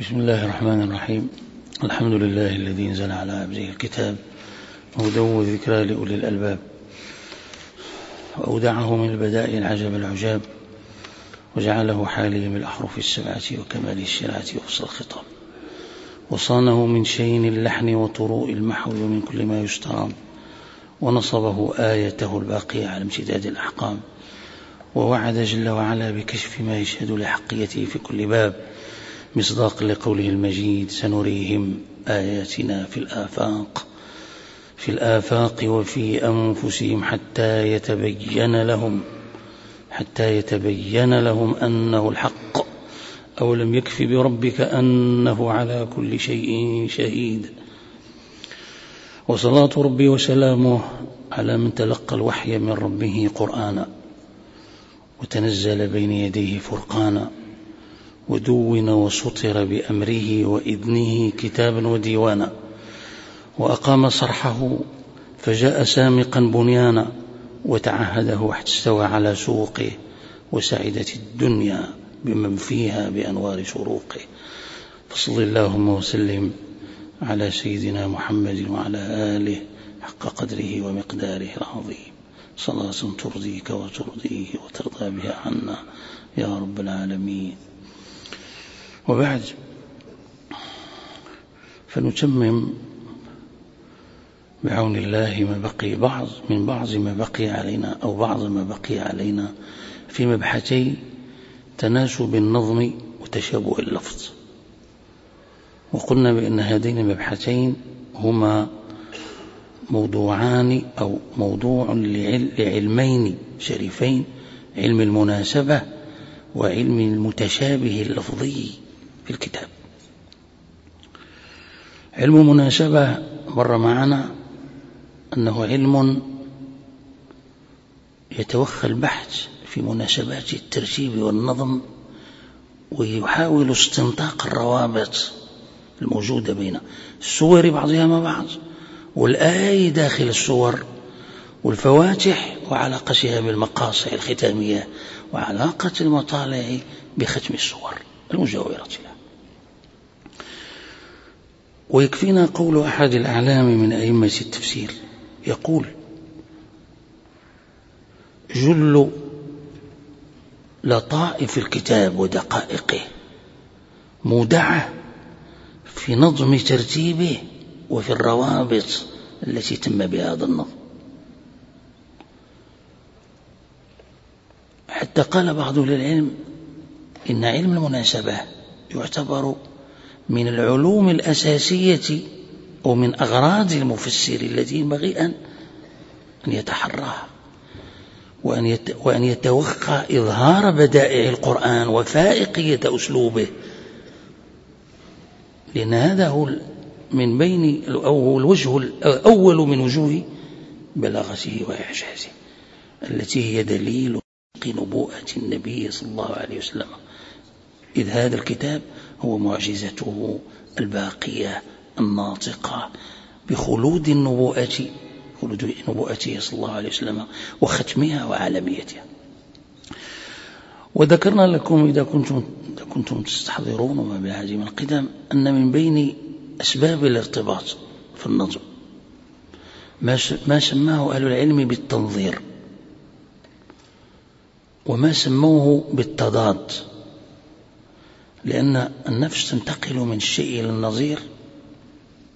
بسم الله الرحمن الرحيم. الحمد لله الذي أنزل على عبده الكتاب هدى وذكرى لأولي الألباب. وأودعه من البدائع العجب العجاب وجعله حاليا بالأحرف السبعة وكمال الشرعة وفصل الخطاب. وصانه من شين اللحن وطروء المحو ومن كل ما يسترام ونصبه آيته الباقية على امتداد الأحقام. ووعد جل وعلا بكشف ما يشهد لحقيته في كل باب. مصداق لقوله المجيد سنريهم آياتنا في الآفاق في الآفاق وفي أنفسهم حتى يتبين لهم حتى يتبين لهم أنه الحق. أو لم يكف بربك أنه على كل شيء شهيد. وصلاة ربي وسلامه على من تلقى الوحي من ربه قرآنا وتنزل بين يديه فرقانا. ودون وسطر بأمره وإذنه كتابا وديوانا وأقام صرحه فجاء سامقا بنيانا وتعهده حتى استوى على سوقه وسعدت الدنيا بمن فيها بأنوار شروقه فصل اللهم وسلم على سيدنا محمد وعلى آله حق قدره ومقداره العظيم. صلاة ترضيك وترضيه وترضى بها عنا يا رب العالمين. وبعد فنتمم بعون الله ما بقي بعض من بعض ما بقي علينا أو بعض ما بقي علينا في مبحثي تناسب النظم وتشابه اللفظ. وقلنا بأن هذين المبحثين هما موضوعان أو موضوع لعلمين شريفين علم المناسبة وعلم المتشابه اللفظي. في الكتاب. علم المناسبة مر معنا أنه علم يتوخى البحث في مناسبات الترتيب والنظم ويحاول استنطاق الروابط الموجودة بين الصور بعضها مع بعض والآي داخل الصور والفواتح وعلاقتها بالمقاصع الختامية وعلاقة المطالع بختم الصور المجاورة لها. ويكفينا قول أحد الأعلام من أئمة التفسير. يقول جل لطائف الكتاب ودقائقه مودعة في نظم ترتيبه وفي الروابط التي تم بهذا النظم حتى قال بعض العلم إن علم المناسبة يعتبر من العلوم الأساسية ومن أغراض المفسر التي ينبغي أن أن يتحراها وأن وأن يتوقع إظهار بدائع القرآن وفائقية أسلوبه. لأن هذا هو من بين أو الوجه الأول من وجوه بلاغته وإعجازه التي هي دليل نبوءة النبي صلى الله عليه وسلم. إذ هذا الكتاب هو معجزته الباقية الناطقة بخلود النبوءة خلود نبوءته صلى الله عليه وسلم وختمها وعالميتها. وذكرنا لكم إذا كنتم, إذا كنتم تستحضرون ما بالعزيم القدم أن من بين أسباب الارتباط في النظم ما سماه أهل العلم بالتنظير وما سموه بالتضاد. لأن النفس تنتقل من الشيء إلى النظير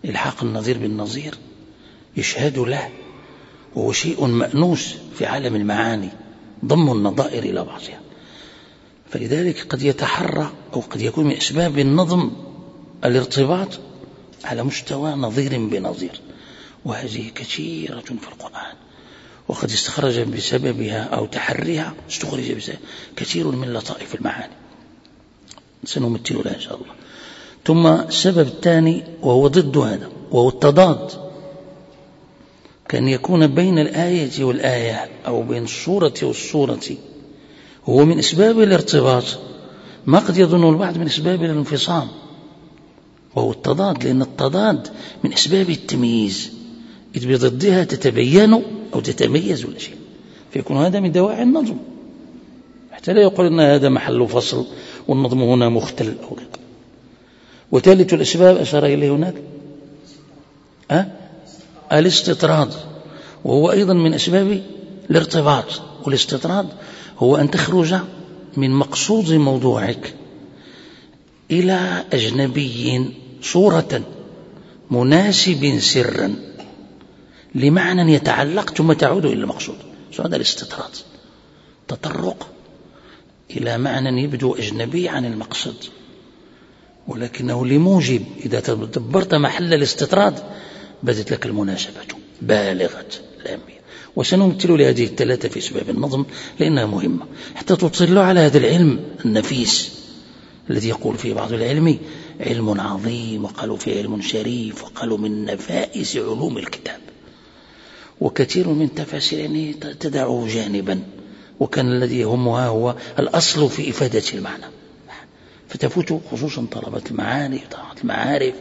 إلحاق النظير بالنظير يشهد له وهو شيء مأنوس في عالم المعاني ضم النظائر إلى بعضها. فلذلك قد يتحرى أو قد يكون من أسباب النظم الارتباط على مستوى نظير بنظير. وهذه كثيرة في القرآن وقد استخرج بسببها أو تحريها استخرج بسبب كثير من لطائف المعاني. سنمثل لها إن شاء الله. ثم السبب الثاني وهو ضد هذا وهو التضاد. كان يكون بين الآية والآية أو بين الصورة والصورة هو من أسباب الارتباط. ما قد يظن البعض من أسباب الانفصام. وهو التضاد لأن التضاد من أسباب التمييز. إذ بضدها تتبين أو تتميز الأشياء. فيكون هذا من دواعي النظم. حتى لا يقول أن هذا محل فصل. والنظم هنا مختل. غير وثالث الأسباب أشار إليه هناك. أه؟ الاستطراد. وهو أيضا من أسباب الارتباط. والاستطراد هو أن تخرج من مقصود موضوعك إلى أجنبي صورة مناسب سرا لمعنى يتعلق ثم تعود إلى المقصود. هذا الاستطراد. تطرق إلى معنى يبدو أجنبي عن المقصد. ولكنه لموجب إذا تدبرت محل الاستطراد بدت لك المناسبة. بالغة الأهمية وسنمثل لهذه الثلاثة في أسباب النظم لأنها مهمة. حتى تطل على هذا العلم النفيس الذي يقول فيه بعض العلم علم عظيم وقالوا فيه علم شريف وقالوا من نفائس علوم الكتاب. وكثير من تفاسيره تدعه جانبا. وكان الذي يهمها هو الأصل في إفادة المعنى. فتفوت خصوصا طلبة المعاني طلبة المعارف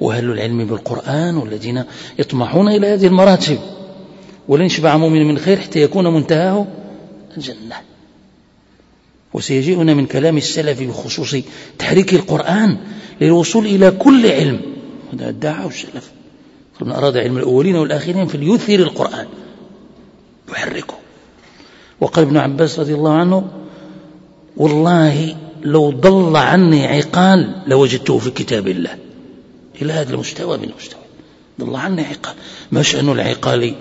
وأهل العلم بالقرآن والذين يطمحون إلى هذه المراتب. ولن يشبع مؤمن من خير حتى يكون منتهاه الجنة. وسيجيئنا من كلام السلف بخصوص تحريك القرآن للوصول إلى كل علم. هذا ادعى السلف. من أراد علم الأولين والآخرين فليثر القرآن. يحركه. وقال ابن عباس رضي الله عنه والله لو ضل عني عقال لوجدته في كتاب الله. إلى هذا المستوى من المستوى. ضل عني عقال. ما شأن العقال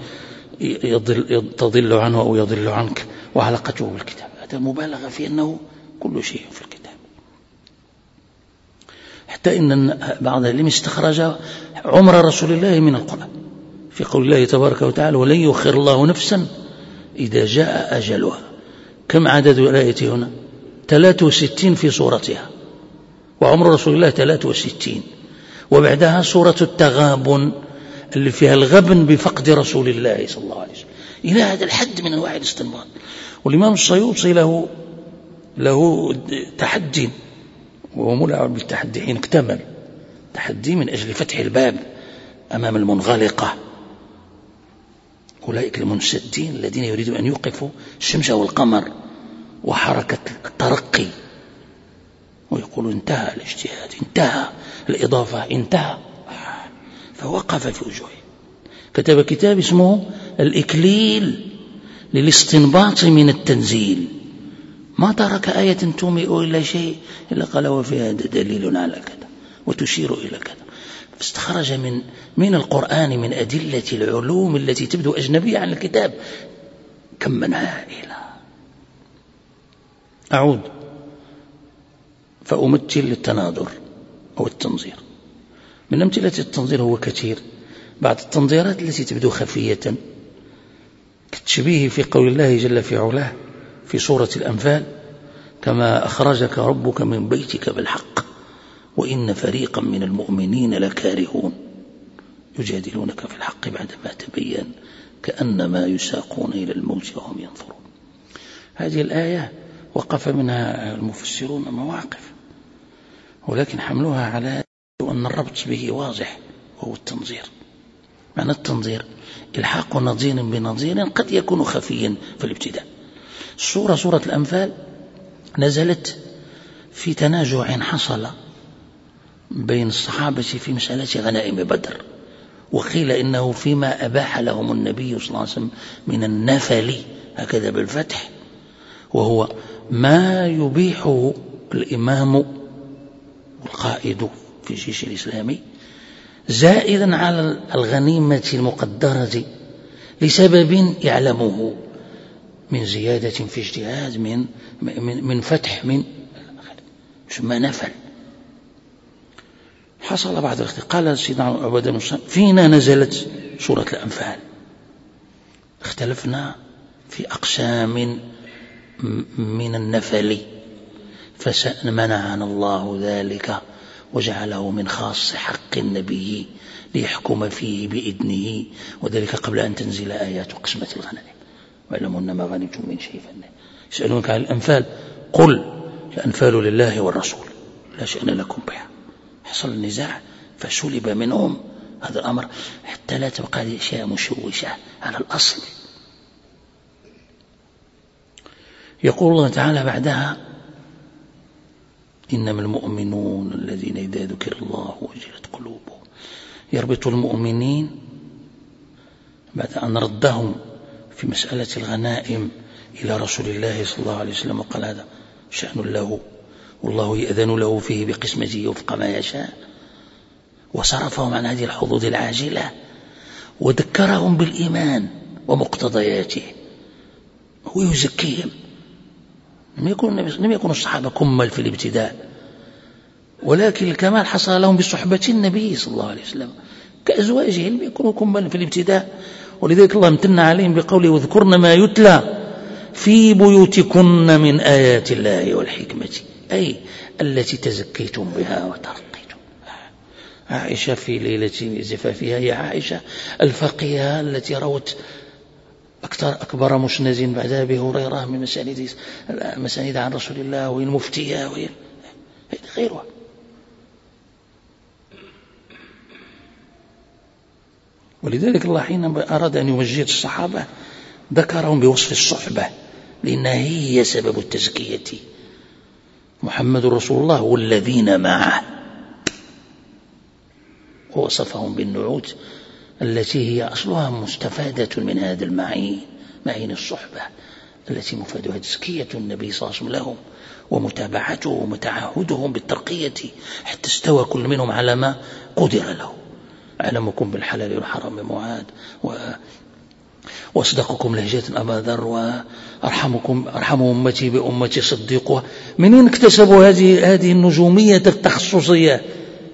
يضل تضل عنه أو يضل عنك؟ وعلاقته بالكتاب. هذا مبالغة في أنه كل شيء في الكتاب. حتى إن بعض العلم استخرج عمر رسول الله من القرآن. في قول الله تبارك وتعالى ولن يؤخر الله نفسا إذا جاء أجلها. كم عدد الآية هنا؟ 63 في صورتها. وعمر رسول الله 63 وبعدها سورة التغابن اللي فيها الغبن بفقد رسول الله صلى الله عليه وسلم. إلى هذا الحد من أنواع الاستنباط. والإمام السيوطي له له تحدي وهو ملعب بالتحدي حين اكتمل. تحدي من أجل فتح الباب أمام المنغلقة. أولئك المنسدين الذين يريدون أن يوقفوا الشمس والقمر وحركة الترقي. ويقول انتهى الاجتهاد انتهى الإضافة انتهى. فوقف في وجوهه. كتب كتاب اسمه الإكليل للاستنباط من التنزيل. ما ترك آية تومئ إلى شيء إلا قال وفي هذا دليل على كذا وتشير إلى كذا. فاستخرج من من القرآن من أدلة العلوم التي تبدو أجنبية عن الكتاب. كم من هائلة. أعود. فأمثل للتناظر أو التنظير. من أمثلة التنظير هو كثير. بعض التنظيرات التي تبدو خفية. كالتشبيه في قول الله جل في علاه في سورة الأنفال كما أخرجك ربك من بيتك بالحق. وإن فريقا من المؤمنين لكارهون. يجادلونك في الحق بعدما تبين كأنما يساقون إلى الموت وهم ينظرون. هذه الآية وقف منها المفسرون مواقف ولكن حملوها على أن الربط به واضح وهو التنظير. معنى التنظير إلحاق نظير بنظير قد يكون خفيا في الابتداء. الصورة سورة الأنفال نزلت في تنازع حصل بين الصحابة في مسألة غنائم بدر وقيل إنه فيما أباح لهم النبي صلى الله عليه وسلم من النفل هكذا بالفتح وهو ما يبيحه الإمام والقائد في الجيش الإسلامي زائدا على الغنيمة المقدرة لسبب يعلمه من زيادة في اجتهاد من من, فتح من يسمى نفل. حصل بعد قال سيدنا عبادة بن فينا نزلت سورة الأنفال. اختلفنا في أقسام من النفل فمنعنا الله ذلك وجعله من خاص حق النبي ليحكم فيه بإذنه وذلك قبل أن تنزل آيات قسمة الغنائم. واعلموا أنما غنمتم من شيء فإنه يسألونك عن الأنفال قل الأنفال لله والرسول لا شأن لكم بها. حصل النزاع فسلب منهم هذا الأمر. حتى لا تبقى هذه أشياء مشوشة على الأصل. يقول الله تعالى بعدها إنما المؤمنون الذين إذا ذكر الله يربط المؤمنين بعد أن ردهم في مسألة الغنائم إلى رسول الله صلى الله عليه وسلم وقال هذا شأن له. والله يأذن له فيه بقسمته وفق ما يشاء. وصرفهم عن هذه الحظوظ العاجلة. وذكرهم بالإيمان ومقتضياته. ويزكيهم لم يكن لم الصحابة كمل في الابتداء. ولكن الكمال حصل لهم بصحبة النبي صلى الله عليه وسلم. كأزواجه لم يكونوا كمل في الابتداء. ولذلك الله امتن عليهم بقوله واذكرن ما يتلى في بيوتكن من آيات الله والحكمة. أي التي تزكيتم بها وترقيتم عائشة في ليلة زفافها هي عائشة الفقيهة التي روت أكثر أكبر مسند بعد أبي هريرة من مسانيد مسانيد عن رسول الله وهي المفتية وهي غيرها. ولذلك الله حين أراد أن يمجد الصحابة ذكرهم بوصف الصحبة لأنها هي سبب التزكية. محمد رسول الله والذين معه. ووصفهم بالنعوت التي هي أصلها مستفادة من هذا المعين معين الصحبة التي مفادها تزكية النبي صلى الله عليه وسلم لهم ومتابعته ومتعهدهم بالترقية حتى استوى كل منهم على ما قدر له. أعلمكم بالحلال والحرام معاذ وأصدقكم لهجة أبا ذر وأرحمكم أرحم أمتي بأمتي صديقها. منين اكتسبوا هذه هذه النجومية التخصصية؟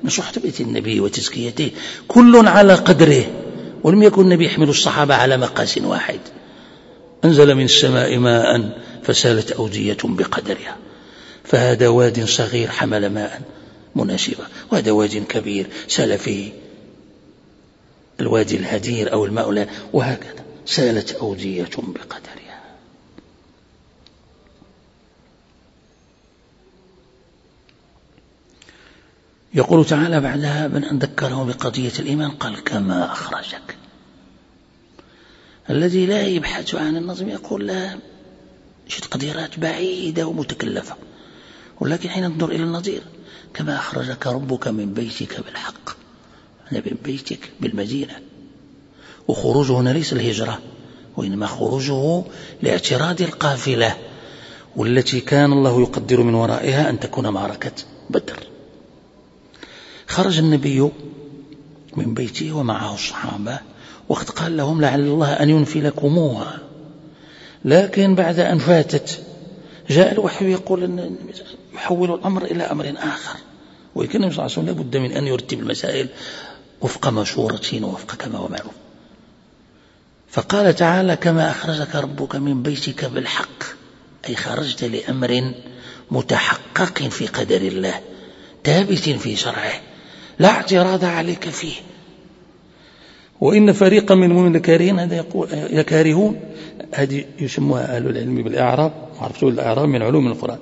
من صحبة النبي وتزكيته. كل على قدره. ولم يكن النبي يحمل الصحابة على مقاس واحد. أنزل من السماء ماء فسالت أودية بقدرها. فهذا واد صغير حمل ماء مناسبة. وهذا واد كبير سال فيه الوادي الهدير أو الماء وهكذا. سالت أودية بقدرها. يقول تعالى بعدها من أن ذكره بقضية الإيمان؟ قال كما أخرجك. الذي لا يبحث عن النظم يقول لا شد قديرات بعيدة ومتكلفة. ولكن حين ننظر إلى النظير كما أخرجك ربك من بيتك بالحق. من بيتك بالمدينة. وخروجه هنا ليس الهجرة وإنما خروجه لاعتراض القافلة والتي كان الله يقدر من ورائها أن تكون معركة بدر. خرج النبي من بيته ومعه الصحابة وقد قال لهم لعل الله أن ينفي لكموها لكن بعد أن فاتت جاء الوحي يقول يحول الأمر إلى أمر آخر. ويكون النبي صلى الله عليه وسلم لابد من أن يرتب المسائل وفق مشورة وفق كما هو معروف. فقال تعالى كما أخرجك ربك من بيتك بالحق أي خرجت لأمر متحقق في قدر الله ثابت في شرعه لا اعتراض عليك فيه. وإن فريقا من المؤمنين الكارهين هذا يقول يكارهون هذه يسموها أهل العلم بالإعراب عرفتوا الإعراب من علوم القرآن.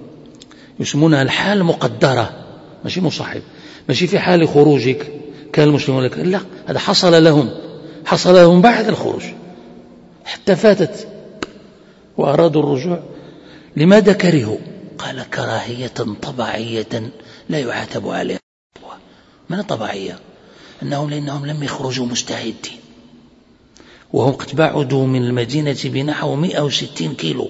يسمونها الحال مقدرة ماشي مصاحب ماشي في حال خروجك كان المسلمون لك لا هذا حصل لهم حصل لهم بعد الخروج. حتى فاتت. وأرادوا الرجوع. لماذا كرهوا؟ قال كراهية طبيعية لا يعاتب عليها. من طبيعية أنهم لأنهم لم يخرجوا مستعدين وهم قد بعدوا من المدينة بنحو 160 كيلو.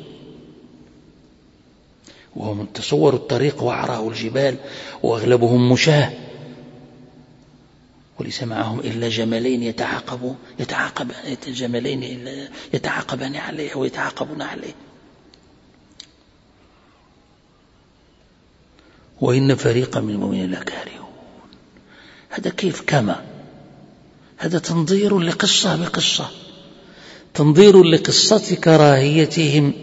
وهم تصوروا الطريق وعره الجبال وأغلبهم مشاة. وليس معهم إلا جملين يتعاقبوا يتعاقب الجملين يتعاقبان عليه ويتعاقبون عليه. وإن فريقا من المؤمنين لكارهون هذا كيف كما؟ هذا تنظير لقصة بقصة. تنظير لقصة كراهيتهم.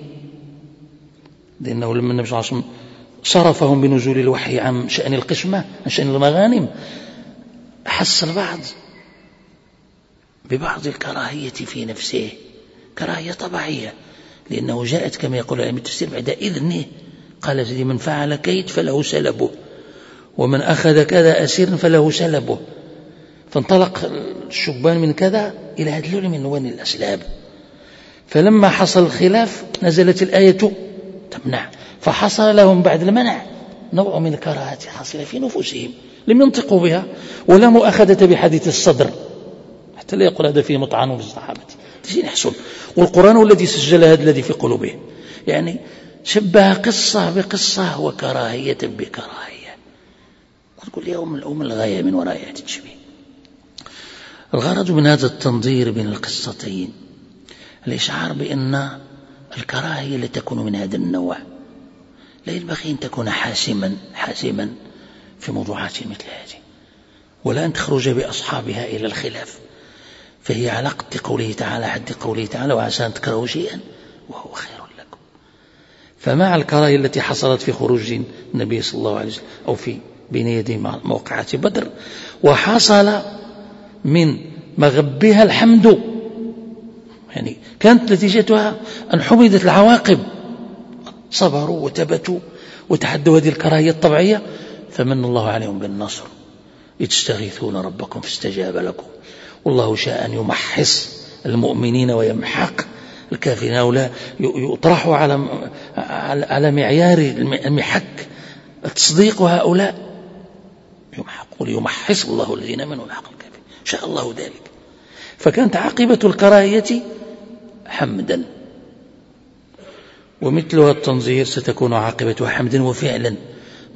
لأنه لما النبي صلى الله عليه وسلم صرفهم بنزول الوحي عن شأن القسمة عن شأن المغانم أحس البعض ببعض الكراهية في نفسه كراهية طبيعية لأنه جاءت كما يقول العلم التفسير بعد إذنه قال سيدي من فعل كيد فله سلبه ومن أخذ كذا أسير فله سلبه. فانطلق الشبان من كذا إلى هذا من وين الأسلاب. فلما حصل الخلاف نزلت الآية تمنع فحصل لهم بعد المنع نوع من الكراهة حصل في نفوسهم. لم ينطقوا بها ولا مؤاخذة بحديث الصدر. حتى لا يقول هذا فيه مطعن في الصحابة شيء يحصل. والقرآن هو الذي سجل هذا الذي في قلوبهم. يعني شبه قصة بقصة وكراهية بكراهية. وتقول يوم الأم الغاية من وراء التشبيه الغرض من هذا التنظير بين القصتين الإشعار بأن الكراهية التي تكون من هذا النوع. لا ينبغي أن تكون حاسما حاسما. في موضوعات مثل هذه. ولا أن تخرج بأصحابها إلى الخلاف. فهي على قد قوله تعالى حد قوله تعالى وعسى أن تكرهوا شيئا وهو خير لكم. فمع الكراهية التي حصلت في خروج النبي صلى الله عليه وسلم أو في بين يدي موقعة بدر وحصل من مغبها الحمد. يعني كانت نتيجتها أن حمدت العواقب. صبروا وثبتوا وتحدوا هذه الكراهية الطبيعية فمن الله عليهم بالنصر. إذ ربكم فاستجاب لكم. والله شاء أن يمحص المؤمنين ويمحق الكافرين. هؤلاء يطرحوا على على معيار المحك. تصديق هؤلاء. يمحق يمحص الله الذين آمنوا ويحق الكافرين. شاء الله ذلك. فكانت عاقبة الكراهية حمدا. ومثلها التنظير ستكون عاقبة حمد وفعلا.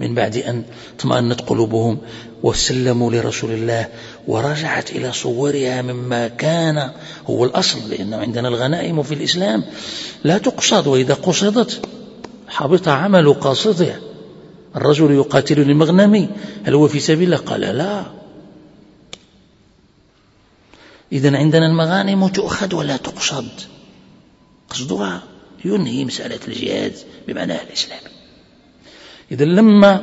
من بعد أن اطمأنت قلوبهم وسلموا لرسول الله ورجعت إلى صورها مما كان هو الأصل لأن عندنا الغنائم في الإسلام لا تقصد وإذا قصدت حبط عمل قاصدها الرجل يقاتل للمغنم هل هو في سبيل الله؟ قال لا. إذا عندنا المغانم تؤخذ ولا تقصد. قصدها ينهي مسألة الجهاد بمعناه الإسلامي إذا لما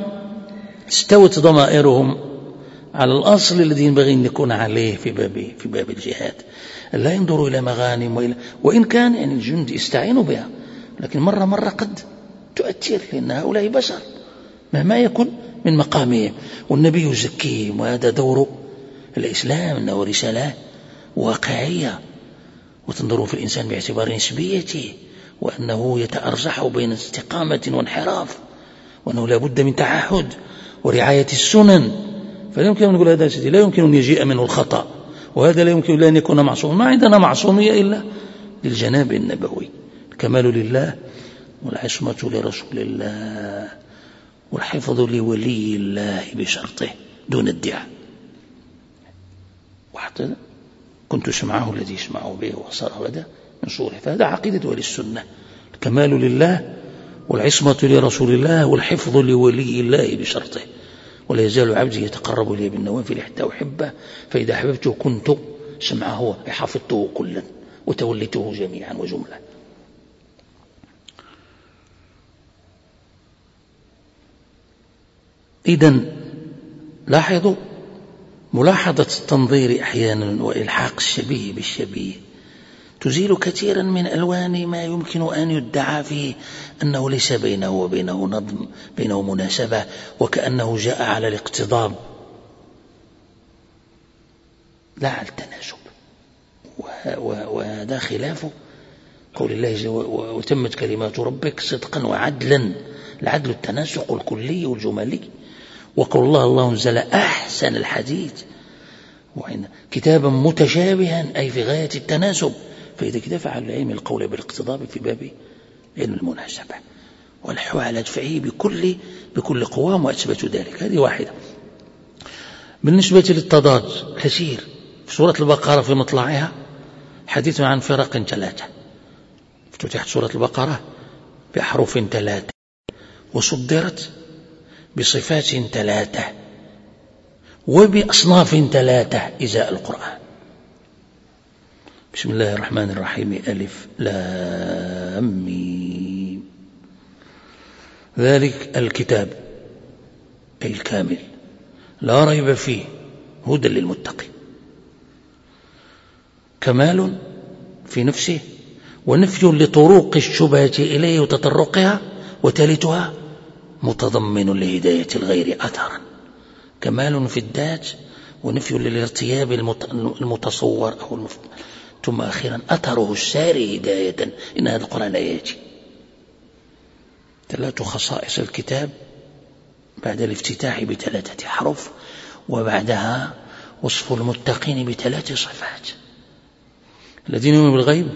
استوت ضمائرهم على الأصل الذي ينبغي أن يكون عليه في باب في باب الجهاد لا ينظروا إلى مغانم وإلى وإن كان يعني الجند يستعينوا بها لكن مرة مرة قد تؤثر لأن هؤلاء بشر مهما يكن من مقامهم. والنبي يزكيهم وهذا دور الإسلام أنه رسالة واقعية. وتنظروا في الإنسان باعتبار نسبيته وأنه يتأرجح بين استقامة وانحراف. وأنه لا بد من تعهد ورعاية السنن. فلا يمكن أن نقول هذا سيدي لا يمكن أن يجيء منه الخطأ. وهذا لا يمكن أن يكون معصوما ما عندنا معصومية إلا للجناب النبوي. الكمال لله والعصمة لرسول الله والحفظ لولي الله بشرطه دون ادعاء. وحتى كنت سمعه الذي يسمع به وصار هذا من صوره. فهذا عقيدة أهل السنة. الكمال لله والعصمة لرسول الله والحفظ لولي الله بشرطه. ولا يزال عبدي يتقرب إلي بالنوافل حتى أحبه. فإذا أحببته كنت سمعه حفظته كلا وتوليته جميعا وجملة. إذا لاحظوا ملاحظة التنظير أحيانا وإلحاق الشبيه بالشبيه. تزيل كثيرا من ألوان ما يمكن أن يدعى فيه أنه ليس بينه وبينه نظم بينه مناسبة وكأنه جاء على الاقتضاب. لا على التناسب وهذا خلاف قول الله وتمت كلمات ربك صدقا وعدلا. العدل التناسق الكلي والجمالي. وقول الله الله أنزل أحسن الحديث. كتابا متشابها أي في غاية التناسب. فإذا كده العلم القول بالاقتضاب في باب علم المناسبة. والحو على دفعه بكل بكل قوام وأثبت ذلك. هذه واحدة. بالنسبة للتضاد كثير. في سورة البقرة في مطلعها حديث عن فرق ثلاثة. افتتحت سورة البقرة بأحرف ثلاثة. وصدرت بصفات ثلاثة. وبأصناف ثلاثة إزاء القرآن. بسم الله الرحمن الرحيم. ألف لام ذلك الكتاب أي الكامل. لا ريب فيه. هدى للمتقين. كمال في نفسه ونفي لطرق الشبهة إليه وتطرقها وثالثها متضمن لهداية الغير أثرا كمال في الذات ونفي للارتياب المتصور أو المفت... ثم أخيرا. أثره الساري هداية. إن هذا القرآن يأتي ثلاث خصائص الكتاب بعد الافتتاح بثلاثة حرف وبعدها وصف المتقين بثلاث صفات. الذين يؤمنون بالغيب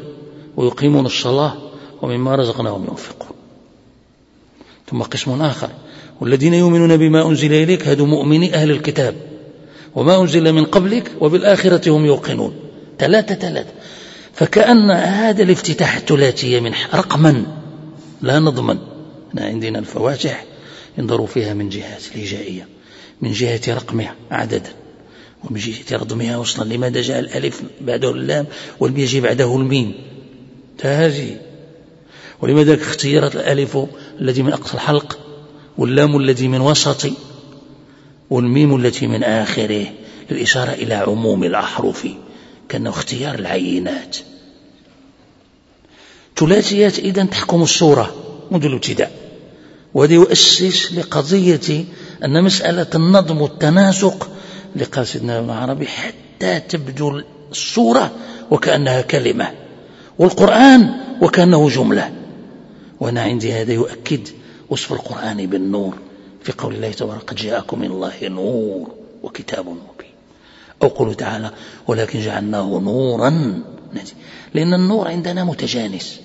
ويقيمون الصلاة ومما رزقناهم ينفقون. ثم قسم آخر. والذين يؤمنون بما أنزل إليك هذو مؤمني أهل الكتاب. وما أنزل من قبلك وبالآخرة هم يوقنون. ثلاثة ثلاثة. فكأن هذا الافتتاح الثلاثي من رقما لا نضمن. عندنا الفواتح ينظروا فيها من جهات الهجائية من جهة رقمها عددا ومن جهة رضمها وصلا. لماذا جاء الألف بعده اللام ولم يجي بعده الميم؟ هذه ولماذا اختيرت الألف الذي من أقصى الحلق واللام الذي من وسط والميم التي من آخره للإشارة إلى عموم الأحرف؟ كأنه اختيار العينات. ثلاثيات إذا تحكم الصورة منذ الابتداء. وهذا يؤسس لقضية أن مسألة النظم والتناسق لقال سيدنا ابن عربي حتى تبدو الصورة وكأنها كلمة والقرآن وكأنه جملة. وأنا عندي هذا يؤكد وصف القرآن بالنور في قول الله تبارك قد جاءكم من الله نور وكتاب مبين أو قوله تعالى ولكن جعلناه نورا. لأن النور عندنا متجانس.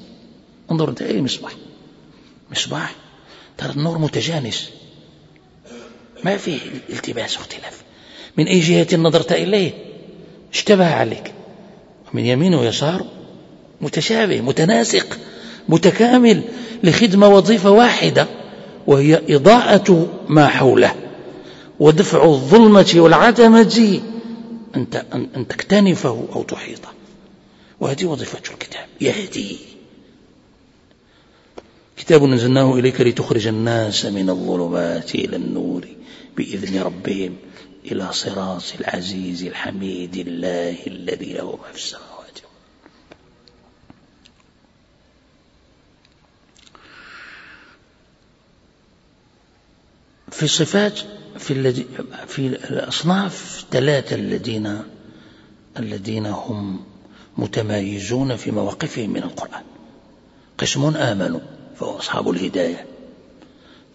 انظر أنت اي مصباح؟ مصباح؟ ترى النور متجانس. ما فيه التباس واختلاف. من أي جهة نظرت إليه؟ اشتبه عليك. من يمين ويسار متشابه متناسق متكامل لخدمة وظيفة واحدة وهي إضاءة ما حوله ودفع الظلمة والعتمة أن تكتنفه أو تحيطه. وهذه وظيفة الكتاب. يهدي. كتاب نزلناه إليك لتخرج الناس من الظلمات إلى النور بإذن ربهم إلى صراط العزيز الحميد الله الذي له ما في السماوات في الصفات في الذي في الأصناف ثلاثة الذين الذين هم متمايزون في مواقفهم من القرآن. قسم آمنوا فهو أصحاب الهداية.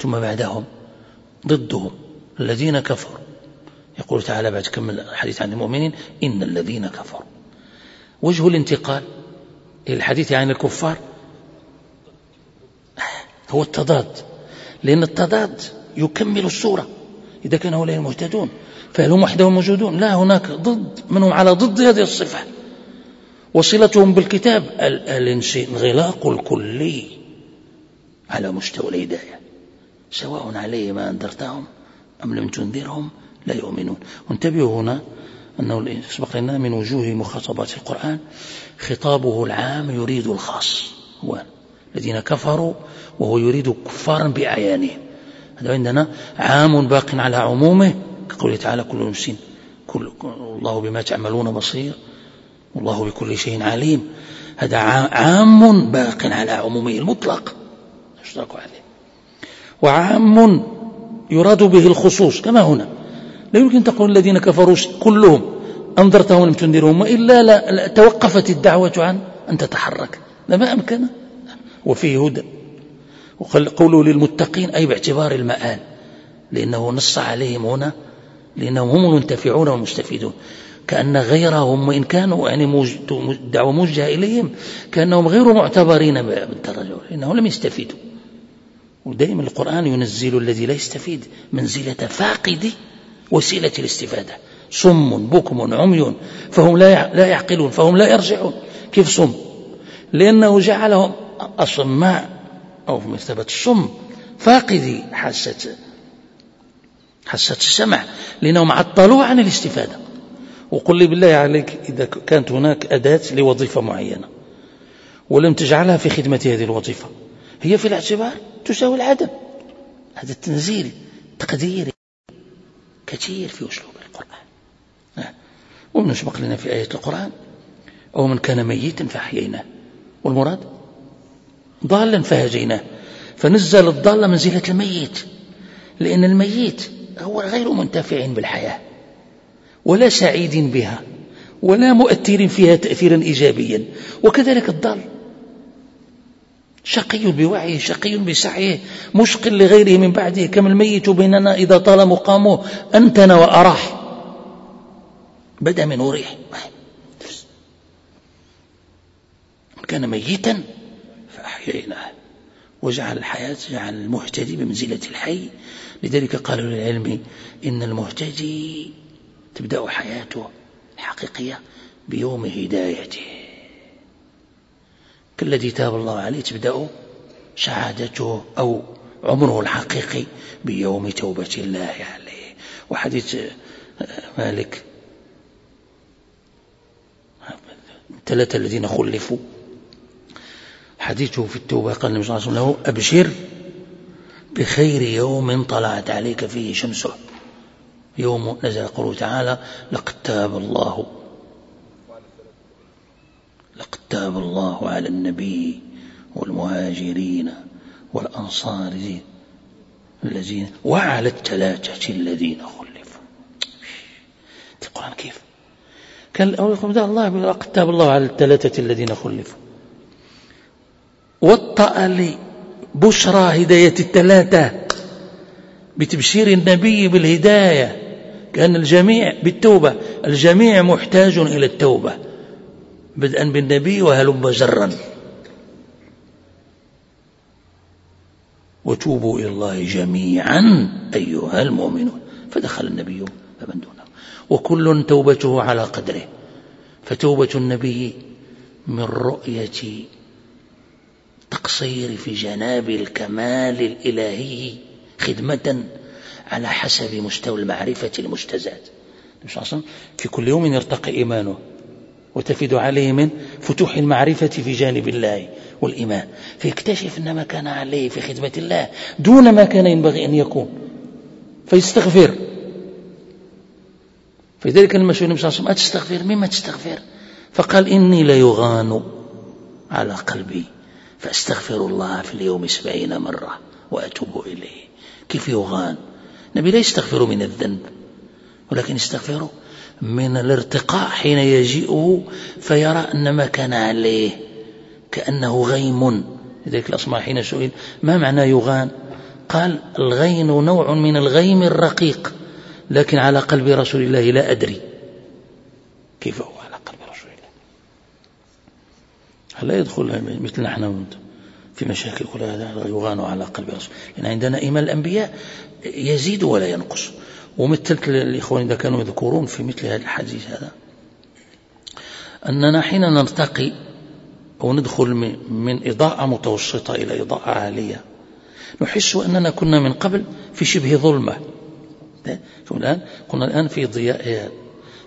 ثم بعدهم ضدهم الذين كفروا. يقول تعالى بعد كمل الحديث عن المؤمنين إن الذين كفروا. وجه الانتقال الحديث عن الكفار هو التضاد. لأن التضاد يكمل الصورة. إذا كان هؤلاء المهتدون فهل هم وحدهم موجودون؟ لا هناك ضد منهم على ضد هذه الصفة. وصلتهم بالكتاب الانغلاق الكلي على مستوى الهداية سواء عليه ما أنذرتهم أم لم تنذرهم لا يؤمنون. وانتبهوا هنا أنه سبق لنا من وجوه مخاطبات القرآن خطابه العام يريد الخاص هو الذين كفروا وهو يريد كفارا بأعيانهم. هذا عندنا عام باق على عمومه كقوله تعالى كل نفس كل الله بما تعملون بصير والله بكل شيء عليم. هذا عام باق على عمومه المطلق. يشترك عليه. وعام يراد به الخصوص كما هنا. لا يمكن تقول الذين كفروا كلهم أنذرتهم لم تنذرهم وإلا لا توقفت الدعوة عن أن تتحرك. لما أمكن. وفيه هدى. وقوله للمتقين أي باعتبار المآل لأنه نص عليهم هنا لأنهم هم المنتفعون والمستفيدون. كأن غيرهم وإن كانوا يعني الدعوة موجهة إليهم كأنهم غير معتبرين بالدرجة لأنهم لم يستفيدوا. ودائما القرآن ينزل الذي لا يستفيد منزلة فاقد وسيلة الاستفادة. صم بكم عمي فهم لا يعقلون فهم لا يرجعون. كيف صم؟ لأنه جعلهم أصماء. أو في مرتبة الصم فاقدي حاسة حاسة السمع لأنهم عطلوا عن الاستفادة. وقل لي بالله عليك إذا كانت هناك أداة لوظيفة معينة ولم تجعلها في خدمة هذه الوظيفة هي في الاعتبار تساوي العدم هذا التنزيل تقديري كثير في أسلوب القرآن. نعم. ومن سبق لنا في آية القرآن أو من كان ميتا فأحييناه. والمراد؟ ضالا فهجيناه فنزل الضال منزلة الميت لأن الميت هو غير منتفع بالحياة ولا سعيد بها ولا مؤثر فيها تأثيرا إيجابيا. وكذلك الضال شقي بوعيه شقي بسعيه مشقل لغيره من بعده. كما الميت بيننا إذا طال مقامه أنتن وأراح. بدأ منه ريح كان ميتا فأحييناه وجعل الحياة جعل المهتدي بمنزلة الحي. لذلك قالوا للعلم إن المهتدي تبدأ حياته الحقيقية بيوم هدايته. كالذي تاب الله عليه تبدأ سعادته أو عمره الحقيقي بيوم توبة الله عليه. وحديث مالك الثلاثة الذين خلفوا حديثه في التوبة قال النبي صلى الله عليه وسلم له أبشر بخير يوم طلعت عليك فيه شمسه. يوم نزل قوله تعالى لقد تاب الله لقد تاب الله على النبي والمهاجرين والأنصار الذين وعلى الثلاثة الذين خلفوا. القرآن كيف؟ كان الأول الله لقد تاب الله على الثلاثة الذين خلفوا. وطأ لبشرى هداية الثلاثة بتبشير النبي بالهداية. كأن الجميع بالتوبة الجميع محتاج إلى التوبة. بدءا بالنبي وهلم جرا. وتوبوا إلى الله جميعا أيها المؤمنون. فدخل النبي فمن دونه. وكل توبته على قدره. فتوبة النبي من رؤية تقصير في جناب الكمال الإلهي خدمة على حسب مستوى المعرفة المستزاد في كل يوم يرتقي إيمانه وتفيد عليه من فتوح المعرفة في جانب الله والإيمان. فيكتشف أن ما كان عليه في خدمة الله دون ما كان ينبغي أن يكون. فيستغفر. فلذلك سئل النبي صلى الله عليه وسلم أتستغفر؟ مما تستغفر؟ فقال إني ليغان على قلبي. فأستغفر الله في اليوم سبعين مرة وأتوب إليه. كيف يغان؟ النبي لا يستغفر من الذنب ولكن يستغفر من الارتقاء حين يجيئه فيرى أن ما كان عليه كأنه غيم. لذلك الأصمع حين سئل ما معنى يغان؟ قال الغين نوع من الغيم الرقيق لكن على قلب رسول الله لا أدري كيف هو على قلب رسول الله هل يدخل مثل نحن في مشاكل كل هذا يغان على قلب رسول لأن عندنا إيمان الأنبياء يزيد ولا ينقص. ومثلت الإخوان إذا كانوا يذكرون في مثل هذا الحديث هذا. أننا حين نرتقي أو ندخل من إضاءة متوسطة إلى إضاءة عالية نحس أننا كنا من قبل في شبه ظلمة. الآن كنا الآن في ضياء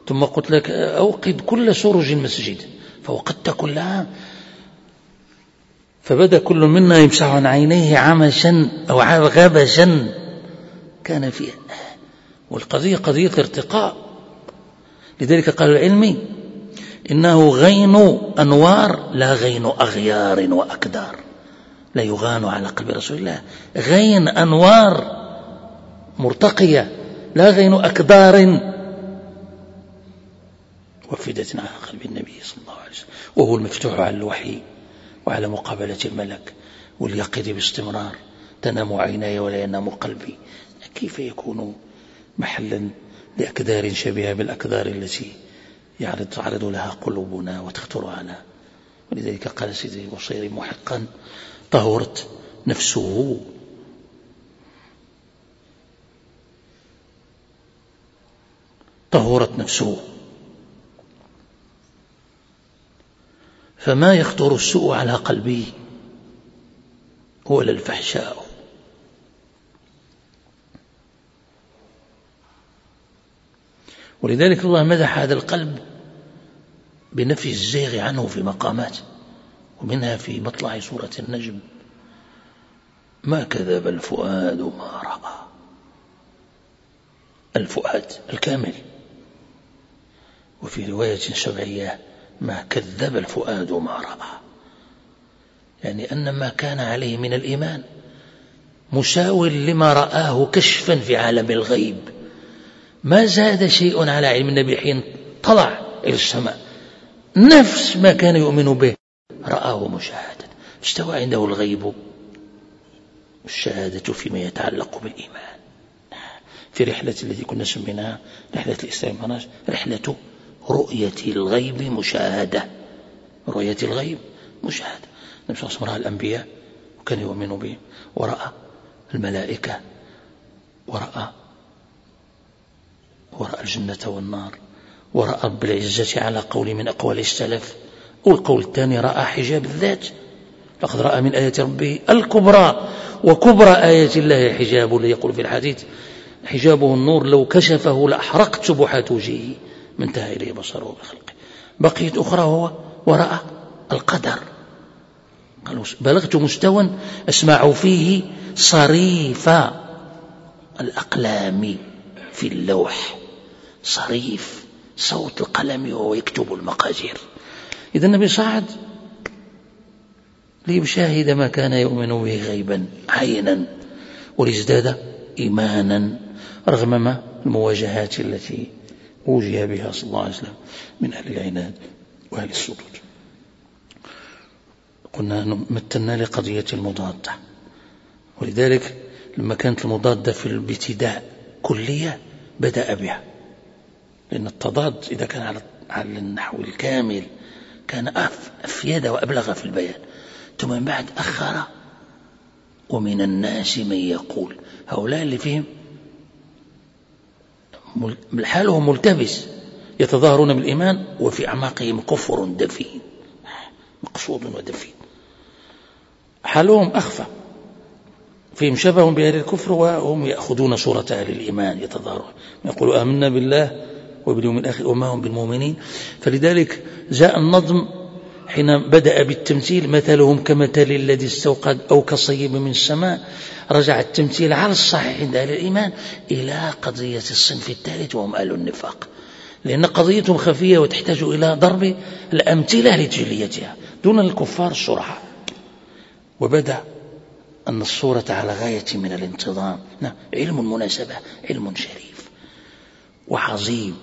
ثم قلت لك أوقد كل سرج المسجد فوقدت كلها فبدأ كل منا يمسح عن عينيه عمشا أو غبشا كان فيها والقضية قضية ارتقاء. لذلك قال العلمي إنه غين أنوار لا غين أغيار وأكدار. لا يغان على قلب رسول الله. غين أنوار مرتقية لا غين أكدار. وفدت على قلب النبي صلى الله عليه وسلم. وهو المفتوح على الوحي. وعلى مقابلة الملك واليقظ باستمرار. تنام عيناي ولا ينام قلبي. كيف يكون محلا لأكدار شبيهة بالأكدار التي يعرض تعرض لها قلوبنا وتخطر على ولذلك قال سيدي البصيري محقا طهرت نفسه. طهرت نفسه. فما يخطر السوء على قلبي ولا الفحشاء. ولذلك الله مدح هذا القلب بنفي الزيغ عنه في مقامات ومنها في مطلع سورة النجم. ما كذب الفؤاد ما رأى. الفؤاد الكامل. وفي رواية سبعية ما كذب الفؤاد ما رأى. يعني أن ما كان عليه من الإيمان مساو لما رآه كشفا في عالم الغيب. ما زاد شيء على علم النبي حين طلع إلى السماء. نفس ما كان يؤمن به. رآه مشاهدة. استوى عنده الغيب. والشهادة فيما يتعلق بالإيمان. في رحلة التي كنا سميناها رحلة الإسلام. رحلة رؤية الغيب مشاهدة. رؤية الغيب مشاهدة. النبي صلى الله عليه وسلم رأى الأنبياء وكان يؤمن بهم. ورأى الملائكة. ورأى ورأى الجنة والنار. ورأى رب العزة على قول من أقوال السلف. والقول الثاني رأى حجاب الذات. لقد رأى من آيات ربه الكبرى. وكبرى آيات الله حجاب. يقول في الحديث حجابه النور لو كشفه لأحرقت سبحات وجهه من انتهى إليه بصره بخلقه بقيت أخرى هو ورأى القدر. بلغت مستوى أسمع فيه صريف الأقلام في اللوح. صريف صوت القلم وهو يكتب المقادير إذا النبي صعد ليشاهد ما كان يؤمن به غيبا عينا وليزداد إيمانا رغم ما المواجهات التي وجه بها صلى الله عليه وسلم من أهل العناد وأهل السدود قلنا مثلنا لقضية المضادة. ولذلك لما كانت المضادة في الابتداء كلية بدأ بها. لأن التضاد إذا كان على النحو الكامل كان أفيد وأبلغ في البيان. ثم من بعد أخر ومن الناس من يقول. هؤلاء اللي فيهم حالهم ملتبس يتظاهرون بالإيمان وفي أعماقهم كفر دفين مقصود ودفين حالهم أخفى. فيهم شبه بأهل الكفر وهم يأخذون صورة أهل الإيمان يتظاهرون. يقولوا آمنا بالله وباليوم الآخر وما هم بالمؤمنين. فلذلك جاء النظم حين بدأ بالتمثيل مثلهم كمثل الذي استوقد أو كصيب من السماء رجع التمثيل على الصحيح عند أهل الإيمان إلى قضية الصنف الثالث وهم أهل النفاق. لأن قضيتهم خفية وتحتاج إلى ضرب الأمثلة لتجليتها دون الكفار الصرحاء وبدأ أن الصورة على غاية من الانتظام. نعم علم المناسبة علم شريف. وعظيم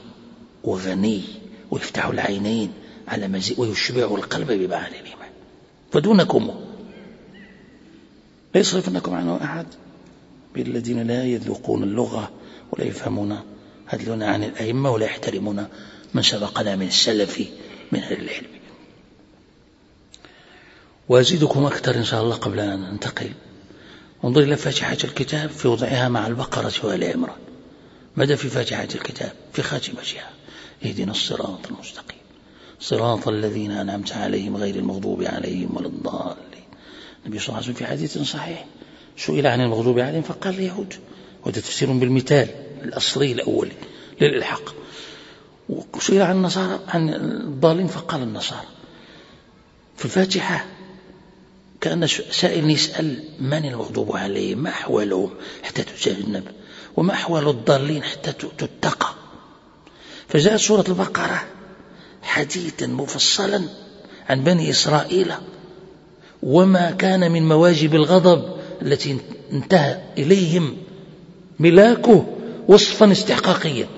وغني ويفتح العينين. على مزيد ويشبع القلب بمعاني الإيمان. فدونكم. لا يصرفنكم عنه أحد؟ بالذين لا يذوقون اللغة ولا يفهمون هدلون عن الأئمة ولا يحترمون من سبقنا من السلف من أهل العلم. وأزيدكم أكثر إن شاء الله قبل أن أنتقل انظر إلى فاتحة الكتاب في وضعها مع البقرة وآل عمران. ماذا في فاتحة الكتاب؟ في خاتمتها. اهدنا الصراط المستقيم. صراط الذين أنعمت عليهم غير المغضوب عليهم ولا الضالين. النبي صلى الله عليه وسلم في حديث صحيح. سئل عن المغضوب عليهم فقال اليهود وهذا تفسير بالمثال الأصلي الأولي للإلحاق. وسئل عن النصارى عن الضالين فقال النصارى. في الفاتحة كأن سائل يسأل من المغضوب عليهم؟ ما أحوالهم حتى تتجنب وما أحوال الضالين حتى تتقى؟ فجاءت سورة البقرة. حديثا مفصلا عن بني إسرائيل وما كان من مواجب الغضب التي انتهى إليهم ملاكه وصفا استحقاقيا.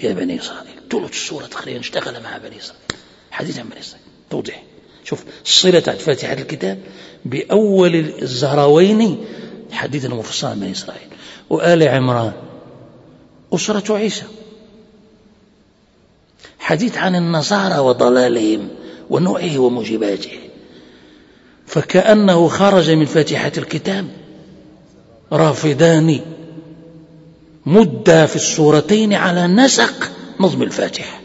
يا بني إسرائيل ثلث السورة تقريبا اشتغل مع بني إسرائيل. حديث عن بني إسرائيل. توضيح. شوف صلة فاتحة الكتاب بأول الزهراوين حديثا مفصلا عن بني إسرائيل. وآل عمران أسرة عيسى. حديث عن النصارى وضلالهم ونوعه وموجباته. فكأنه خرج من فاتحة الكتاب. رافضان مدة في السورتين على نسق نظم الفاتحة.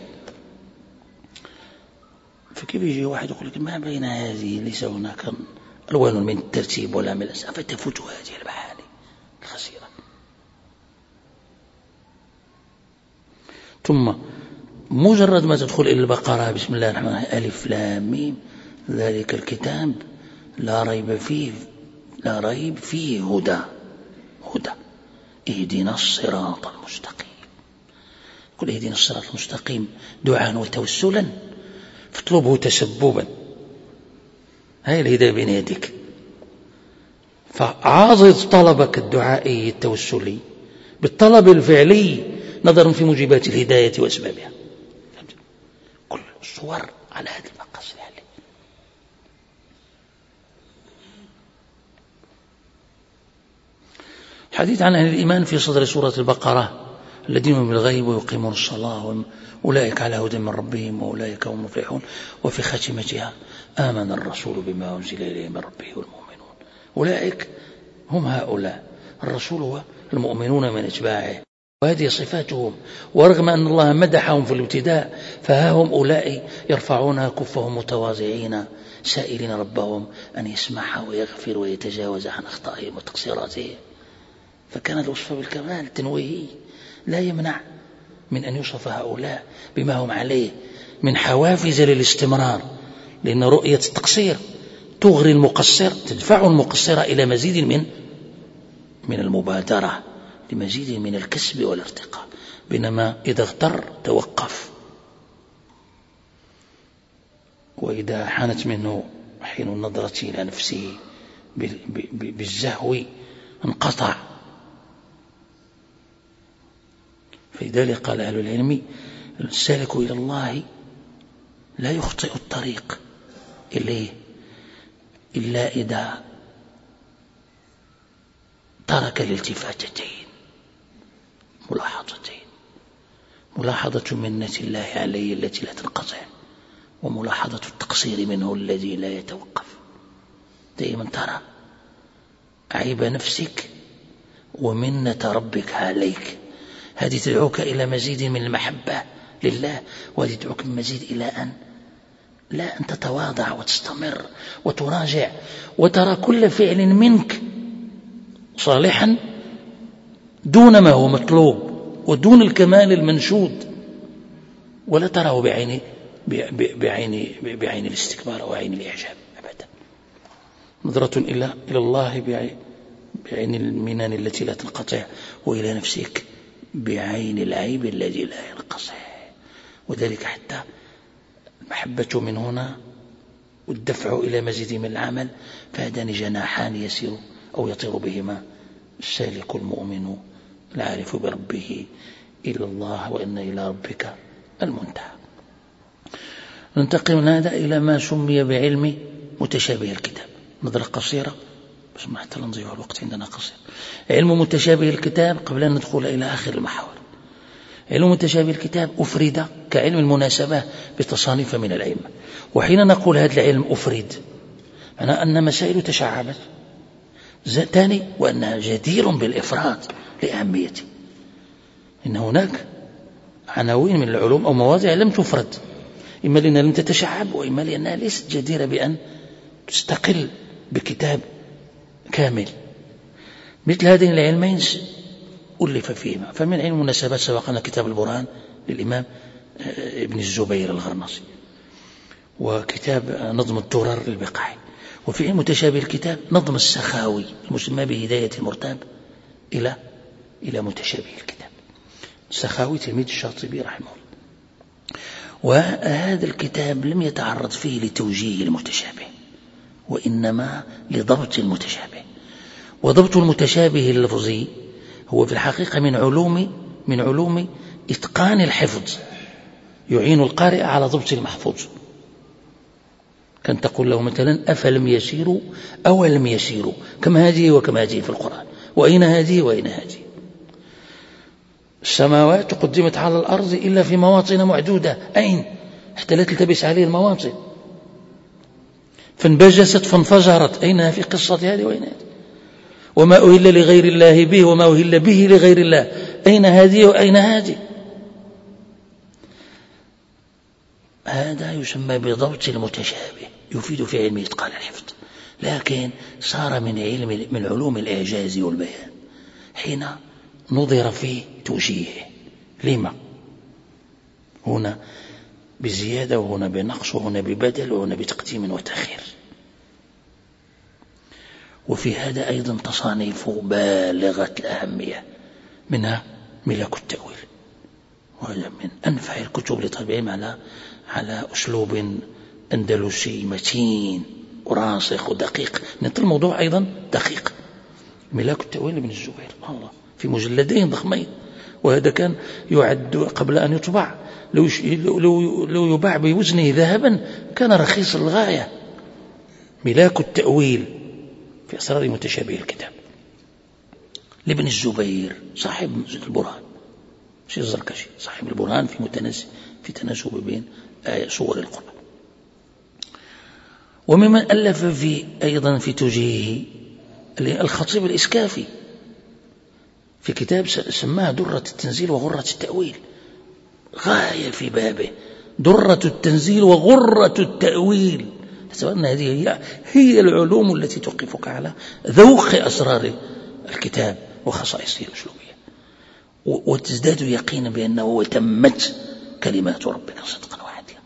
فكيف يجي واحد يقول لك ما بين هذه ليس هناك ألوان من الترتيب ولا من الأسئلة فتفوت هذه المعاني الخسيرة. ثم مجرد ما تدخل إلى البقرة بسم الله الرحمن الرحيم. ألف لام ميم. ذلك الكتاب لا ريب فيه لا ريب فيه هدى. هدى. اهدنا الصراط المستقيم. قل اهدنا الصراط المستقيم. دعاء وتوسلا. فاطلبه تسببا. هاي الهداية بين يديك. فعاضد طلبك الدعائي التوسلي بالطلب الفعلي نظرا في موجبات الهداية وأسبابها. الصور على هذا المقاصد حديث عن أهل الإيمان في صدر سورة البقرة الذين بالغيب ويقيمون الصلاة أولئك على هدى من ربهم وأولئك هم المفلحون. وفي خاتمتها آمن الرسول بما أنزل إليه من ربه والمؤمنون. أولئك هم هؤلاء. الرسول هو المؤمنون من أتباعه. وهذه صفاتهم ورغم أن الله مدحهم في الابتداء فها هم أولئك يرفعون كفهم متواضعين سائلين ربهم أن يسمح ويغفر ويتجاوز عن أخطائهم وتقصيراتهم فكان الوصف بالكمال التنويهي لا يمنع من أن يوصف هؤلاء بما هم عليه من حوافز للاستمرار لأن رؤية التقصير تغري المقصر تدفع المقصر إلى مزيد من من المبادرة. لمزيد من الكسب والارتقاء بينما إذا اغتر توقف. وإذا حانت منه حين النظرة إلى نفسه بالزهو انقطع. فلذلك قال أهل العلم السالك إلى الله لا يخطئ الطريق إليه إلا إذا ترك الالتفاتتين ملاحظتين. ملاحظة منة الله عليه التي لا تنقطع وملاحظة التقصير منه الذي لا يتوقف. دائما ترى عيب نفسك ومنة ربك عليك. هذه تدعوك إلى مزيد من المحبة لله وهذه تدعوك من مزيد إلى أن لا أن تتواضع وتستمر وتراجع وترى كل فعل منك صالحا دون ما هو مطلوب ودون الكمال المنشود. ولا تراه بعين بعين بعين الاستكبار أو عين الإعجاب أبدا. نظرة إلى إلى الله بعين المنان التي لا تنقطع وإلى نفسك بعين العيب الذي لا ينقصع. وذلك حتى المحبة من هنا والدفع إلى مزيد من العمل فهذان جناحان يسير أو يطير بهما السالك المؤمن العارف بربه إلى الله وإن إلى ربك المنتهى. ننتقل من هذا إلى ما سمي بعلم متشابه الكتاب. نظرة قصيرة بس ما حتى نضيع الوقت عندنا قصير. علم متشابه الكتاب قبل أن ندخل إلى آخر المحاور. علم متشابه الكتاب أفرد كعلم المناسبة بتصانيف من الأئمة. وحين نقول هذا العلم أفرد معنى أن مسائل تشعبت ثاني وأنها جدير بالإفراد. لأهميته. إن هناك عناوين من العلوم أو مواضع لم تفرد إما لأنها لم تتشعب وإما لأنها ليست جديرة بأن تستقل بكتاب كامل. مثل هذين العلمين ألف فيهما. فمن علم المناسبات سبقنا كتاب البرهان للإمام آه، ابن الزبير الغرناصي وكتاب نظم الدرر للبقاعي وفي متشابه الكتاب نظم السخاوي المسمى بهداية المرتاب إلى إلى متشابه الكتاب. السخاوي تلميذ الشاطبي رحمه الله. وهذا الكتاب لم يتعرض فيه لتوجيه المتشابه وإنما لضبط المتشابه. وضبط المتشابه اللفظي هو في الحقيقة من علوم من علوم إتقان الحفظ. يعين القارئ على ضبط المحفوظ. كان تقول له مثلا أفلم يسيروا أو لم يسيروا؟ كم هذه وكم هذه في القرآن؟ وأين هذه وأين هذه؟ السماوات قدمت على الأرض إلا في مواطن معدودة. أين؟ حتى لا تلتبس عليه المواطن. فانبجست فانفجرت. أين في قصة هذه وأين هذه؟ وما أهل لغير الله به وما أهل به لغير الله. أين هذه وأين هذه؟ هذا يسمى بضبط المتشابه. يفيد في علم إتقان الحفظ. لكن صار من علم من علوم الإعجاز والبيان. حين نظر في توجيهه. لما؟ هنا بزيادة وهنا بنقص وهنا ببدل وهنا بتقديم وتأخير. وفي هذا أيضا تصانيف بالغة الأهمية منها ملك التأويل. وهذا من أنفع الكتب لطالب على على أسلوب أندلسي متين وراسخ ودقيق. نت الموضوع أيضا دقيق. ملاك التأويل ابن الزبير. الله. في مجلدين ضخمين وهذا كان يعد قبل أن يطبع. لو, لو, لو يباع بوزنه ذهبا كان رخيص للغاية. ملاك التأويل في أسرار متشابه الكتاب. لابن الزبير صاحب البرهان. مش الزركشي صاحب البرهان في متناسب في تناسب بين آية سور القرآن. وممن ألف في أيضا في توجيهه الخطيب الإسكافي. في كتاب سماه درة التنزيل وغرة التأويل. غاية في بابه. درة التنزيل وغرة التأويل. أن هذه هي, هي العلوم التي توقفك على ذوق أسرار الكتاب وخصائصه الأسلوبية. وتزداد يقينا بأنه تمت كلمات ربنا صدقا وعدلا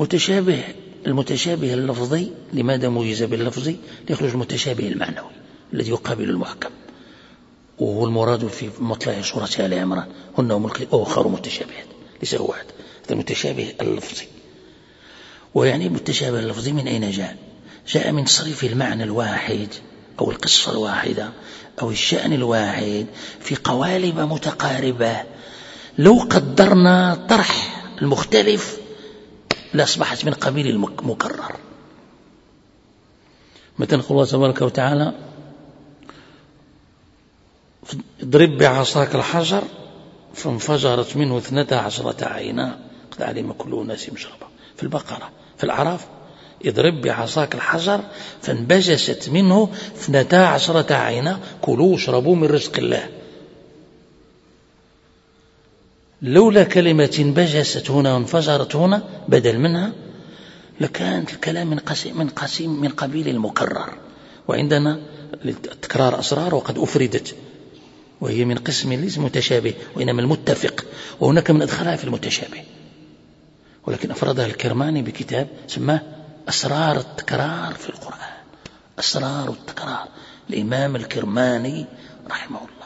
متشابه المتشابه اللفظي لماذا ميز باللفظي ليخرج المتشابه المعنوي الذي يقابل المحكم. وهو المراد في مطلع سورة آل عمران هن ملك أخر متشابهات ليس هو واحد هذا المتشابه اللفظي. ويعني المتشابه اللفظي من أين جاء؟ جاء من تصريف المعنى الواحد أو القصة الواحدة أو الشأن الواحد في قوالب متقاربة. لو قدرنا طرح المختلف لأصبحت من قبيل المكرر. مثلا الله تبارك وتعالى؟ اضرب بعصاك الحجر فانفجرت منه اثنتا عشرة عينا. قد علم كل أناس مشربا. في البقرة في الأعراف. اضرب بعصاك الحجر فانبجست منه اثنتا عشرة عينا. كلوا واشربوا من رزق الله. لولا كلمة انبجست هنا وانفجرت هنا بدل منها لكانت الكلام من قسيم من قسيم من قبيل المكرر. وعندنا تكرار أسرار وقد أفردت وهي من قسم ليس متشابه وإنما المتفق وهناك من أدخلها في المتشابه. ولكن أفردها الكرماني بكتاب سماه أسرار التكرار في القرآن. أسرار التكرار. الإمام الكرماني رحمه الله.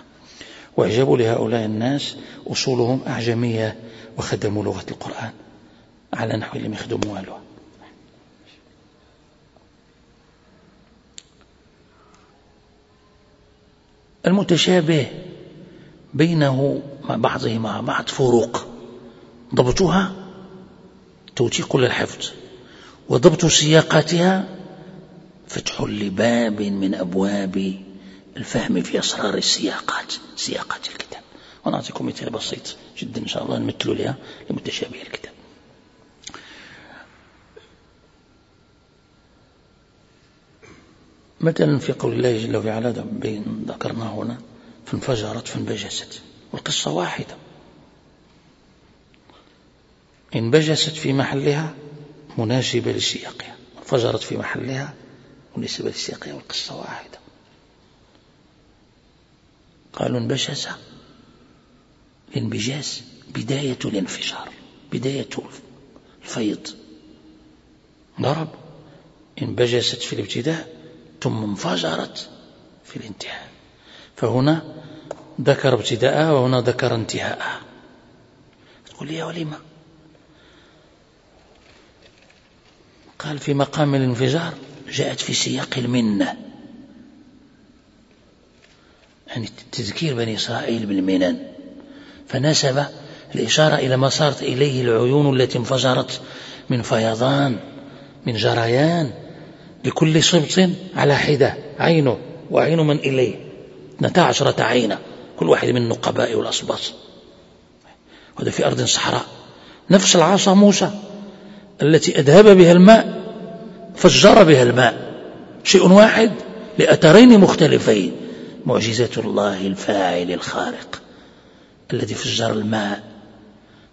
وأعجبوا لهؤلاء الناس أصولهم أعجمية وخدموا لغة القرآن على نحو لم يخدموا له المتشابه بينه مع بعضه مع بعض فروق. ضبطها توثيق للحفظ وضبط سياقاتها فتح لباب من أبواب الفهم في أسرار السياقات سياقات الكتاب. ونعطيكم مثال بسيط جدا إن شاء الله نمثل لها لمتشابه الكتاب. مثلا في قول الله جل وعلا بين ذكرناه هنا فانفجرت فانبجست. والقصة واحدة. انبجست في محلها مناسبة لسياقها. انفجرت في محلها مناسبة لسياقها والقصة واحدة. قالوا انبجس الانبجاس بداية الانفجار. بداية الفيض. ضرب. انبجست في الابتداء ثم انفجرت في الانتهاء. فهنا ذكر ابتداءها وهنا ذكر انتهاءها. تقول لي ولما قال في مقام الانفجار جاءت في سياق المنة. يعني تذكير بني إسرائيل بالمنن فنسب الإشارة إلى ما صارت إليه العيون التي انفجرت من فيضان من جريان لكل سبط على حدة عينه وعين من إليه. اثنتا عشرة عينة كل واحد من النقباء والأصباط. وهذا في أرض صحراء. نفس العصا موسى التي أذهب بها الماء فجر بها الماء. شيء واحد لأثرين مختلفين. معجزة الله الفاعل الخارق الذي فجر الماء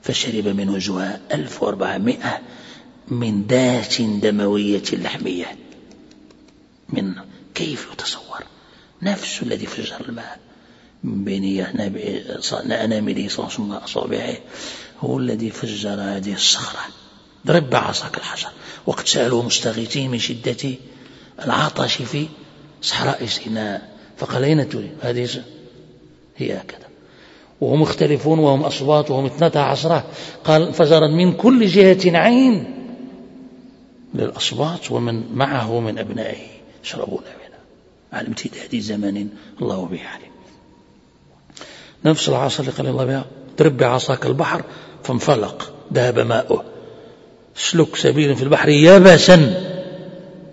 فشرب منه جواء 1400 من ذات دموية لحمية. من كيف يتصور؟ نفس الذي فجر الماء من بين أنامله ثم أصابعه هو الذي فجر هذه الصخرة. ضرب بعصاك الحجر. وقد سألوا مستغيثين من شدة العطش في صحراء سيناء. فقال أين تريد هذه هي هكذا. وهم مختلفون وهم أصوات وهم اثنتا عشرة. قال فجرت من كل جهة عين. للأصوات ومن معه من أبنائه. يشربون منها على امتداد زمن الله به عليم. نفس العصا اللي قال الله بها. اضرب بعصاك البحر فانفلق. ذهب ماؤه. سلك سبيل في البحر يبسا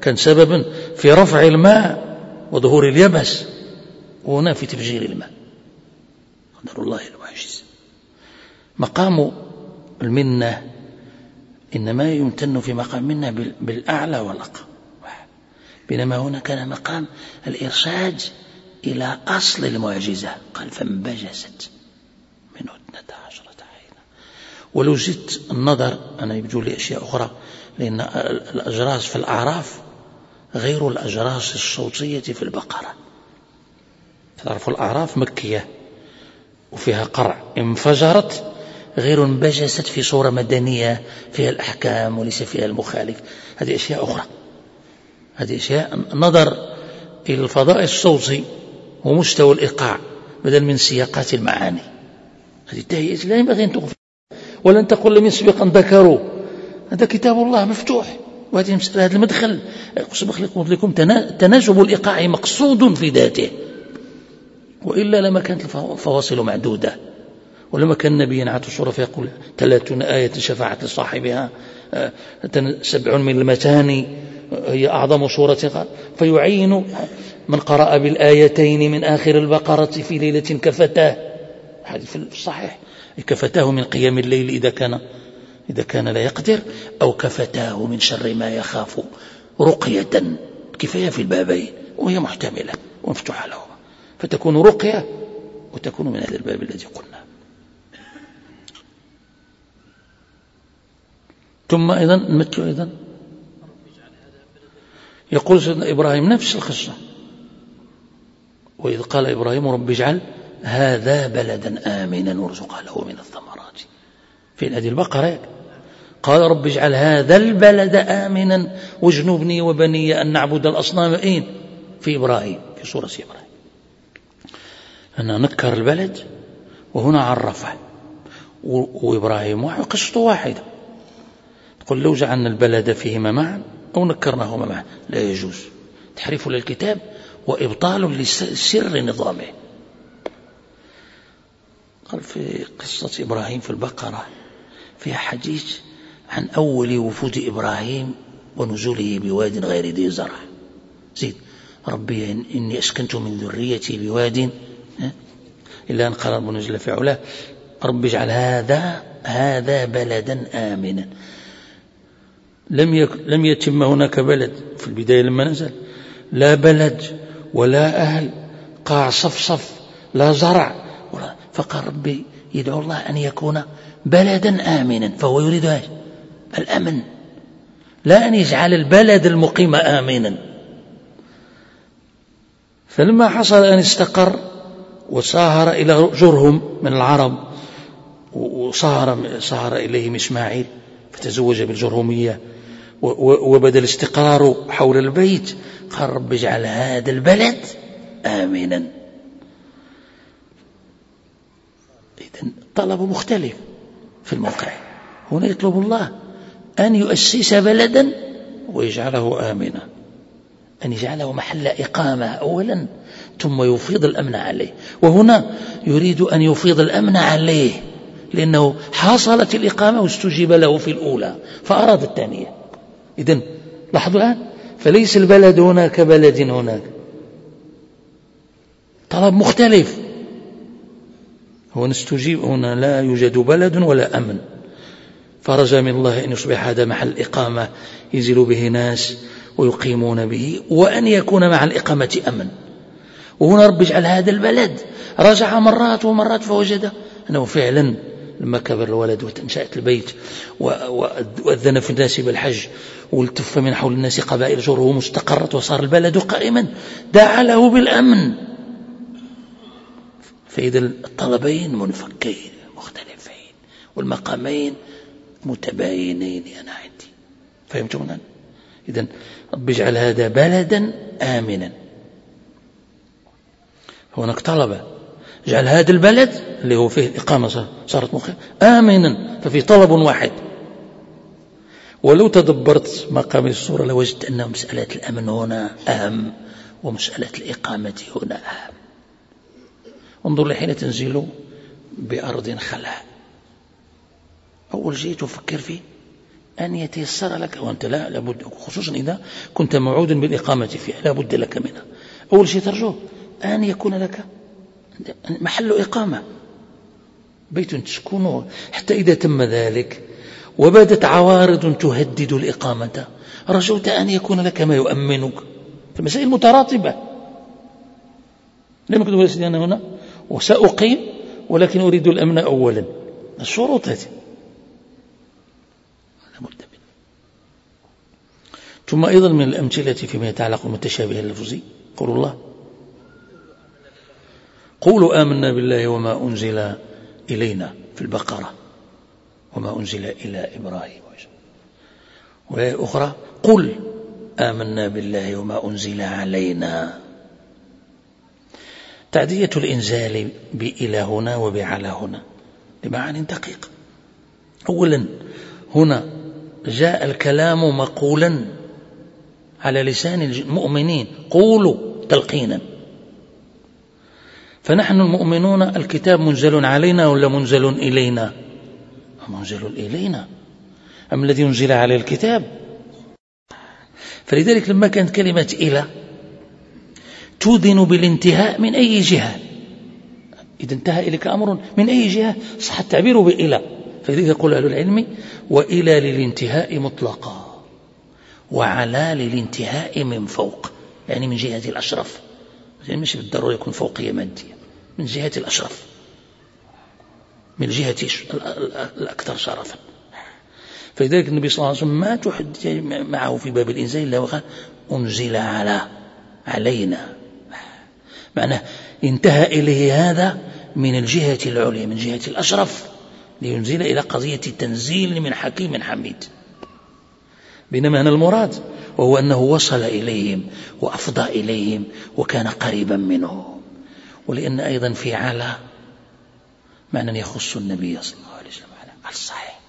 كان سببا في رفع الماء وظهور اليبس. وهنا في تفجير الماء. قدر الله المعجز مقام المنة إنما يمتن في مقام منة بالأعلى والأقل بينما هنا كان مقام الإرشاد إلى أصل المعجزة. قال فانبجست منه اثنتا عشرة عينا. ولو زدت النظر أنا يبدو لي أشياء أخرى لأن الأجراس في الأعراف غير الأجراس الصوتية في البقرة. تعرف الأعراف مكية وفيها قرع. انفجرت غير انبجست في صورة مدنية فيها الأحكام وليس فيها المخالف. هذه أشياء أخرى. هذه أشياء نظر إلى الفضاء الصوتي ومستوى الإيقاع بدل من سياقات المعاني. هذه التهيئة لا ينبغي أن تغفل ولن تقول لم يسبق أن ذكروا. هذا كتاب الله مفتوح وهذه هذا المدخل. لكم تناسب الإيقاع مقصود في ذاته. وإلا لما كانت الفواصل معدودة. ولما كان النبي ينعت الصورة فيقول ثلاثون آية شفاعة لصاحبها آه، سبع من المتاني آه، هي أعظم صورة فيعين من قرأ بالآيتين من آخر البقرة في ليلة كفتاه. في الصحيح. كفتاه من قيام الليل إذا كان إذا كان لا يقدر أو كفتاه من شر ما يخاف رقية. كفاية في البابين وهي محتملة. ومفتوحة لهما فتكون رقية وتكون من هذا الباب الذي قلنا. ثم أيضا نمثل أيضا. يقول سيدنا إبراهيم نفس القصة. وإذ قال إبراهيم رب اجعل هذا بلدا آمنا وارزق أهله من الثمرات. في هذه البقرة قال رب اجعل هذا البلد آمنا واجنبني وبني أن نعبد الأصنام. أين؟ في إبراهيم في سورة إبراهيم. أن نكر البلد وهنا عرفه. وإبراهيم قصته واحدة. قل لو جعلنا البلد فيهما معا أو نكرناهما معا. لا يجوز. تحريف للكتاب وإبطال لسر نظامه. قال في قصة إبراهيم في البقرة فيها حديث عن أول وفود إبراهيم ونزوله بواد غير ذي زرع. زيد ربي إني أسكنت من ذريتي بواد إلا أن قال ربنا جل في علاه رب اجعل هذا هذا بلدا آمنا. لم يك لم يتم هناك بلد في البداية لما نزل. لا بلد ولا أهل قاع صفصف لا زرع. ولا فقال ربي يدعو الله أن يكون بلدا آمنا. فهو يريد هذا الأمن. لا أن يجعل البلد المقيم آمنا. فلما حصل أن استقر وساهر إلى جرهم من العرب وصهر صهر إليهم إسماعيل فتزوج بالجرهمية وبدأ الاستقرار حول البيت. قال رب اجعل هذا البلد آمنا. إذن طلب مختلف في الموقع. هنا يطلب الله أن يؤسس بلدا ويجعله آمنا. أن يجعله محل إقامة أولا. ثم يفيض الأمن عليه. وهنا يريد أن يفيض الأمن عليه لأنه حصلت الإقامة واستجيب له في الأولى فأراد الثانية إذن لاحظوا الآن؟ فليس البلد هناك كبلد هناك. طلب مختلف. هو نستجيب هنا لا يوجد بلد ولا أمن. فرجى من الله أن يصبح هذا محل إقامة ينزل به ناس ويقيمون به وأن يكون مع الإقامة أمن. وهنا رب اجعل هذا البلد. رجع مرات ومرات فوجد أنه فعلا لما كبر الولد وانشأت البيت وأذن في الناس بالحج والتف من حول الناس قبائل جره مستقرت وصار البلد قائما. دعا له بالأمن. فإذا الطلبين منفكين مختلفين والمقامين متباينين أنا عندي فهمتم إذا رب اجعل هذا بلدا آمنا. هناك طلبة. اجعل هذا البلد اللي هو فيه الإقامة صارت مخيمة آمنا. ففي طلب واحد. ولو تدبرت مقام الصورة لوجدت أن مسألة الأمن هنا أهم ومسألة الإقامة هنا أهم. انظر لحين تنزل بأرض خلاء أول شيء تفكر فيه أن يتيسر لك وأنت لا لابد خصوصا إذا كنت موعود بالإقامة فيها لا بد لك منها. أول شيء ترجوه. أن يكون لك محل إقامة. بيت تسكنه حتى إذا تم ذلك وبدت عوارض تهدد الإقامة. رجوت أن يكون لك ما يؤمنك. في مسائل متراتبة. لم يكن سيدي أنا هنا وسأقيم ولكن أريد الأمن أولا. الشروط هذه. ثم أيضا من الأمثلة فيما يتعلق بالمتشابه اللفظي. قول الله قولوا آمنا بالله وما أنزل إلينا في البقرة وما أنزل إلى إبراهيم. وآية أخرى قل آمنا بالله وما أنزل علينا. تعدية الإنزال بإلى هنا وبعلى هنا بمعنى دقيق. أولا هنا جاء الكلام مقولا على لسان المؤمنين. قولوا تلقينا. فنحن المؤمنون الكتاب منزل علينا ولا منزل إلينا؟ منزل إلينا. أم الذي أنزل عليه الكتاب؟ فلذلك لما كانت كلمة إلى توذن بالانتهاء من أي جهة؟ إذا انتهى إليك أمر من أي جهة؟ صح التعبير بإلى. فلذلك يقول أهل العلم وإلى للانتهاء مطلقا وعلى للانتهاء من فوق. يعني من جهة الأشرف. يعني مش بالضرورة يكون فوقية مادية. من جهة الأشرف. من جهة الأكثر شرفا. فلذلك النبي صلى الله عليه وسلم ما تحدث معه في باب الإنزال إلا وقال أنزل على علينا. معناه انتهى إليه هذا من الجهة العليا من جهة الأشرف لينزل إلى قضية تنزيل من حكيم حميد. بينما هنا المراد وهو أنه وصل إليهم وأفضى إليهم وكان قريبا منهم ولأن أيضا في على معنى يخص النبي صلى الله عليه وسلم. على الصحيح.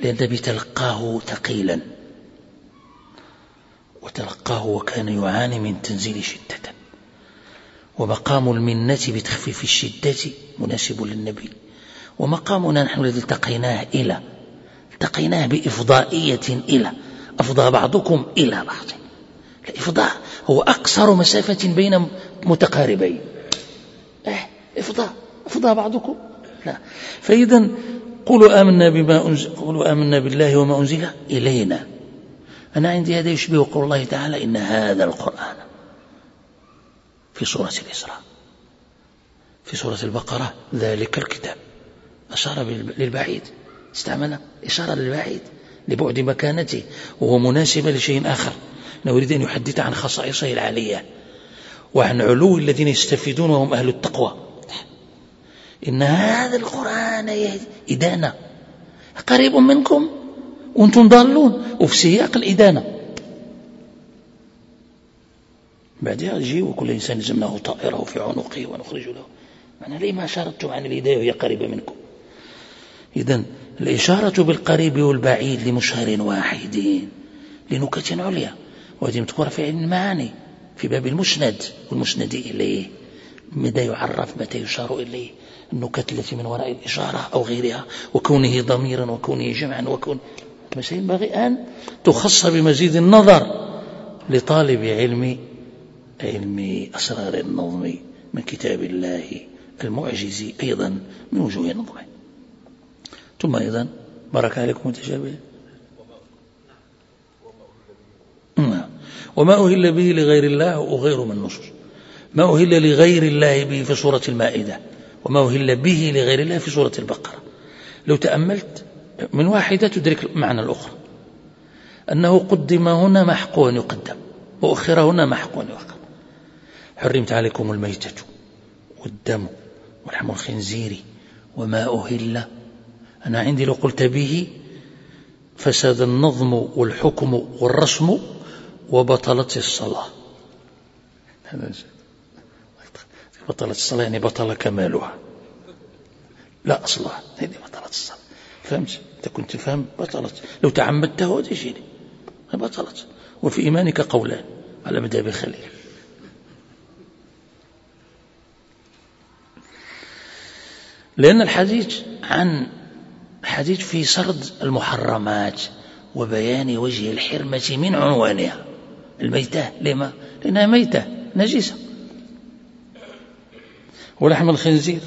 لأن النبي تلقاه ثقيلا. وتلقاه وكان يعاني من تنزيل شدة. ومقام المنة بتخفيف الشدة مناسب للنبي. ومقامنا نحن الذي التقيناه إلى. التقيناه بإفضائية إلى. أفضى بعضكم إلى بعض. الإفضاء هو أقصر مسافة بين متقاربين. إفضاء أفضى بعضكم. لا. فإذا قولوا آمنا بما أنزل قولوا آمنا بالله وما أنزل إلينا. أنا عندي هذا يشبه قول الله تعالى إن هذا القرآن في سورة الإسراء. في سورة البقرة ذلك الكتاب. أشار للبعيد. استعمل إشارة للبعيد لبعد مكانته وهو مناسب لشيء آخر. نريد أن يحدث عن خصائصه العالية. وعن علو الذين يستفيدون وهم أهل التقوى. إن هذا القرآن إدانة. قريب منكم؟ وأنتم ضالون. وفي سياق الإدانة. بعدها يجي وكل إنسان لزمناه طائرة في عنقه ونخرج له. معنى ليه ما أشارتم عن الهداية وهي قريبة منكم؟ إذا الإشارة بالقريب والبعيد لمشهر واحد لنكت عليا. وهذه مذكورة في علم المعاني. في باب المسند والمسند إليه متى يعرف متى يشار إليه النكت التي من وراء الإشارة أو غيرها وكونه ضميرا وكونه جمعا وكون. بس ينبغي أن تخص بمزيد النظر لطالب علم علم أسرار النظم من كتاب الله المعجز أيضا من وجوه النظم. ثم أيضا بارك عليكم متشابه. نعم. وما أهل به لغير الله وغير من نصوص ما أهل لغير الله به في سورة المائدة وما أهل به لغير الله في سورة البقرة. لو تأملت من واحدة تدرك المعنى الأخرى. أنه قدم هنا أن يقدم وأخر هنا أن يؤخر حرمت عليكم الميتة والدم ولحم الخنزير وما أهل. أنا عندي لو قلت به فساد النظم والحكم والرسم وبطلت الصلاة. بطلت الصلاة يعني بطل كمالها لا أصلها هذه بطلت الصلاة. فهمت؟ أنت كنت فهم بطلت. لو تعمدته هذا بطلت. وفي إيمانك قولان على مذهب الخليل لأن الحديث عن الحديث في سرد المحرمات وبيان وجه الحرمة من عنوانها. الميتة. لما؟ لأنها ميتة نجسة. ولحم الخنزير.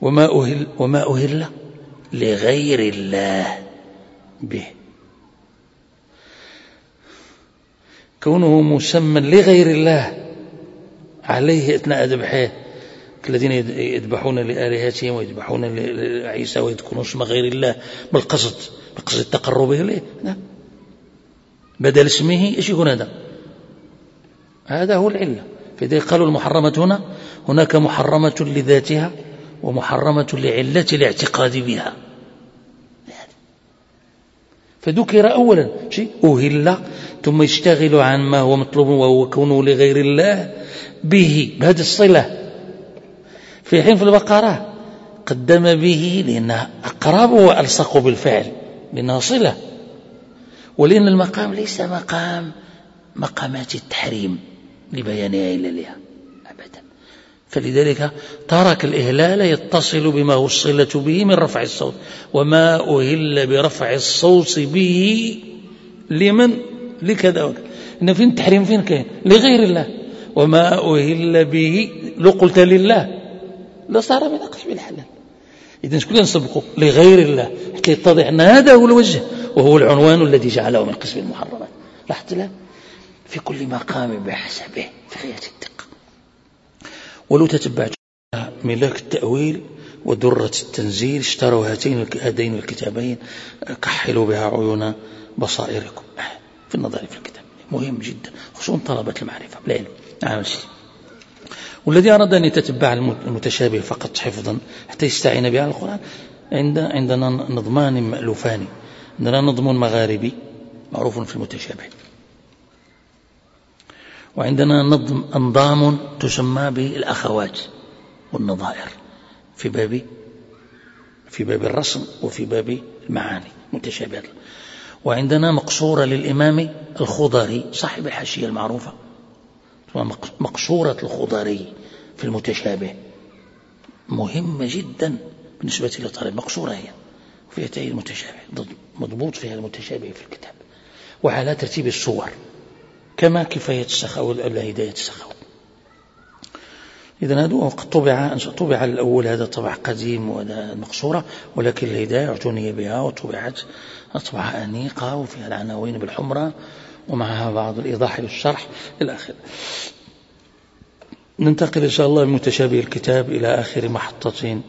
وما أهل, وما أهل لغير الله به. كونه مسمى لغير الله عليه أثناء ذبحه الذين يذبحون لآلهتهم ويذبحون لعيسى ويذكرون اسم غير الله بالقصد بقصد التقرب إليه. نعم بدل اسمه إيش يكون هذا؟ هذا هو العلة. فإذا قالوا المحرمة هنا هناك محرمة لذاتها ومحرمة لعلة الاعتقاد بها. فذكر أولا شيء أهل ثم يشتغل عن ما هو مطلوب وهو كونه لغير الله به بهذه الصلة. في حين في البقرة قدم به لأنها أقرب وألصق بالفعل لأنها صلة. ولأن المقام؟ ليس مقام مقامات التحريم لبيانها إلا لها أبدا. فلذلك ترك الإهلال يتصل بما وصلة به من رفع الصوت وما أهل برفع الصوت به لمن؟ لكذا. وكذا إن فين التحريم؟ فين كاين؟ لغير الله. وما أهل به لو قلت لله لصار من أقسم الحلال إذا شكون نسبقه لغير الله. حتى يتضح أن هذا هو الوجه. وهو العنوان الذي جعله من قسم المحرمات. لاحظت لا في كل مقام بحسبه في غاية الدقة. ولو تتبعت ملاك التأويل ودرة التنزيل اشتروا هاتين هذين الكتابين كحلوا بها عيون بصائركم. في النظر في الكتاب. مهم جدا خصوصا طلبة المعرفة. بالعلم نعم والذي أراد أن يتتبع المتشابه فقط حفظا حتى يستعين بها القرآن عندنا نظمان مألوفان. عندنا نظم مغاربي معروف في المتشابه. وعندنا نظم أنظام تسمى بالأخوات والنظائر في باب في باب الرسم وفي باب المعاني متشابهة. وعندنا مقصورة للإمام الخضري صاحب الحاشية المعروفة. مقصورة الخضري في المتشابه. مهمة جدا بالنسبة للطالب مقصورة هي فيها تأييد المتشابه مضبوط فيها المتشابه في الكتاب وعلى ترتيب الصور كما كفاية السخاوة ولا هداية السخاوة إذا هذا قد طبع طبع الأول هذا طبع قديم وهذا مقصورة ولكن الهداية اعتني بها وطبعت أطبعة أنيقة وفيها العناوين بالحمرة ومعها بعض الإيضاح للشرح إلى آخره. ننتقل إن شاء الله من متشابه الكتاب إلى آخر محطة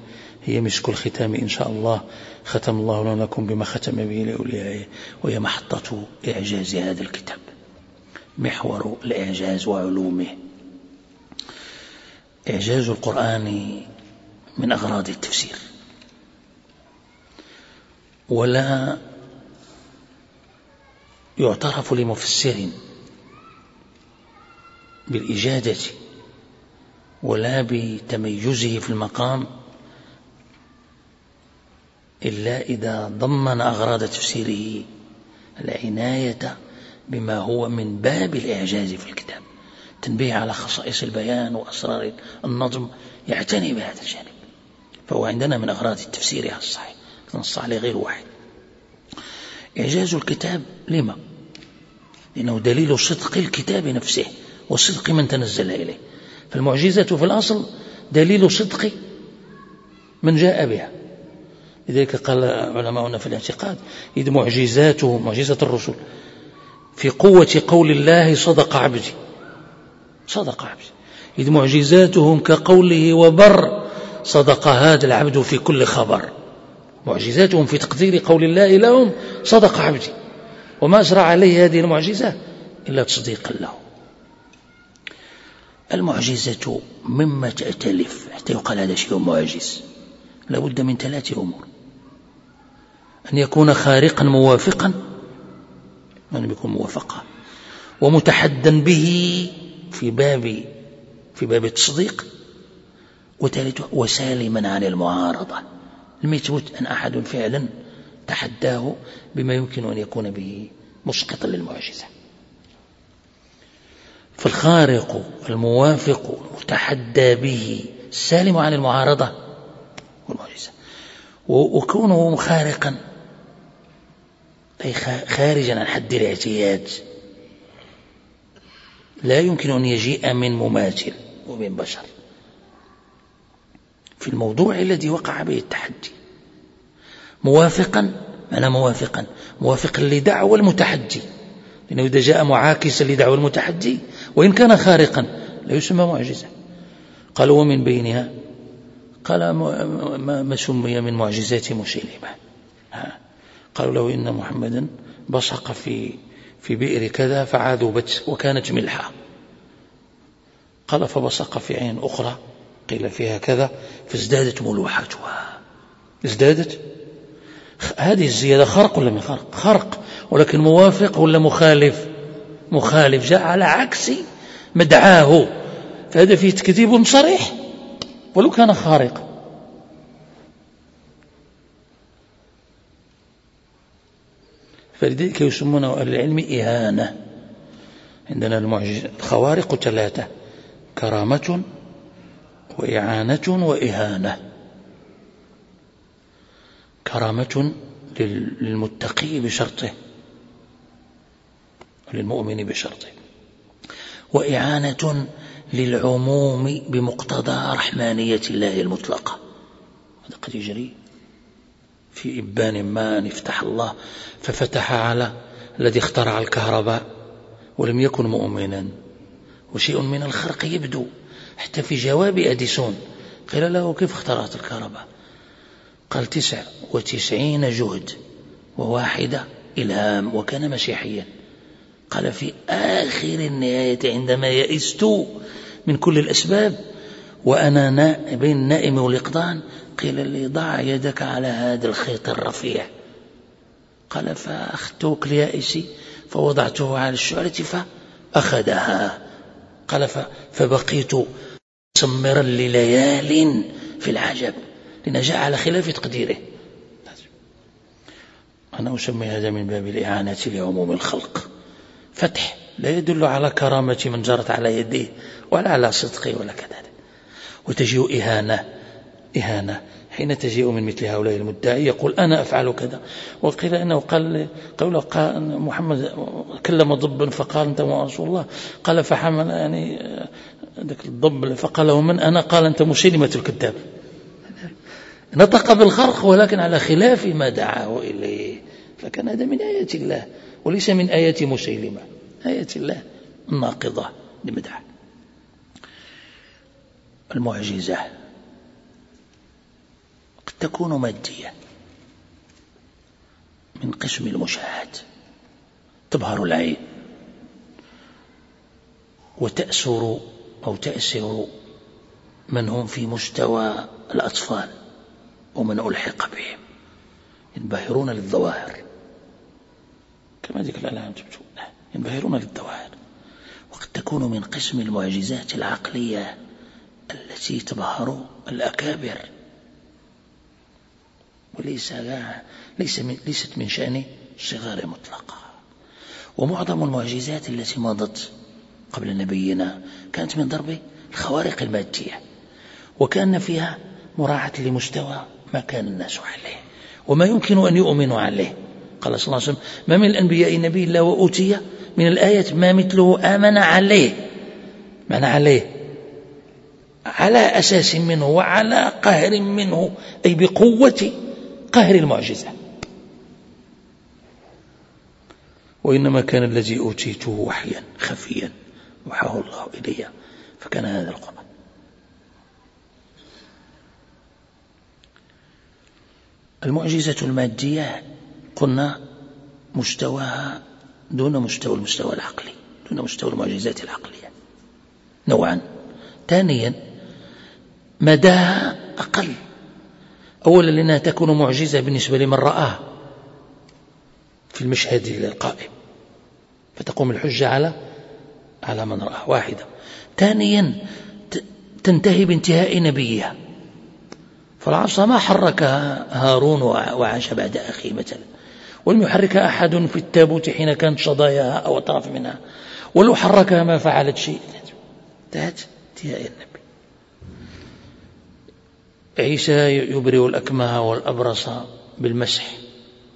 هي مسك الختام إن شاء الله. ختم الله لنا لكم بما ختم به لأوليائه وهي محطة إعجاز هذا الكتاب. محور الإعجاز وعلومه. إعجاز القرآن من أغراض التفسير. ولا يعترف لمفسر بالإجادة ولا بتميزه في المقام إلا إذا ضمن أغراض تفسيره العناية بما هو من باب الإعجاز في الكتاب. تنبيه على خصائص البيان وأسرار النظم يعتني بهذا الجانب. فهو عندنا من أغراض التفسير الصحيح. نص عليه غير واحد. إعجاز الكتاب لما؟ لأنه دليل صدق الكتاب نفسه وصدق من تنزل إليه. فالمعجزة في الأصل دليل صدق من جاء بها. لذلك قال علماؤنا في الاعتقاد إذ معجزاته معجزة الرسل في قوة قول الله صدق عبدي صدق عبدي. إذ معجزاتهم كقوله وبر صدق هذا العبد في كل خبر. معجزاتهم في تقدير قول الله لهم صدق عبدي. وما أسرع عليه هذه المعجزة إلا تصديقا له. المعجزة مما تأتلف حتى يقال هذا شيء معجز. لابد من ثلاث أمور. أن يكون خارقا موافقا؟ أن يكون موافقا. ومتحدا به في باب في باب التصديق. وثالث وسالما عن المعارضة. لم يثبت أن أحد فعلا تحداه بما يمكن أن يكون به مسقطا للمعجزة. فالخارق الموافق المتحدى به السالم عن المعارضة والمعجزة. وكونه خارقا أي خارجا عن حد الاعتياد. لا يمكن أن يجيء من مماثل ومن بشر. في الموضوع الذي وقع به التحدي. موافقا؟ معنى موافقا. موافقا لدعوى المتحدي. لأنه إذا جاء معاكسا لدعوى المتحدي وإن كان خارقا لا يسمى معجزة. قال ومن بينها؟ قال ما سمي من معجزات مسيلمة قالوا له إن محمدا بصق في في بئر كذا فعاذبت وكانت ملحة. قال فبصق في عين أخرى قيل فيها كذا فازدادت ملوحتها. ازدادت؟ هذه الزيادة خرق ولا من خرق؟ خرق ولكن موافق ولا مخالف؟ مخالف جاء على عكس مدعاه. فهذا فيه تكذيب صريح ولو كان خارق. فلذلك يسمونه أهل العلم إهانة. عندنا المعجزة. الخوارق ثلاثة كرامة وإعانة وإهانة. كرامة للمتقي بشرطه للمؤمن بشرطه. وإعانة للعموم بمقتضى رحمانية الله المطلقة. هذا قد يجري في إبان ما أن يفتح الله ففتح على الذي اخترع الكهرباء ولم يكن مؤمنا. وشيء من الخرق يبدو حتى في جواب أديسون. قيل له كيف اخترعت الكهرباء؟ قال تسع وتسعين جهد وواحدة إلهام وكان مسيحيا. قال في آخر النهاية عندما يئست من كل الأسباب وأنا بين النائم واليقظان قيل لي ضع يدك على هذا الخيط الرفيع. قال فأخذت كليائسي فوضعته على الشعرة فأخذها. قال فبقيت مسمرا لليال في العجب لأن جاء على خلاف تقديره. أنا أسمي هذا من باب الإعانة لعموم الخلق. فتح لا يدل على كرامة من جرت على يديه ولا على صدقه ولا كذلك. وتجيء إهانة إهانة. حين تجيء من مثل هؤلاء المدعي يقول أنا أفعل كذا. وقيل أنه قال قول قال محمد كلم ضبا فقال أنت رسول الله. قال فحمل يعني ذاك الضب فقال له من أنا؟ قال أنت مسلمة الكذاب. نطق بالخرق ولكن على خلاف ما دعاه إليه. فكان هذا من آيات الله وليس من آيات مسيلمة. آيات الله الناقضة لمدح المعجزة. تكون مادية. من قسم المشاهد. تبهر العين. وتأسر أو تأسر من هم في مستوى الأطفال ومن ألحق بهم. ينبهرون للظواهر. كما ذكر الآن ينبهرون للظواهر. وقد تكون من قسم المعجزات العقلية التي تبهر الأكابر. وليس ليس من ليست من شأن الصغار مطلقا ومعظم المعجزات التي مضت قبل نبينا كانت من ضرب الخوارق المادية وكان فيها مراعاة لمستوى ما كان الناس عليه وما يمكن أن يؤمنوا عليه. قال صلى الله عليه وسلم ما من الأنبياء نبي إلا وأوتي من الآية ما مثله آمن عليه. معنى عليه؟ على أساس منه وعلى قهر منه أي بقوة قهر المعجزة. وإنما كان الذي أوتيته وحيا خفيا وحاه الله إلي فكان هذا القرآن. المعجزة المادية قلنا مستواها دون مستوى المستوى العقلي دون مستوى المعجزات العقلية. نوعا. ثانيا مداها أقل. أولا لأنها تكون معجزة بالنسبة لمن رآه في المشهد القائم. فتقوم الحجة على على من رآه. واحدة. ثانيا تنتهي بانتهاء نبيها. فالعصا ما حركها هارون وعاش بعد أخيه مثلا. ولم يحركها أحد في التابوت حين كانت شظاياها أو أطراف منها. ولو حركها ما فعلت شيء. انتهت انتهاء النبي. عيسى يبرئ الأكمه والأبرص بالمسح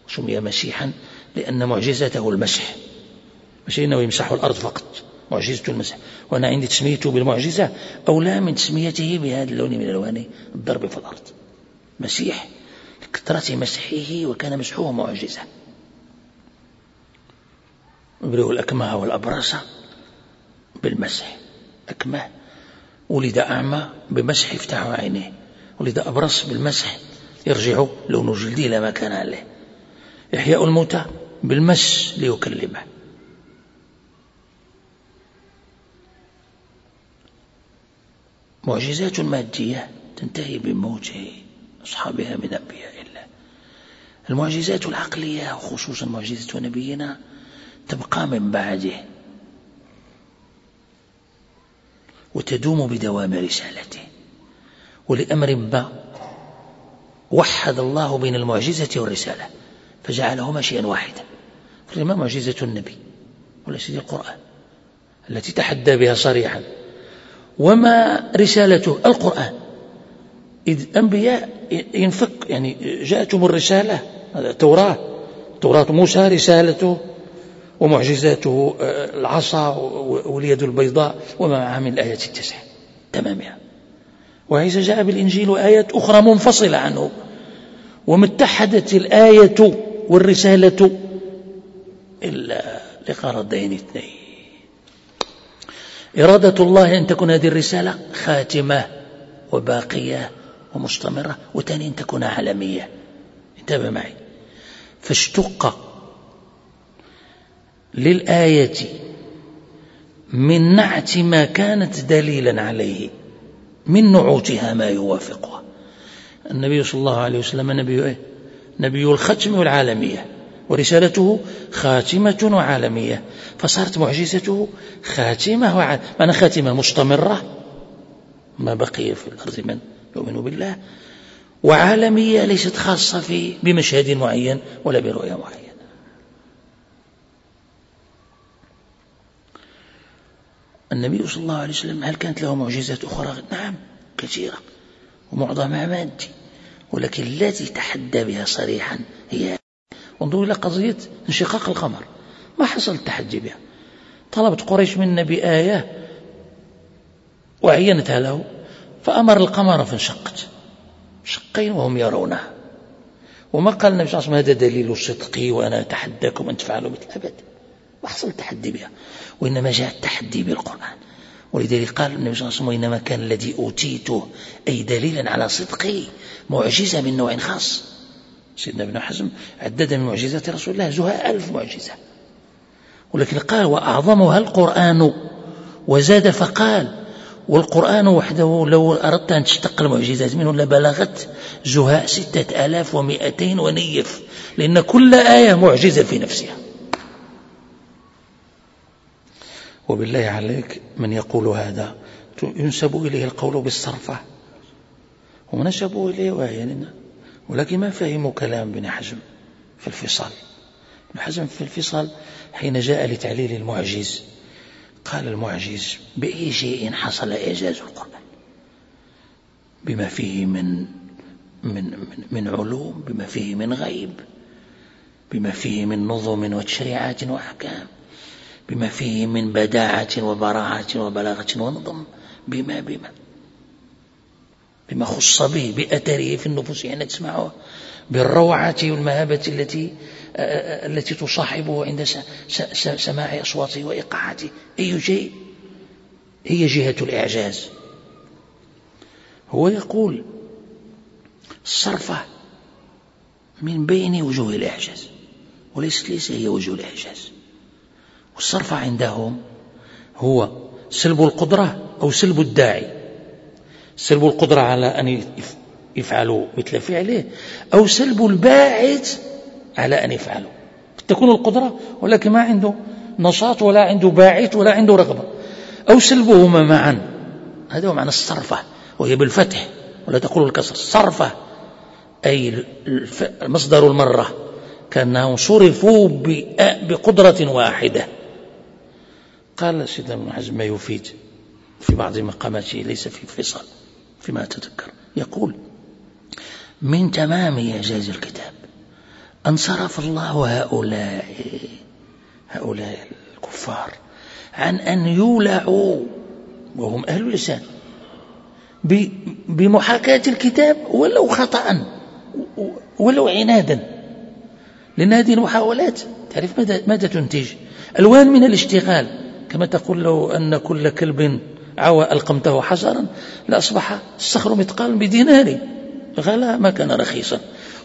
سمي مسيحا لأن معجزته المسح. مش إنه يمسح الأرض فقط معجزة المسح. وأنا عندي تسميته بالمعجزة أولى من تسميته بهذا اللون من الألوان الضرب في الأرض. مسيح كثرة مسحه وكان مسحه معجزة. يبرئ الأكمه والأبرص بالمسح. أكمه ولد أعمى بمسح يفتح عينيه. ولد أبرص بالمسح. يرجع لون جلده إلى ما كان عليه. إحياء الموتى بالمس ليكلمه. معجزات مادية تنتهي بموت أصحابها من أنبياء الله. المعجزات العقلية وخصوصا معجزة نبينا تبقى من بعده. وتدوم بدوام رسالته. ولأمر ما وحد الله بين المعجزة والرسالة فجعلهما شيئا واحدا. فلما معجزة النبي وليس القرآن التي تحدى بها صريحا. وما رسالته؟ القرآن. إذ أنبياء ينفك يعني جاءتهم الرسالة التوراة. توراة موسى رسالته ومعجزاته آه، العصا واليد البيضاء وما معها من الآيات التسع تمامها. وعيسى جاء بالإنجيل وآيات أخرى منفصلة عنه وما اتحدت الآية والرسالة إلا لغرضين اثنين. إرادة الله أن تكون هذه الرسالة خاتمة وباقية ومستمرة وثاني أن تكون عالمية. انتبه معي. فاشتق للآية من نعت ما كانت دليلا عليه. من نعوتها ما يوافقها. النبي صلى الله عليه وسلم نبي إيه؟ نبي الختم والعالمية ورسالته خاتمة وعالمية. فصارت معجزته خاتمة وعالمية معنى خاتمة مستمرة. ما بقي في الأرض من يؤمن بالله. وعالمية ليست خاصة في بمشهد معين ولا برؤية معينة. النبي صلى الله عليه وسلم هل كانت له معجزات أخرى؟ نعم كثيرة ومعظمها مادي ولكن التي تحدى بها صريحا هي انظروا إلى قضية انشقاق القمر. ما حصل التحدي بها؟ طلبت قريش منا بآية وعينتها له فأمر القمر فانشقت. شقين وهم يرونها. وما قال النبي صلى الله عليه وسلم هذا دليل صدقي وأنا أتحداكم أن تفعلوا مثل أبد ما حصل التحدي بها وإنما جاء التحدي بالقرآن. ولذلك قال النبي صلى الله عليه وسلم وإنما كان الذي أوتيته أي دليلا على صدقي معجزة من نوع خاص. سيدنا ابن حزم عدد من معجزات رسول الله زهاء ألف معجزة. ولكن قال وأعظمها القرآن. وزاد فقال والقرآن وحده لو أردت أن تشتق المعجزات منه لبلغت زهاء ستة آلاف ومئتين ونيف لأن كل آية معجزة في نفسها. وبالله عليك من يقول هذا. ينسب إليه القول بالصرفة. ونسبوا إليه وهي ولكن ما فهموا كلام ابن حزم في الفصال. ابن حزم في الفصال حين جاء لتعليل المعجز قال المعجز بأي شيء حصل إعجاز القرآن؟ بما فيه من من من, من علوم بما فيه من غيب بما فيه من نظم وتشريعات وأحكام. بما فيه من بداعة وبراعة وبلاغة ونظم. بما بما بما خص به بأثره في النفوس حين تسمعه بالروعة والمهابة التي التي تصاحبه عند سماع أصواته وإيقاعاته. أي شيء؟ هي جهة الإعجاز. هو يقول الصرفة من بين وجوه الإعجاز وليست ليس هي وجوه الإعجاز. والصرف عندهم هو سلب القدرة أو سلب الداعي. سلب القدرة على أن يفعلوا مثل فعله أو سلب الباعث على أن يفعلوا. تكون القدرة ولكن ما عنده نشاط ولا عنده باعث ولا عنده رغبة. أو سلبهما معا. هذا هو معنى الصرفة وهي بالفتح. ولا تقول الكسر صرفة. أي مصدر المرة. كأنهم صرفوا بقدرة واحدة. قال سيدنا ابن حزم ما يفيد في بعض مقاماته ليس في فصل فيما أتذكر. يقول من تمام إعجاز الكتاب أن صرف الله هؤلاء هؤلاء الكفار عن أن يولعوا وهم أهل اللسان بمحاكاة الكتاب ولو خطأ ولو عنادا لأن هذه المحاولات. تعرف ماذا تنتج؟ ألوان من الاشتغال. كما تقول لو أن كل كلب عوى ألقمته حجرا لأصبح الصخر مثقالا بدينار. غلا ما كان رخيصا.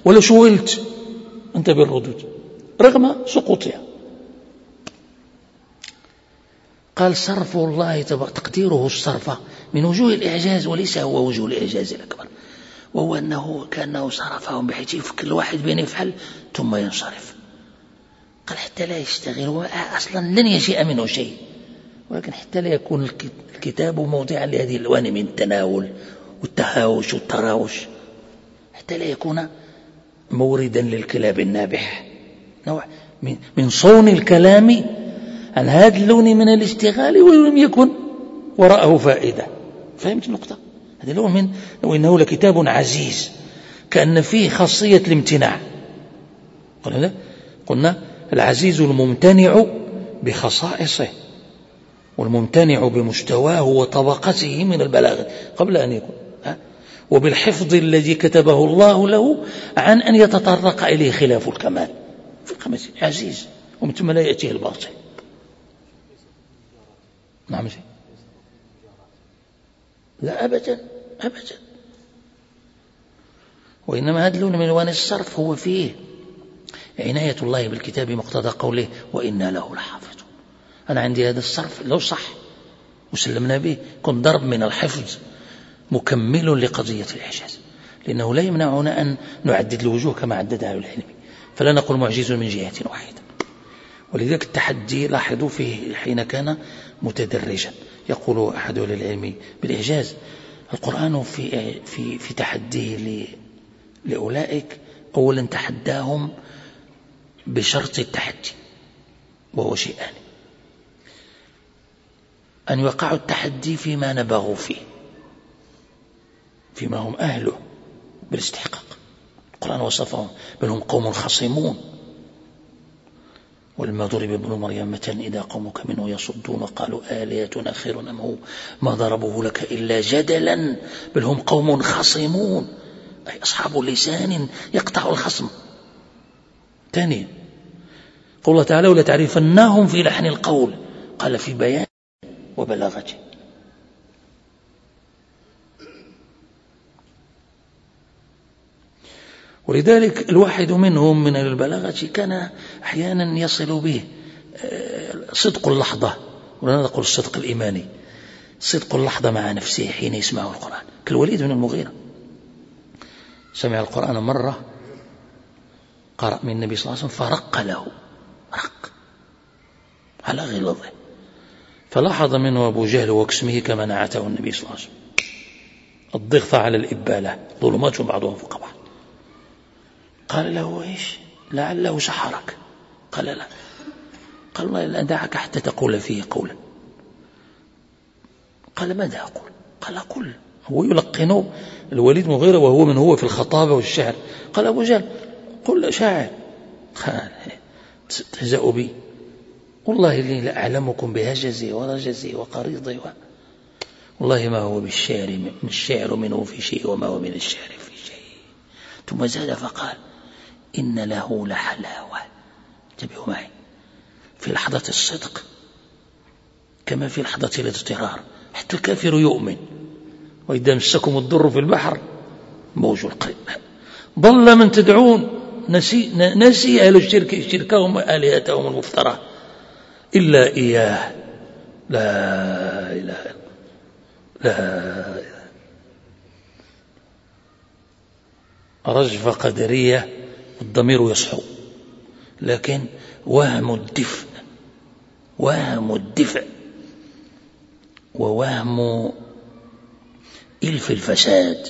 ولو شغلت أنت بالردود. رغم سقوطها. قال صرف الله تقديره الصرف من وجوه الإعجاز وليس هو وجوه الإعجاز الأكبر. وهو أنه كأنه صرفهم بحيث يفكر الواحد بين يفعل ثم ينصرف. قال حتى لا يشتغل. أصلا لن يشيء منه شيء. ولكن حتى لا يكون الكتاب موضعا لهذه الألوان من التناول والتهاوش والتراوش حتى لا يكون موردا للكلاب النابح. نوع من صون الكلام عن هذا اللون من الاشتغال ولم يكن وراءه فائدة. فهمت النقطة؟ هذا لون من وإنه لكتاب عزيز كأن فيه خاصية الامتناع. قلنا العزيز الممتنع بخصائصه. والممتنع بمستواه وطبقته من البلاغة قبل أن يكون وبالحفظ الذي كتبه الله له عن أن يتطرق إليه خلاف الكمال. في الخمس عزيز ومن ثم لا يأتيه الباطل. نعم شيء لا أبدا أبدا. وإنما هذا اللون من ألوان الصرف هو فيه عناية الله بالكتاب مقتضى قوله وإنا له لحافظ أنا عندي هذا الصرف لو صح وسلمنا به كن ضرب من الحفظ مكمل لقضية الإعجاز لأنه لا يمنعنا أن نعدد الوجوه كما عددها أهل العلم. فلا نقول معجز من جهة واحدة. ولذلك التحدي لاحظوا فيه حين كان متدرجا. يقول أحد أهل العلم بالإعجاز القرآن في في في تحديه لأولئك أولا تحداهم بشرط التحدي وهو شيئان. أن يوقعوا التحدي فيما نبغوا فيه فيما هم أهله بالاستحقاق. القرآن وصفهم بل هم قوم خصمون. ولما ضرب ابن مريم متى إذا قومك منه يصدون وقالوا آليتنا خير أم هو؟ ما ضربوه لك إلا جدلا. بل هم قوم خصمون. أي أصحاب لسان يقطع الخصم. ثانيا قول الله تعالى ولا تعرفنهم في لحن القول قال في بيان وبلاغته ولذلك الواحد منهم من البلاغة كان أحيانا يصل به آه، صدق اللحظة. ولا نقول الصدق الإيماني؟ صدق اللحظة مع نفسه حين يسمع القرآن. كالوليد من المغيرة. سمع القرآن مرة قرأ من النبي صلى الله عليه وسلم فرق له. رق. على غلظه فلاحظ منه أبو جهل وكسمه كما نعته النبي صلى الله عليه وسلم. الضغط على الإبالة ظلمات بعضها فوق بعض. قال له إيش؟ لعله سحرك قال لا. قال الله لا دعك حتى تقول فيه قولا. قال ماذا أقول؟ قال قل هو يلقن الوليد مغيرة وهو من هو في الخطابة والشعر. قال أبو جهل قل شاعر. قال تهزأ بي. والله إني لأعلمكم بهجزي ورجزي وقريضي و... والله ما هو بالشعر من الشعر منه في شيء وما هو من الشعر في شيء. ثم زاد فقال إن له لحلاوة. انتبهوا معي. في لحظة الصدق كما في لحظة الاضطرار. حتى الكافر يؤمن. وإذا مسكم الضر في البحر موج القريب ضل من تدعون. نسي, نسي أهل الشرك شركهم وآلهتهم المفترى. إلا إياه. لا إله لا رجفة قدرية الضمير يصحو لكن وهم الدفء. وهم الدفع ووهم إلف الفساد.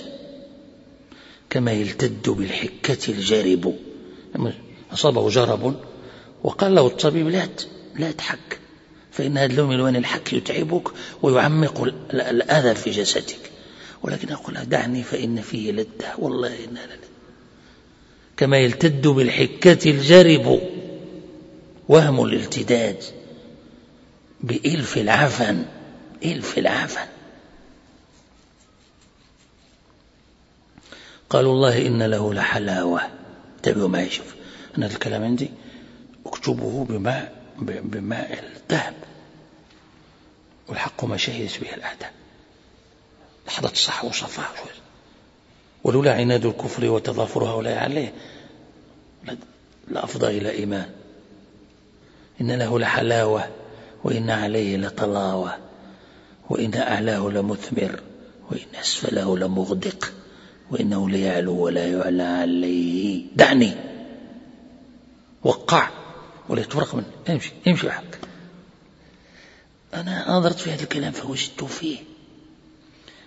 كما يلتد بالحكة الجارب. أصابه جرب وقال له الطبيب لا لا تحك. فإن هذا اللون من ألوان الحك يتعبك ويعمق الأذى في جسدك. ولكن أقول دعني فإن فيه لذة. والله إنها لذة. كما يلتد بالحكة الجرب. وهم الالتداد. بإلف العفن. إلف العفن. قالوا الله إن له لحلاوة. تبعوا ما يشوف أنا الكلام عندي أكتبه بماء بماء الذهب والحق ما شهدت به الأعداء. لحظة الصح وصفاء ولولا عناد الكفر وتضافر هؤلاء عليه لأفضى إلى إيمان. إن له لحلاوة وإن عليه لطلاوة وإن أعلاه لمثمر وإن أسفله لمغدق وإنه ليعلو ولا يعلى عليه. دعني. وقع. ولا يتفرق من امشي امشي حق. أنا نظرت في هذا الكلام فوجدت فيه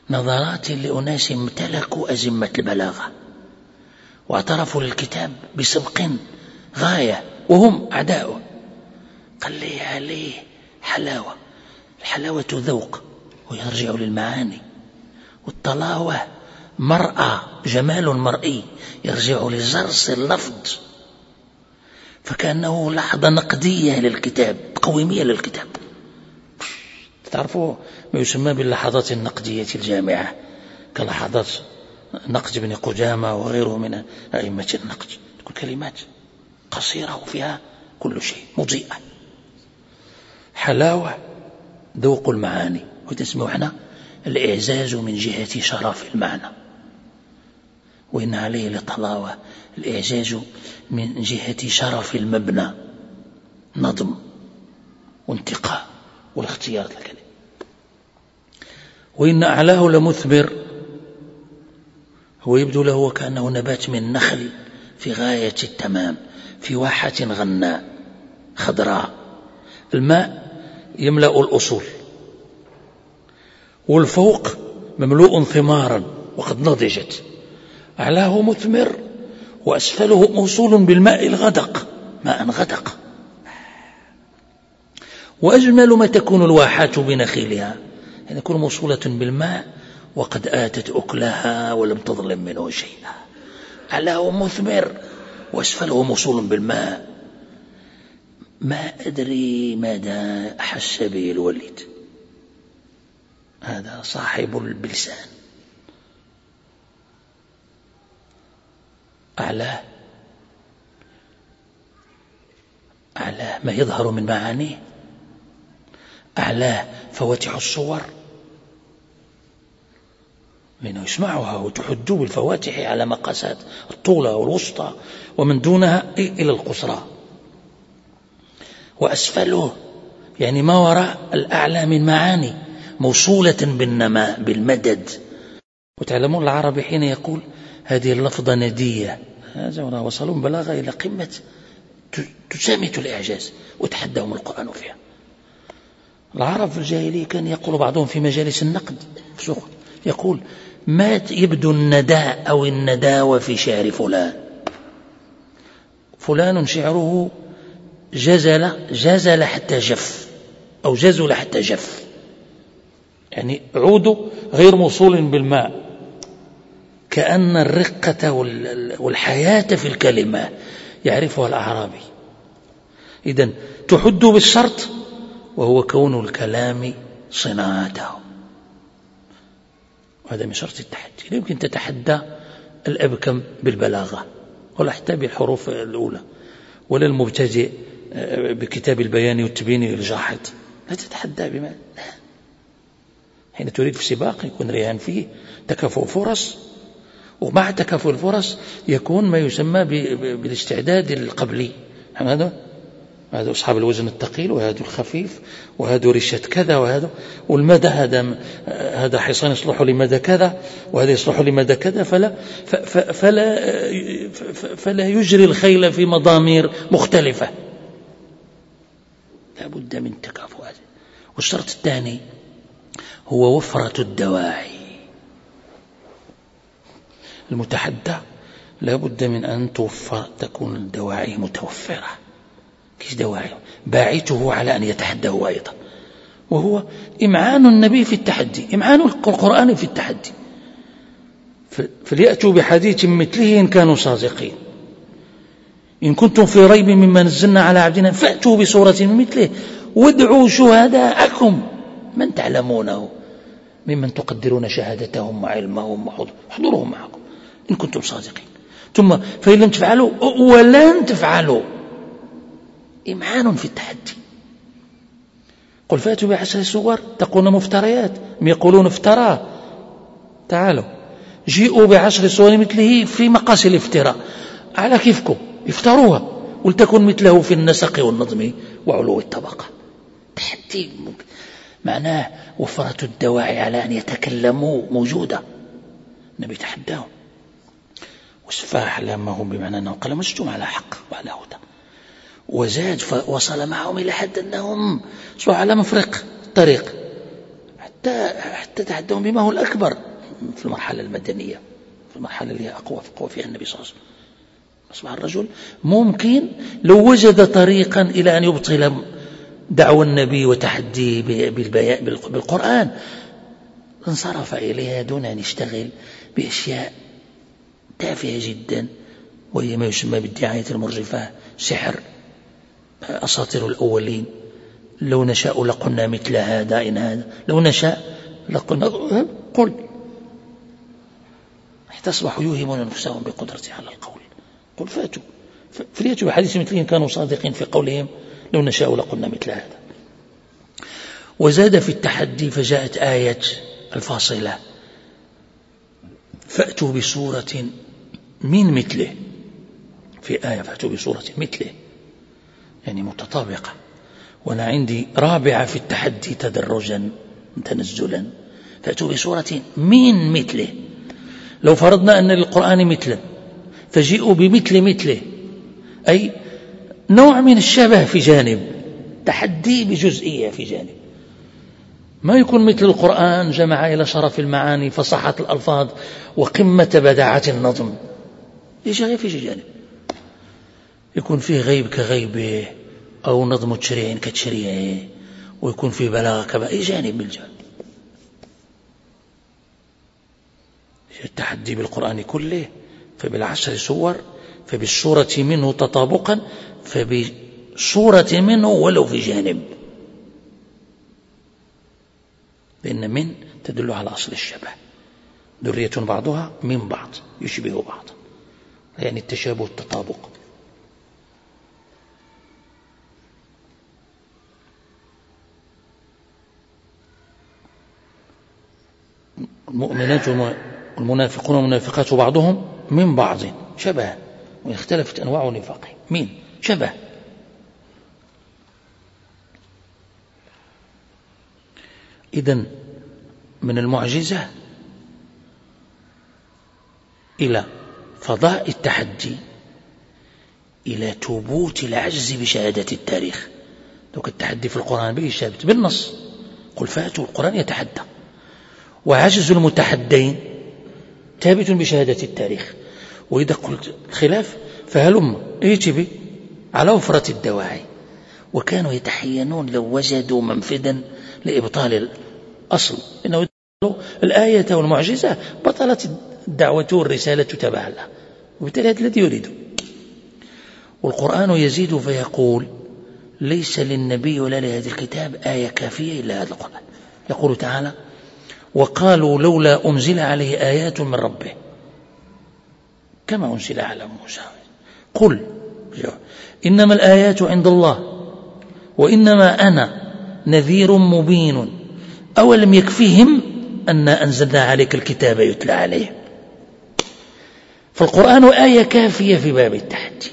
نظرات لأناس امتلكوا أزمة البلاغة واعترفوا للكتاب بسبق غاية وهم أعداؤه قال لي عليه حلاوة الحلاوة ذوق ويرجع للمعاني. والطلاوة مرأة جمال مرئي يرجع لزرس اللفظ. فكأنه لحظة نقدية للكتاب قويمية للكتاب. تعرفوا ما يسمى باللحظات النقدية الجامعة؟ كلحظات نقد بن قدامة وغيره من أئمة النقد. تكون كلمات قصيرة وفيها كل شيء مضيئة. حلاوة ذوق المعاني. وتسمعوا إحنا الإعزاز من جهة شرف المعنى. وإن عليه لطلاوة الإعجاز من جهة شرف المبنى نظم وانتقاء والاختيار الكلام وإن أعلاه لمثمر هو يبدو له وكأنه نبات من نخل في غاية التمام في واحة غناء خضراء. الماء يملأ الأصول والفوق مملوء ثمارا وقد نضجت. أعلاه مثمر وأسفله موصول بالماء الغدق ماء غدق. وأجمل ما تكون الواحات بنخيلها يعني تكون موصولة بالماء وقد آتت أكلها ولم تظلم منه شيئا. أعلاه مثمر وأسفله موصول بالماء. ما أدري ماذا أحس به الوليد. هذا صاحب البلسان. أعلاه أعلاه ما يظهر من معانيه أعلاه فواتح الصور لأنه يسمعها وتحد بالفواتح على مقاسات الطولة والوسطى ومن دونها إلى القصرى. وأسفله يعني ما وراء الأعلى من معاني موصولة بالنماء بالمدد. وتعلمون العربي حين يقول هذه اللفظة ندية. هذا وصلوا بلاغة إلى قمة تسامت الإعجاز وتحدهم القرآن فيها. العرب في الجاهلية كان يقول بعضهم في مجالس النقد يقول ما يبدو النداء أو النداوة في شعر فلان. فلان شعره جزل جزل حتى جف أو جزل حتى جف. يعني عود غير موصول بالماء. كأن الرقة والحياة في الكلمة يعرفها الأعرابي. إذا تحد بالشرط وهو كون الكلام صناعته. وهذا من شرط التحدي. لا يمكن تتحدى الأبكم بالبلاغة ولا حتى بالحروف الأولى ولا المبتدئ آه، بكتاب البيان والتبين الجاحظ لا تتحدى بما حين تريد في سباق يكون رهان فيه تكافؤ فرص ومع تكافؤ الفرص يكون ما يسمى بالاستعداد القبلي. هذا؟ هذا أصحاب الوزن الثقيل وهذا الخفيف وهذا رشة كذا وهذا والمدى هذا هذا حصان يصلح لمدى كذا وهذا يصلح لمدى كذا فلا فلا فلا يجري الخيل في مضامير مختلفة. لا بد من تكافؤ والشرط الثاني هو وفرة الدواعي. المتحدى لا بد من أن توفر تكون الدواعي متوفرة. كيش دواعي؟ باعته على أن يتحدى هو أيضا. وهو إمعان النبي في التحدي إمعان القرآن في التحدي. فليأتوا بحديث مثله إن كانوا صادقين. إن كنتم في ريب مما نزلنا على عبدنا فأتوا بصورة مثله. وادعوا شهداءكم. من تعلمونه؟ ممن تقدرون شهادتهم وعلمهم وحضورهم معكم. إن كنتم صادقين. ثم فإن لم تفعلوا ولن تفعلوا. إمعان في التحدي. قل فأتوا بعشر سور تقولون مفتريات يقولون افتراه تعالوا. جيئوا بعشر سور مثله في مقاس الافتراء. على كيفكم؟ افتروها. ولتكن مثله في النسق والنظم وعلو الطبقة. تحدي معناه وفرة الدواعي على أن يتكلموا موجودة. النبي تحداهم. وسفى أحلامهم بمعنى أنه قال مستم على حق وعلى هدى. وزاد فوصل معهم إلى حد أنهم صوا على مفرق الطريق حتى حتى تحدهم بما هو الأكبر في المرحلة المدنية. في المرحلة اللي أقوى أقوى فيها النبي صلى الله عليه وسلم. أصبح الرجل ممكن لو وجد طريقا إلى أن يبطل دعوى النبي وتحديه بالقرآن. انصرف إليها دون أن يشتغل بأشياء تافهة جدا وهي ما يسمى بالدعاية المرجفة سحر أساطير الأولين. لو نشاء لقلنا مثل هذا إن هذا. لو نشاء لقلنا قل. حتى أصبحوا يوهمون أنفسهم بقدرة على القول. قل فاتوا. فليأتوا بحديث مثلهم كانوا صادقين في قولهم لو نشاء لقلنا مثل هذا. وزاد في التحدي فجاءت آية الفاصلة. فأتوا بصورة من مثله؟ في آية فأتوا بصورة مثله. يعني متطابقة. وأنا عندي رابعة في التحدي تدرجا تنزلا. فأتوا بصورة من مثله؟ لو فرضنا أن للقرآن مثلا فجيئوا بمثل مثله. أي نوع من الشبه في جانب تحدي بجزئية في جانب. ما يكون مثل القرآن جمع إلى شرف المعاني فصحة الألفاظ وقمة بداعة النظم. إيش في جانب. يكون فيه غيب كغيبه أو نظم تشريع كتشريعه ويكون فيه بلاغة كبأي جانب من الجانب. التحدي بالقرآن كله فبالعشر سور فبالسورة منه تطابقا فبسورة منه ولو في جانب. لأن من تدل على أصل الشبه. ذرية بعضها من بعض يشبه بعض يعني التشابه التطابق المؤمنات والمنافقون والمنافقات بعضهم من بعض شبه واختلفت أنواع نفاقهم مين؟ شبه. إذا من المعجزة إلى فضاء التحدي إلى ثبوت العجز بشهادة التاريخ. لو التحدي في القرآن به ثابت بالنص. قل فأتوا القرآن يتحدى. وعجز المتحدين ثابت بشهادة التاريخ. وإذا قلت خلاف فهلم يجب على وفرة الدواعي. وكانوا يتحينون لو وجدوا منفذا لإبطال الأصل. إنه الآية والمعجزة بطلت الدعوة والرسالة تبعا لها وبالتالي هذا الذي يريده. والقرآن يزيد فيقول ليس للنبي ولا لهذا الكتاب آية كافية إلا هذا القرآن. يقول تعالى وقالوا لولا أنزل عليه آيات من ربه. كما أنزل على موسى. قل إنما الآيات عند الله وإنما أنا نذير مبين. أولم يكفيهم أن أنزلنا عليك الكتاب يتلى عليه فالقرآن آية كافية في باب التحدي.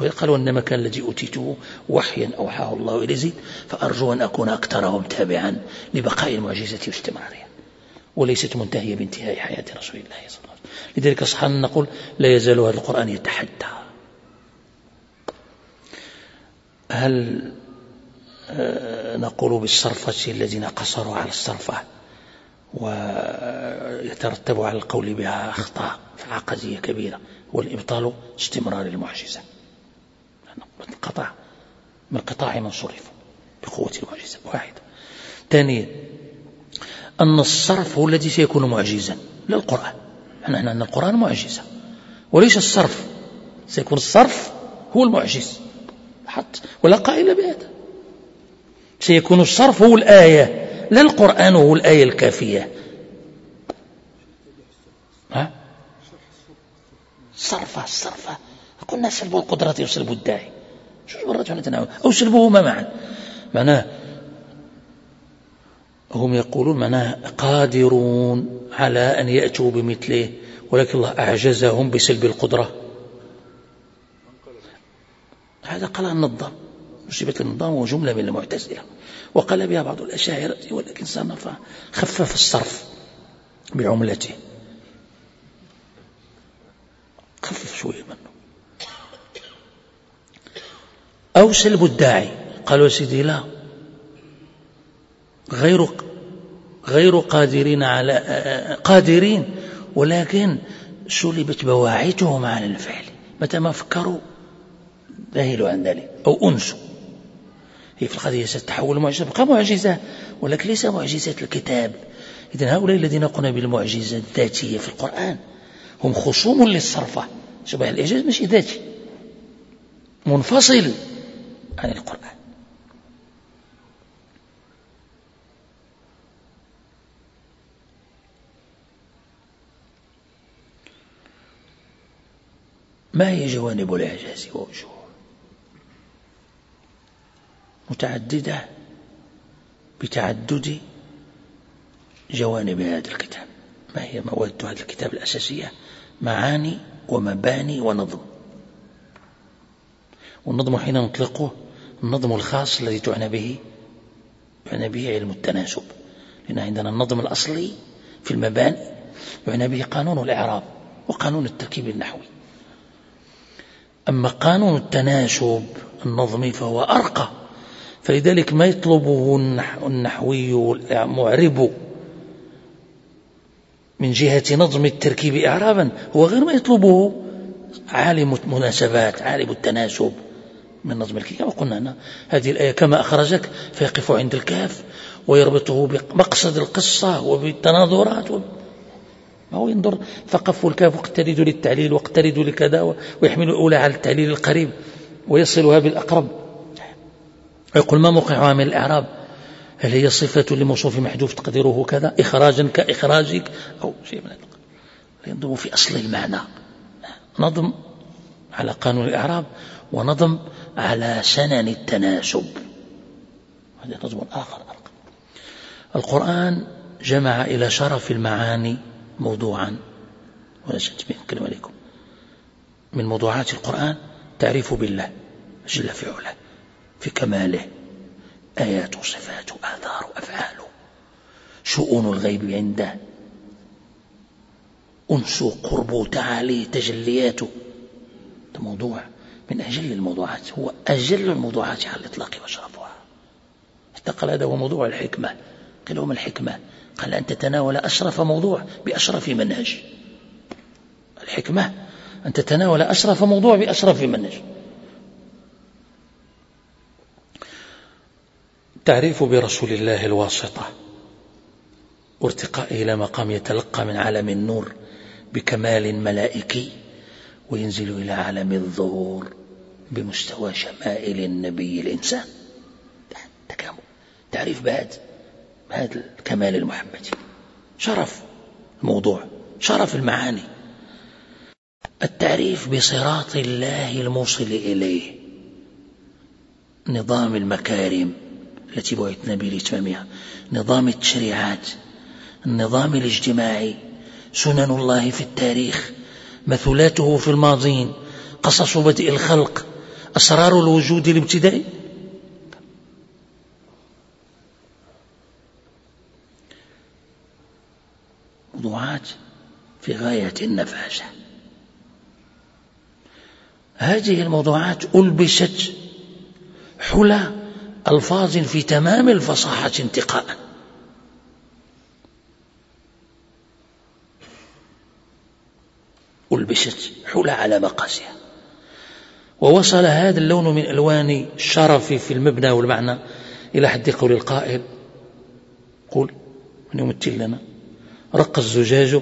ويقال إنما كان الذي أوتيته وحيا أوحاه الله إلى زيد فأرجو أن أكون أكثرهم تابعا لبقاء المعجزة واستمرارها وليست منتهية بانتهاء حياة رسول الله صلى الله عليه وسلم. لذلك صحنا نقول لا يزال هذا القرآن يتحدى. هل آه، نقول بالصرفة الذين قصروا على الصرفة ويترتب على القول بها أخطاء عقدية كبيرة والإبطال استمرار المعجزة. انقطع من قطاع من صرفوا بقوة المعجزة. واحدة ثانيا أن الصرف هو الذي سيكون معجزا لا القرآن نحن أن القرآن معجزة. وليس الصرف. سيكون الصرف هو المعجز. حط ولا قائل بهذا. سيكون الصرف هو الآية. لا القرآن هو الآية الكافية. ها؟ صرفة صرفة. قلنا سلبوا القدرة وسلبوا الداعي. شو مرات نتناول أو سلبوهما معا. معناه هم يقولون معناه قادرون على أن يأتوا بمثله ولكن الله أعجزهم بسلب القدرة. هذا قال النظام. مصيبة النظام هو جملة من المعتزلة. وقال بها بعض الأشاعرة ولكن صنف خفف الصرف بعملته. خفف شوية منه. أو سلب الداعي قالوا سيدي لا. غير غير قادرين على قادرين ولكن سلبت بواعثهم على الفعل. متى ما فكروا ذهلوا عن ذلك. أو أنسوا. هي في القضية ستتحول معجزة بقى معجزة ولكن ليس معجزة الكتاب. إذا هؤلاء الذين قلنا بالمعجزة الذاتية في القرآن هم خصوم للصرفة. شبه الإعجاز مش ذاتي منفصل عن القرآن. ما هي جوانب الإعجاز ووجوه؟ متعددة بتعدد جوانب هذا الكتاب. ما هي مواد هذا الكتاب الأساسية؟ معاني ومباني ونظم. والنظم حين نطلقه النظم الخاص الذي تعنى به يعنى به علم التناسب. لأن عندنا النظم الأصلي في المباني يعنى به قانون الإعراب وقانون التركيب النحوي. أما قانون التناسب النظمي فهو أرقى فلذلك ما يطلبه النحوي المعرب من جهة نظم التركيب إعرابا هو غير ما يطلبه عالم المناسبات عالم التناسب من نظم الكتاب كما قلنا أنا هذه الآية كما أخرجك فيقف عند الكاف ويربطه بمقصد القصة وبالتناظرات و... ما هو ينظر فقف الكاف واقترد للتعليل واقترد لكذا ويحمل الأولى على التعليل القريب ويصلها بالأقرب. ويقول ما موقعها من الإعراب؟ هل هي صفة لموصوف محذوف تقديره كذا؟ إخراجا كإخراجك أو شيء من هذا ينظم في أصل المعنى. نظم على قانون الإعراب ونظم على سنن التناسب. هذا نظم آخر القرآن جمع إلى شرف المعاني موضوعا. ولا كلمة عليكم. من موضوعات القرآن تعريف بالله جل في علاه. في كماله. آيات صفات آثار أفعال. شؤون الغيب عنده. أنس قرب تعالي تجلياته. هذا موضوع من أجل الموضوعات. هو أجل الموضوعات على الإطلاق وأشرفها حتى قال هذا هو موضوع الحكمة. قال ما الحكمة؟ قال أن تتناول أشرف موضوع بأشرف منهج. الحكمة أن تتناول أشرف موضوع بأشرف منهج. تعريف برسول الله الواسطة. وارتقائه إلى مقام يتلقى من عالم النور بكمال ملائكي وينزل إلى عالم الظهور بمستوى شمائل النبي الإنسان. تكامل. تعريف بهذا بهذا الكمال المحمدي شرف الموضوع شرف المعاني. التعريف بصراط الله الموصل إليه. نظام المكارم. التي بعثنا به لإتمامها نظام التشريعات النظام الاجتماعي سنن الله في التاريخ مثلاته في الماضين قصص بدء الخلق أسرار الوجود الابتدائي. موضوعات في غاية النفاسة هذه الموضوعات ألبست حلى ألفاظ في تمام الفصاحة انتقاء. ألبست حلى على مقاسها. ووصل هذا اللون من ألوان الشرف في المبنى والمعنى إلى حد قول القائل قول من يمثل لنا؟ رق الزجاج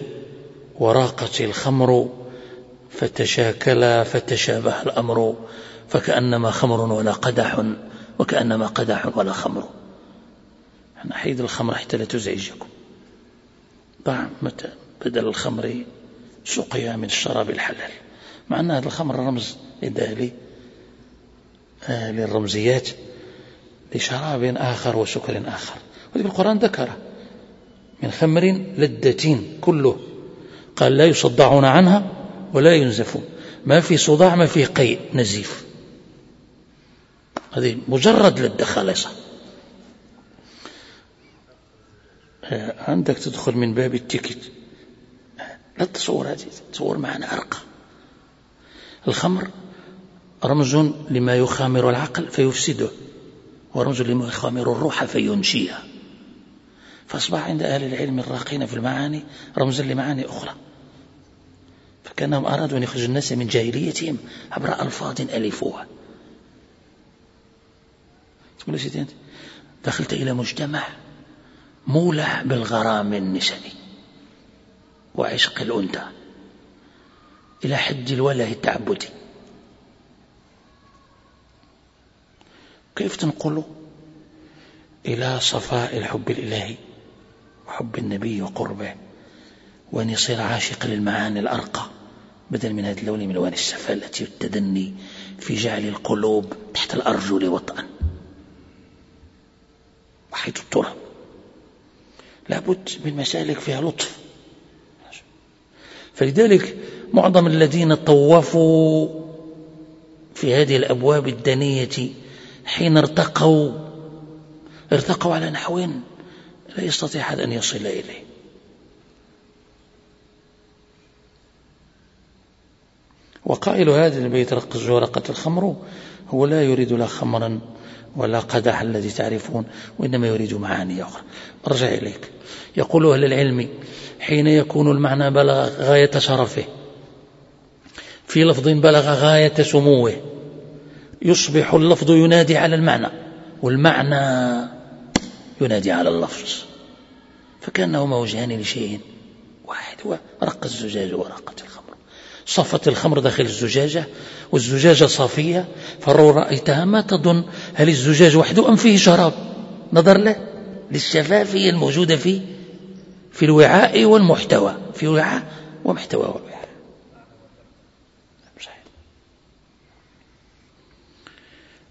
وراقت الخمر فتشاكلا فتشابه الأمر فكأنما خمر ولا قدح وكأنما قدح ولا خمر. حيد الخمر حتى لا تزعجكم. ضع متى بدل الخمر سقيا من الشراب الحلال؟ مع أن هذا الخمر رمز عند آه للرمزيات لشراب آخر وسكر آخر. ولكن القرآن ذكره من خمر لذة كله. قال لا يصدعون عنها ولا ينزفون. ما في صداع ما في قيء نزيف. هذه مجرد لذة خالصة آه، عندك تدخل من باب التيكت. لا تصور هذه تصور معنى أرقى. الخمر رمز لما يخامر العقل فيفسده ورمز لما يخامر الروح فينشيها. فأصبح عند أهل العلم الراقين في المعاني رمزا لمعاني أخرى. فكأنهم أرادوا أن يخرجوا الناس من جاهليتهم عبر ألفاظ ألفوها. تقول أنت؟ دخلت إلى مجتمع مولع بالغرام النسوي وعشق الأنثى إلى حد الوله التعبدي. كيف تنقله إلى صفاء الحب الإلهي وحب النبي وقربه وأن يصير عاشق للمعاني الأرقى بدل من هذا اللون من ألوان السفالة والتدني في جعل القلوب تحت الأرجل وطئا؟ وحيث التراب. لابد من مسالك فيها لطف. فلذلك معظم الذين طوفوا في هذه الأبواب الدنية حين ارتقوا ارتقوا على نحو لا يستطيع أحد أن يصل إليه. وقائل هذا البيت رقص ورقة الخمر هو لا يريد لا خمرا ولا قدح الذي تعرفون وإنما يريد معاني أخرى. أرجع إليك. يقول أهل العلم حين يكون المعنى بلغ غاية شرفه في لفظ بلغ غاية سموه يصبح اللفظ ينادي على المعنى والمعنى ينادي على اللفظ. فكأنهما وجهان لشيء واحد هو رق الزجاج ورقة الخمر صفت الخمر داخل الزجاجة والزجاجة صافية فلو رأيتها ما تظن هل الزجاج وحده أم فيه شراب. نظر له للشفافية الموجودة فيه في الوعاء والمحتوى في وعاء ومحتوى ووعاء.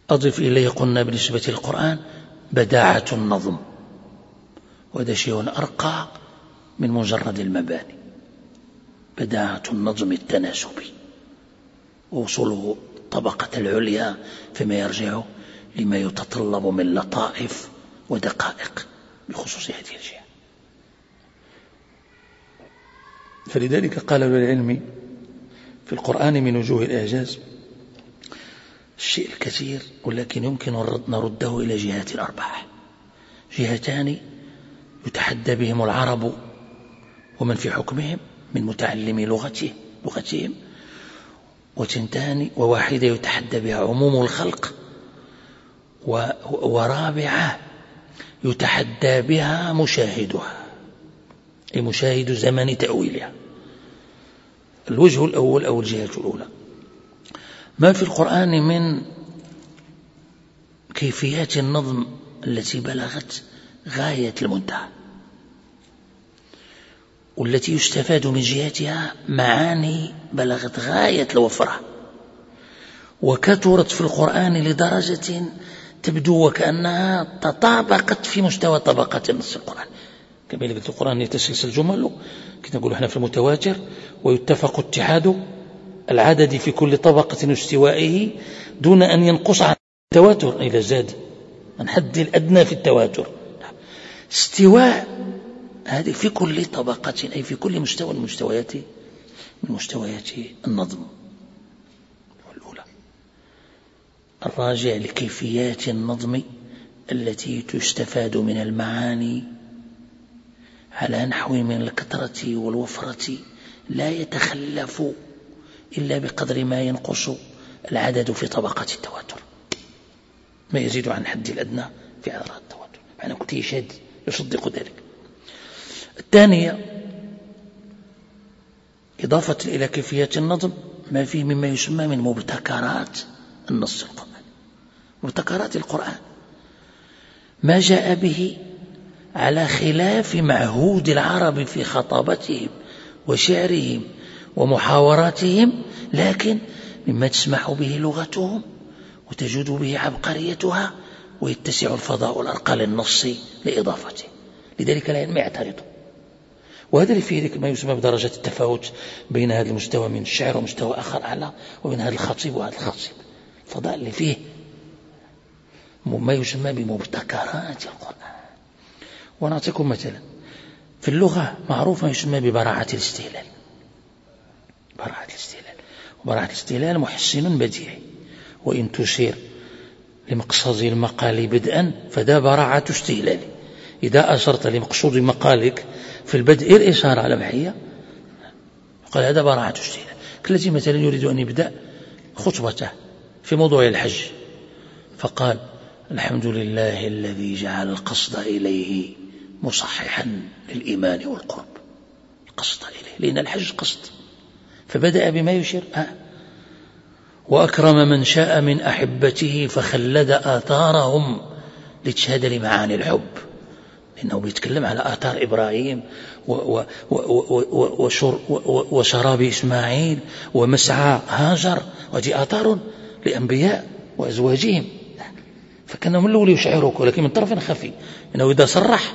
أضف إليه قلنا بالنسبة للقرآن بداعة النظم وهذا شيء أرقى من مجرد المباني. بداعة النظم التناسبي. ووصوله الطبقة العليا فيما يرجع لما يتطلب من لطائف ودقائق بخصوص هذه الجهة فلذلك قال العلم في القرآن من وجوه الإعجاز الشيء الكثير ولكن يمكن نرده إلى جهات أربعة جهتان يتحدى بهم العرب ومن في حكمهم من متعلمي لغته لغتهم. وتنتان وواحدة يتحدى بها عموم الخلق ورابعة يتحدى بها مشاهدها. أي مشاهد زمن تأويلها. الوجه الأول أو الجهة الأولى. ما في القرآن من كيفيات النظم التي بلغت غاية المنتهى؟ والتي يستفاد من جهتها معاني بلغت غاية الوفرة. وكثرت في القرآن لدرجة تبدو وكأنها تطابقت في مستوى طبقات النص القرآن. كما قلت القرآن يتسلسل جمله كنا نقول إحنا في المتواتر ويتفق اتحاد العدد في كل طبقة واستوائه دون أن ينقص عن التواتر. إلى زاد الحد الأدنى في التواتر. استواء هذه في كل طبقة أي في كل مستوى من مستويات من مستويات النظم. الأولى الراجع لكيفيات النظم التي تستفاد من المعاني على نحو من الكثرة والوفرة. لا يتخلف إلا بقدر ما ينقص العدد في طبقات التواتر. ما يزيد عن الحد الأدنى في عدد التواتر. معنى كنت شاد يصدق ذلك. الثانية إضافة إلى كيفية النظم ما فيه مما يسمى من مبتكرات النص القرآن مبتكرات القرآن. ما جاء به على خلاف معهود العرب في خطابتهم وشعرهم ومحاوراتهم لكن مما تسمح به لغتهم وتجود به عبقريتها ويتسع الفضاء الأرقى للنص لإضافته. لذلك لا ينمي يعترض وهذا اللي فيه ما يسمى بدرجة التفاوت بين هذا المستوى من الشعر ومستوى آخر أعلى وبين هذا الخطيب وهذا الخطيب. الفضاء اللي فيه ما يسمى بمبتكرات القرآن. ونعطيكم مثلا في اللغة معروف ما يسمى ببراعة الاستهلال. براعة الاستهلال. وبراعة الاستهلال محسن بديعي وإن تشير لمقصد المقال بدءا فذا براعة استهلال. إذا أشرت لمقصود مقالك في البدء الإشارة على بحية. قال هذا براعة استهلال كالذي مثلا يريد أن يبدأ خطبته في موضوع الحج. فقال الحمد لله الذي جعل القصد إليه مصححا للإيمان والقرب. القصد إليه لأن الحج قصد. فبدأ بما يشير. آه وأكرم من شاء من أحبته فخلد آثارهم لتشهد لمعاني الحب. لأنه بيتكلم على آثار إبراهيم وشراب إسماعيل ومسعى هاجر وهذه آثار لأنبياء وأزواجهم. فكانوا من الأول يشعروك ولكن من طرف خفي. إنه إذا صرح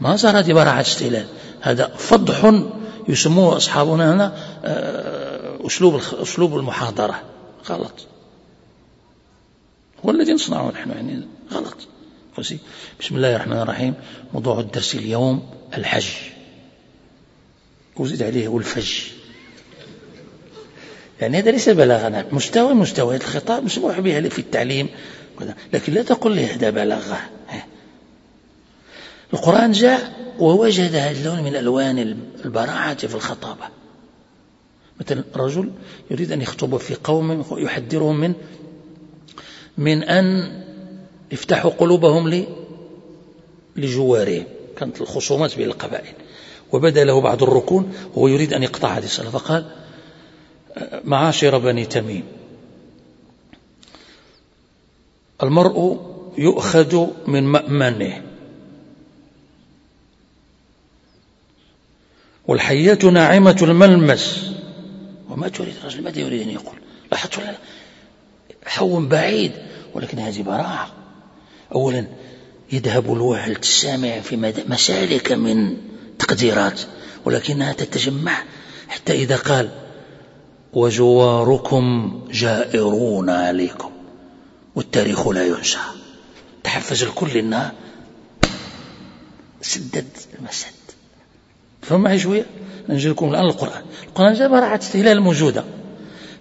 ما صار هذه براعة استهلال. هذا فضح يسموه أصحابنا هنا آه، أسلوب أسلوب المحاضرة. غلط. هو الذي نصنعه نحن يعني غلط. بسم الله الرحمن الرحيم. موضوع الدرس اليوم الحج. وزيد عليه والفج يعني هذا ليس بلاغة مستوى مستوى الخطاب مسموح به في التعليم لكن لا تقل لي هذا بلاغة. القرآن جاء ووجد هذا اللون من ألوان البراعة في الخطابة. مثلا رجل يريد أن يخطب في قوم يحذرهم من من أن يفتحوا قلوبهم لجوارهم. كانت الخصومات بين القبائل. وبدأ له بعض الركون وهو يريد أن يقطع هذه الصلاة فقال معاشر بني تميم المرء يؤخذ من مأمنه والحية ناعمة الملمس. وما تريد الرجل؟ ماذا يريد أن يقول؟ لاحظت حو بعيد ولكن هذه براعة. أولا يذهب الوهل السامع في مسالك من تقديرات ولكنها تتجمع حتى إذا قال وجواركم جائرون عليكم والتاريخ لا ينسى. تحفز الكل إنها سدد المسد. فهم معي شوية؟ نجي لكم الآن القرآن. القرآن جاء براعة استهلال موجودة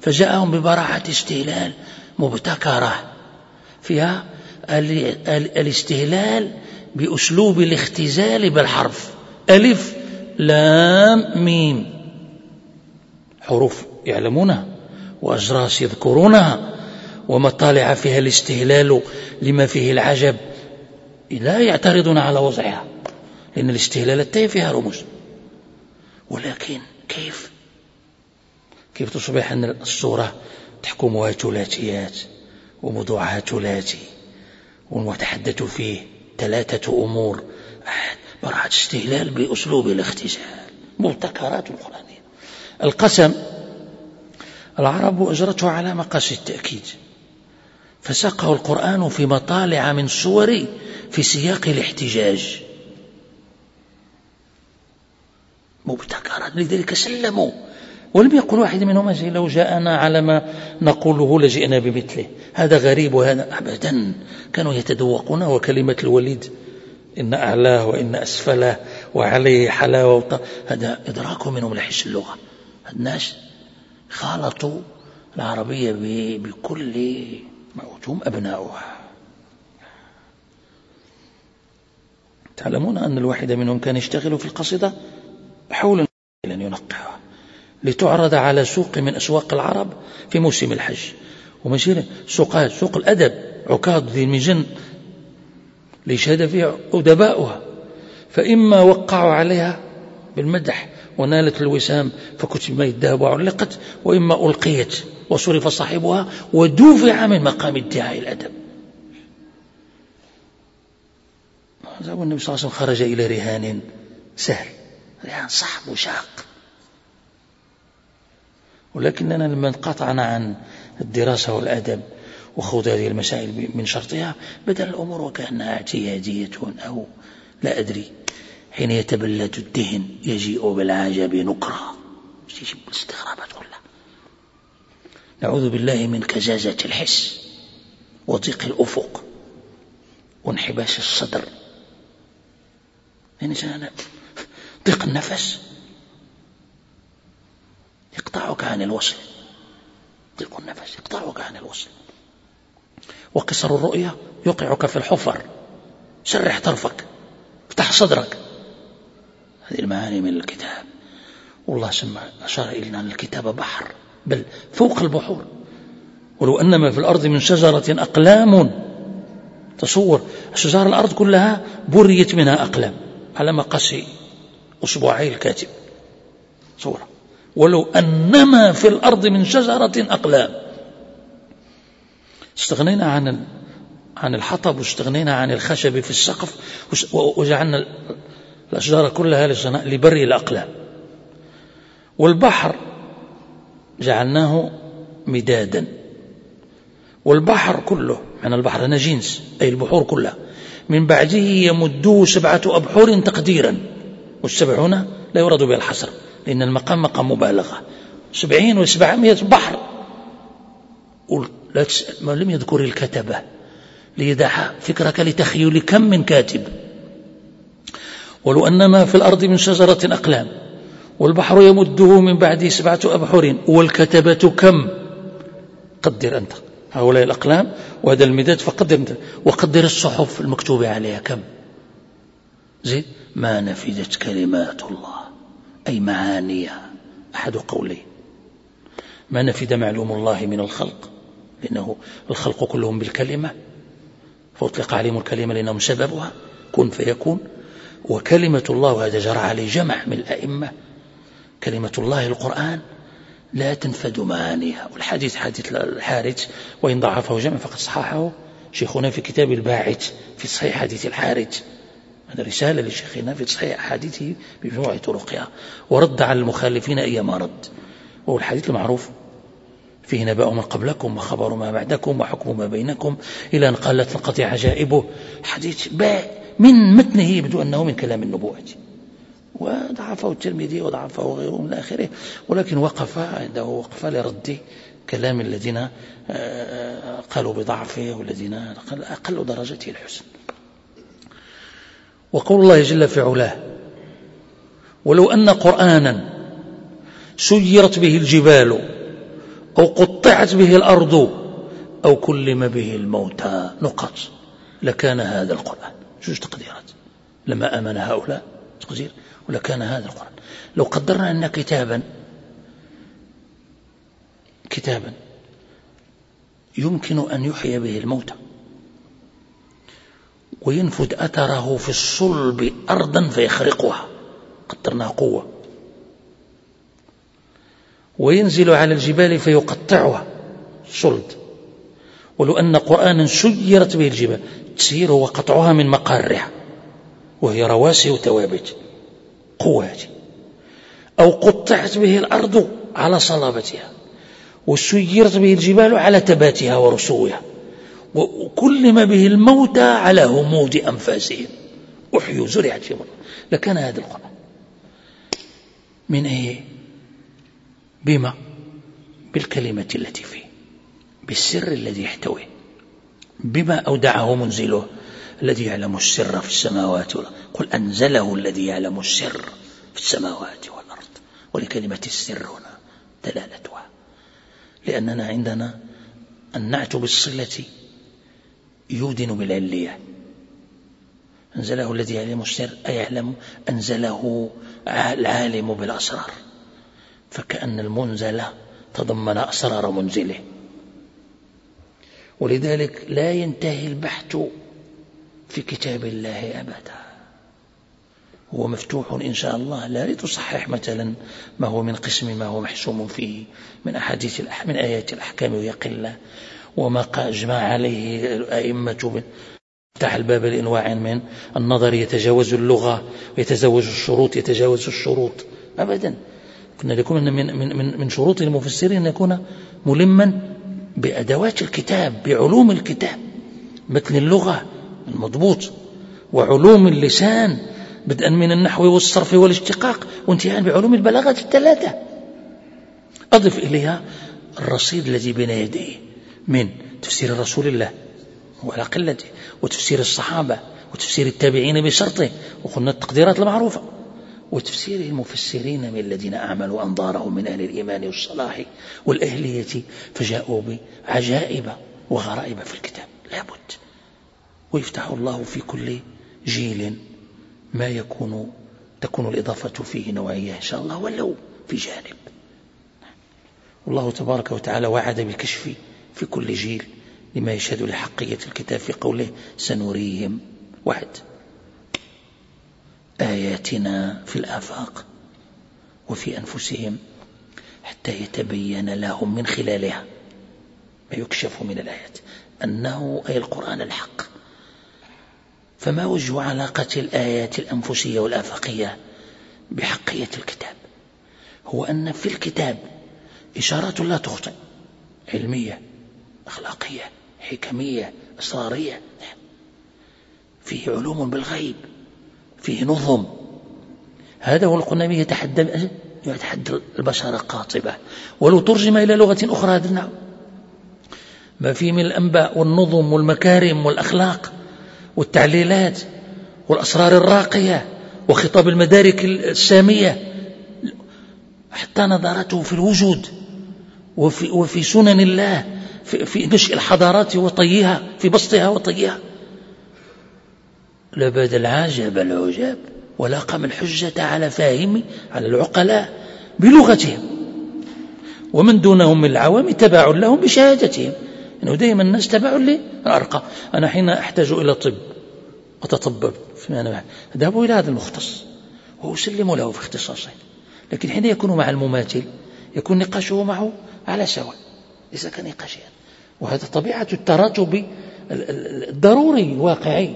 فجاءهم ببراعة استهلال مبتكرة فيها الاستهلال بأسلوب الاختزال بالحرف. ألف لام ميم. حروف يعلمونها وأجراس يذكرونها ومطالع فيها الاستهلال لما فيه العجب. لا يعترضون على وضعها لأن الاستهلالات فيها رموز. ولكن كيف؟ كيف تصبح أن الصورة تحكمها ثلاثيات وموضوعها ثلاثي والمتحدث فيه ثلاثة أمور. براعة استهلال بأسلوب الاختزال. مبتكرات القرآنية القسم العرب أجرته على مقاس التأكيد. فساقه القرآن في مطالع من صور في سياق الاحتجاج. مبتكرات لذلك سلموا. ولم يقل واحد منهم لو جاءنا على ما نقوله لجئنا بمثله. هذا غريب وهذا أبدا. كانوا يتذوقون وكلمة الوليد إن أعلاه وإن أسفله وعليه حلاوة هذا إدراك منهم لحش اللغة. الناس خالطوا العربية بكل موت هم أبناؤها. تعلمون أن الواحد منهم كان يشتغل في القصيدة حول أن ينقعها لتعرض على سوق من أسواق العرب في موسم الحج. وماشي سوقات سوق الأدب عكاظ ذي المجن ليشهد فيها أدباؤها. فإما وقعوا عليها بالمدح ونالت الوسام فكتب ما الذهب وعلقت وإما ألقيت وصرف صاحبها ودفع من مقام ادعاء الأدب. النبي صلى الله عليه وسلم خرج إلى رهان سهل. رهان صعب وشاق. ولكننا لما انقطعنا عن الدراسة والأدب وخوض هذه المسائل من شرطها بدل الأمور وكأنها اعتيادية أو لا أدري. حين يتبلد الدهن يجيء بالعجب نكرة. استغرابات كلها نعوذ بالله من كزازة الحس وضيق الأفق وانحباس الصدر. يعني ضيق النفس. يقطعك عن الوصل. ضيق النفس يقطعك عن الوصل. وقصر الرؤية يوقعك في الحفر. سرح طرفك افتح صدرك. هذه المعاني من الكتاب. والله سمع أشار إلينا أن الكتاب بحر بل فوق البحور. ولو أن ما في الأرض من شجرة أقلام. تصور شجار الأرض كلها بريت منها أقلام. على مقاس أسبوعي الكاتب. صورة. ولو أنما في الأرض من شجرة أقلام. استغنينا عن عن الحطب واستغنينا عن الخشب في السقف وجعلنا الأشجار كلها لبري الأقلام. والبحر جعلناه مدادا. والبحر كله من البحر أنا جنس أي البحور كلها من بعده يمده سبعة أبحور تقديرا والسبعون لا يراد بها الحصر. لأن المقام مقام مبالغة. سبعين وسبعمائة بحر. لا تسأل ما لم يذكر الكتبة. ليدع فكرك لتخيل كم من كاتب. ولو أن ما في الأرض من شجرة أقلام. والبحر يمده من بعده سبعة أبحر. والكتبة كم؟ قدر أنت. هؤلاء الأقلام وهذا المداد فقدر أنت. وقدر الصحف المكتوبة عليها كم؟ زين ما نفذت كلمات الله. أي معانيها أحد قولين ما نفد معلوم الله من الخلق؟ لأنه الخلق كلهم بالكلمة. فأطلق عليهم الكلمة لأنهم سببها. كن فيكون. وكلمة الله وهذا جرى عليه جمع من الأئمة. كلمة الله القرآن لا تنفد معانيها. والحديث حديث الحارث وإن ضعفه جمع فقد صححه شيخنا في كتاب الباعث في صحيح حديث الحارث. هذا رسالة لشيخنا في صحيح أحاديثه بمجموعة طرقها. ورد على المخالفين أيما رد. وهو الحديث المعروف. فيه نبأ من قبلكم وخبر ما بعدكم وحكم ما بينكم. إلى أن قالت تنقطع عجائبه. حديث من متنه يبدو أنه من كلام النبوة. وضعفه الترمذي وضعفه غيره من آخره. ولكن وقف عنده وقف لرد كلام الذين آه، قالوا بضعفه والذين أقل درجته الحسن. وقول الله جل في علاه ولو أن قرآنا سيرت به الجبال أو قطعت به الأرض أو كلم به الموتى نقط لكان هذا القرآن. جوج تقديرات لما آمن هؤلاء؟ تقدير. ولكان هذا القرآن. لو قدرنا أن كتابا كتابا يمكن أن يحيي به الموتى. وينفد أثره في الصلب أرضا فيخرقها. قدرناها قوة. وينزل على الجبال فيقطعها. صلد ولو أن قرآنا سيرت به الجبال تسير وقطعها من مقارها. وهي رواسي وتوابت قوات أو قطعت به الأرض على صلابتها وسيرت به الجبال على تباتها ورسوها. وكلم به الموتى على همود أنفاسهم. أحيوا زرعت في مرة لكان هذا القرآن. من أي بما؟ بالكلمة التي فيه. بالسر الذي يحتويه. بما أودعه منزله الذي يعلم السر في السماوات والأرض. قل أنزله الذي يعلم السر في السماوات والأرض. ولكلمة السر هنا دلالتها. لأننا عندنا النعت بالصلة يودن بالعلية. أنزله الذي يعلم السر أي يعلم أنزله العالم بالأسرار. فكأن المنزل تضمن أسرار منزله. ولذلك لا ينتهي البحث في كتاب الله أبدا. هو مفتوح إن شاء الله. لا لتصحح مثلا ما هو من قسم ما هو محسوم فيه من أحاديث من آيات الأحكام وهي قلة وما أجمع عليه الأئمة فتح الباب لإنواع من النظر يتجاوز اللغة ويتزوج الشروط يتجاوز الشروط. أبدا. كنا لكم من, من, من, من شروط المفسرين أن يكون ملما بأدوات الكتاب بعلوم الكتاب مثل اللغة المضبوط وعلوم اللسان بدءا من النحو والصرف والاشتقاق وانتهاء بعلوم البلاغة الثلاثة. أضف إليها الرصيد الذي بين يديه. من تفسير رسول الله وعلى قلته وتفسير الصحابة وتفسير التابعين بشرطه وقلنا التقديرات المعروفة. وتفسير المفسرين من الذين أعملوا أنظارهم من أهل الإيمان والصلاح والأهلية فجاءوا بعجائب وغرائب في الكتاب. لابد ويفتح الله في كل جيل ما يكون تكون الإضافة فيه نوعية إن شاء الله ولو في جانب. والله تبارك وتعالى وعد بالكشف في كل جيل لما يشهد لحقية الكتاب في قوله سنريهم. وعد آياتنا في الآفاق وفي أنفسهم حتى يتبين لهم من خلالها ما يكشف من الآيات. أنه أي القرآن الحق. فما وجه علاقة الآيات الأنفسية والآفاقية بحقية الكتاب؟ هو أن في الكتاب إشارات لا تخطئ علمية. أخلاقية حكمية أسرارية فيه علوم بالغيب فيه نظم. هذا هو القنامي يتحدى يتحدى البشر قاطبة. ولو ترجم إلى لغة أخرى هذا ما فيه من الأنباء والنظم والمكارم والأخلاق والتعليلات والأسرار الراقية وخطاب المدارك السامية. حتى نظرته في الوجود وفي, وفي سنن الله في, نشء الحضارات وطيها في بسطها وطيها. لبد العجب العجاب ولاقم الحجة على فاهم على العقلاء بلغتهم. ومن دونهم من العوام تبع لهم بشهادتهم. إنه دائما الناس تبع للأرقى. أنا حين أحتاج إلى طب وتطبب فيما أنا اذهب إلى هذا المختص. وأسلم له في اختصاصه. لكن حين يكون مع المماثل يكون نقاشه معه على سواء. ليس كنقاشها وهذا طبيعة التراتب الضروري الواقعي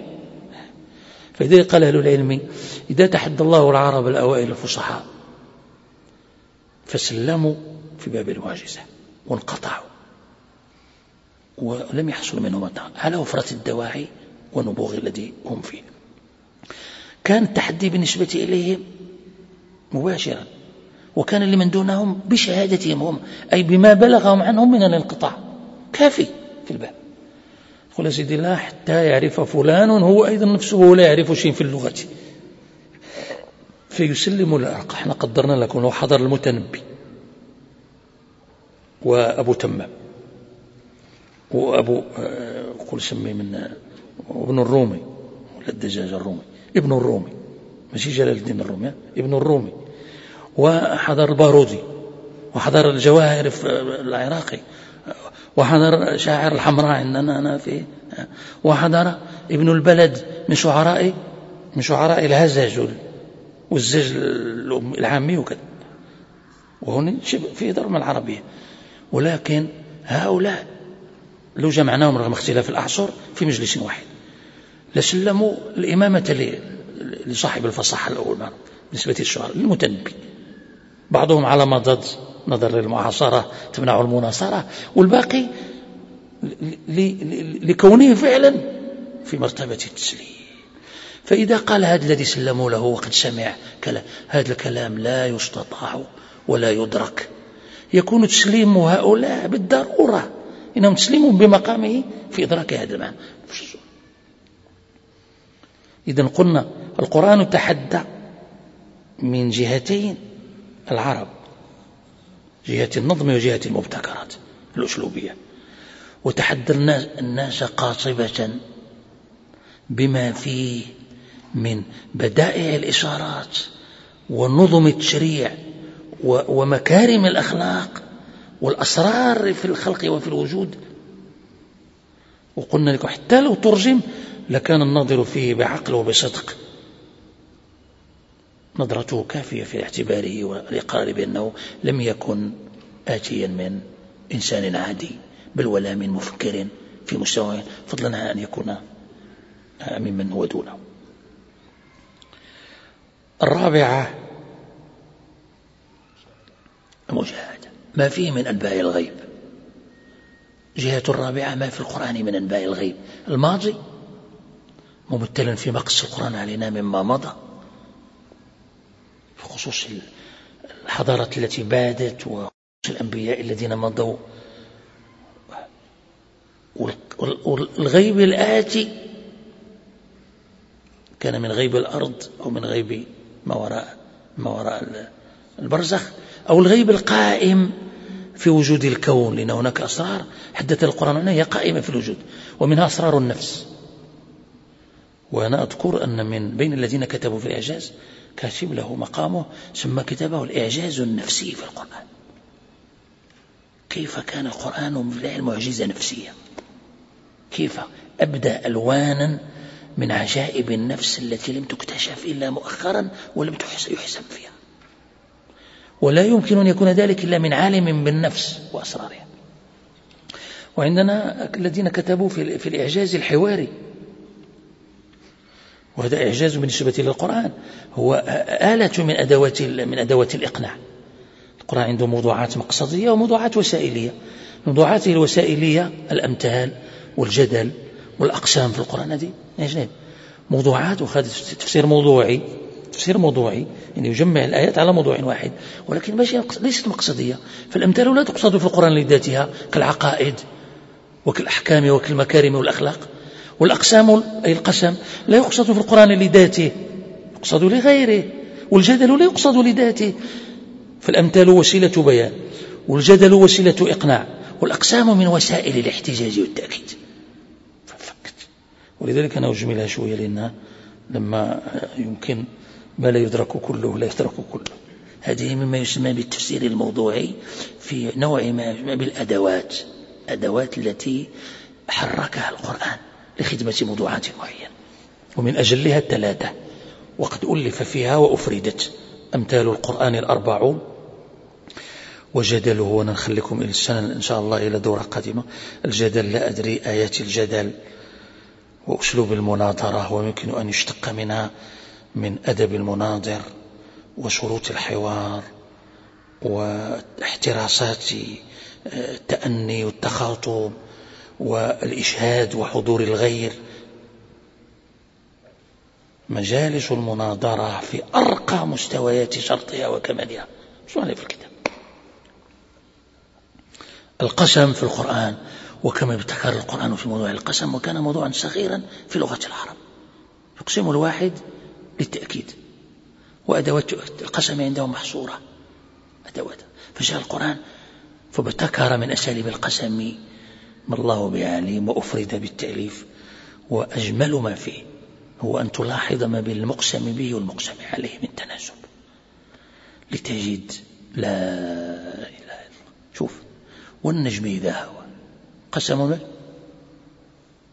فإذا قال أهل العلم إذا تحدى الله العرب الأوائل الفصحاء فسلموا في باب المعجزة وانقطعوا. ولم يحصل منهم على وفرة الدواعي ونبوغ الذي هم فيه. كان التحدي بالنسبة إليهم مباشرا وكان لمن دونهم بشهادتهم هم أي بما بلغهم عنهم من الانقطاع. كافي في الباب. قل سيدي الله حتى يعرف فلان هو أيضا نفسه لا يعرف شيء في اللغة. فيسلم الأرقى إحنا قدرنا لكم لو حضر المتنبي وأبو تمام وأبو آه، قل سمي من ابن الرومي ولا الدجاج الرومي. ابن الرومي ماشي جلال الدين الرومي ابن الرومي. وحضر البارودي وحضر الجواهر العراقي. وحضر شاعر الحمراء عندنا أنا في وحضر ابن البلد من شعراء من شعراء الهزاج والزج العامي وكذا. وهون في درما العربية. ولكن هؤلاء لو جمعناهم رغم اختلاف الأعصر في مجلس واحد. لسلموا الإمامة لصاحب الفصاحة الأول بالنسبة للشعراء للمتنبي. بعضهم على مضض نظر للمعاصرة تمنع المناصرة. والباقي لكونه فعلا في مرتبة التسليم. فإذا قال هذا الذي سلموا له وقد سمع كلام هذا الكلام لا يستطاع ولا يدرك. يكون تسليم هؤلاء بالضرورة إنهم تسليم بمقامه في إدراك هذا المعنى. إذا قلنا القرآن تحدى من جهتين العرب جهة النظم وجهة المبتكرات الأسلوبية. وتحدى الناس قاطبة بما فيه من بدائع الإشارات ونظم التشريع ومكارم الأخلاق والأسرار في الخلق وفي الوجود. وقلنا لكم حتى لو ترجم لكان الناظر فيه بعقل وبصدق. نظرته كافية في اعتباره والإقرار بأنه لم يكن آتيا من إنسان عادي بل ولا من مفكر في مستوى فضلا عن أن يكون ممن هو دونه. الرابعة المجاهدة ما فيه من أنباء الغيب. جهة الرابعة ما في القرآن من أنباء الغيب. الماضي ممثلا في مقص القرآن علينا مما مضى. في خصوص الحضارات التي بادت وخصوص الأنبياء الذين مضوا. والغيب الآتي كان من غيب الأرض أو من غيب ما وراء ما وراء البرزخ أو الغيب القائم في وجود الكون لأن هناك أسرار حدث القرآن أنها هي قائمة في الوجود ومنها أسرار النفس. وأنا أذكر أن من بين الذين كتبوا في الإعجاز كاتب له مقامه ثم كتبه الإعجاز النفسي في القرآن. كيف كان القرآن بالله معجزة نفسية كيف أبدى ألوانا من عجائب النفس التي لم تكتشف إلا مؤخرا ولم يحسب فيها؟ ولا يمكن أن يكون ذلك إلا من عالم بالنفس وأسرارها. وعندنا الذين كتبوا في الإعجاز الحواري وهذا إعجاز بالنسبة للقرآن هو آلة من أدوات من أدوات الإقناع. القرآن عنده موضوعات مقصدية وموضوعات وسائلية. موضوعاته الوسائلية الأمثال والجدل والأقسام في القرآن. هذه أجنبي موضوعات وهذا تفسير موضوعي تفسير موضوعي يعني يجمع الآيات على موضوع واحد. ولكن ماشي ليست مقصدية. فالأمثال لا تقصد في القرآن لذاتها كالعقائد وكالأحكام وكالمكارم والأخلاق. والأقسام أي القسم لا يقصد في القرآن لذاته يقصد لغيره والجدل لا يقصد لذاته. فالأمثال وسيلة بيان والجدل وسيلة إقناع والأقسام من وسائل الاحتجاج والتأكيد. ففكت ولذلك أنا أجملها شوية لأنها لما يمكن ما لا يدرك كله لا يترك كله. هذه مما يسمى بالتفسير الموضوعي في نوع ما بالأدوات أدوات التي حركها القرآن. لخدمة موضوعات معينة. ومن أجلها الثلاثة. وقد ألف فيها وأفردت أمثال القرآن الأربعون وجدله ونخليكم إلى السنة إن شاء الله إلى دورة قادمة. الجدل لا أدري آيات الجدل. وأسلوب المناظرة ويمكن أن يشتق منها من أدب المناظر. وشروط الحوار. واحتراسات التأني والتخاطب. والإشهاد وحضور الغير. مجالس المناظرة في أرقى مستويات شرطها وكمالها. شو في الكتاب؟ القسم في القرآن وكما ابتكر القرآن في موضوع القسم وكان موضوعا صغيرا في لغة العرب. يقسم الواحد للتأكيد. وأدوات القسم عنده محصورة. أدوات. فجاء القرآن فابتكر من أساليب القسم ما الله بعليم وأفرد بالتأليف وأجمل ما فيه هو أن تلاحظ ما بين المقسم به والمقسم عليه من تناسب. لتجد لا إله إلا الله. شوف والنجم إذا هوى قسم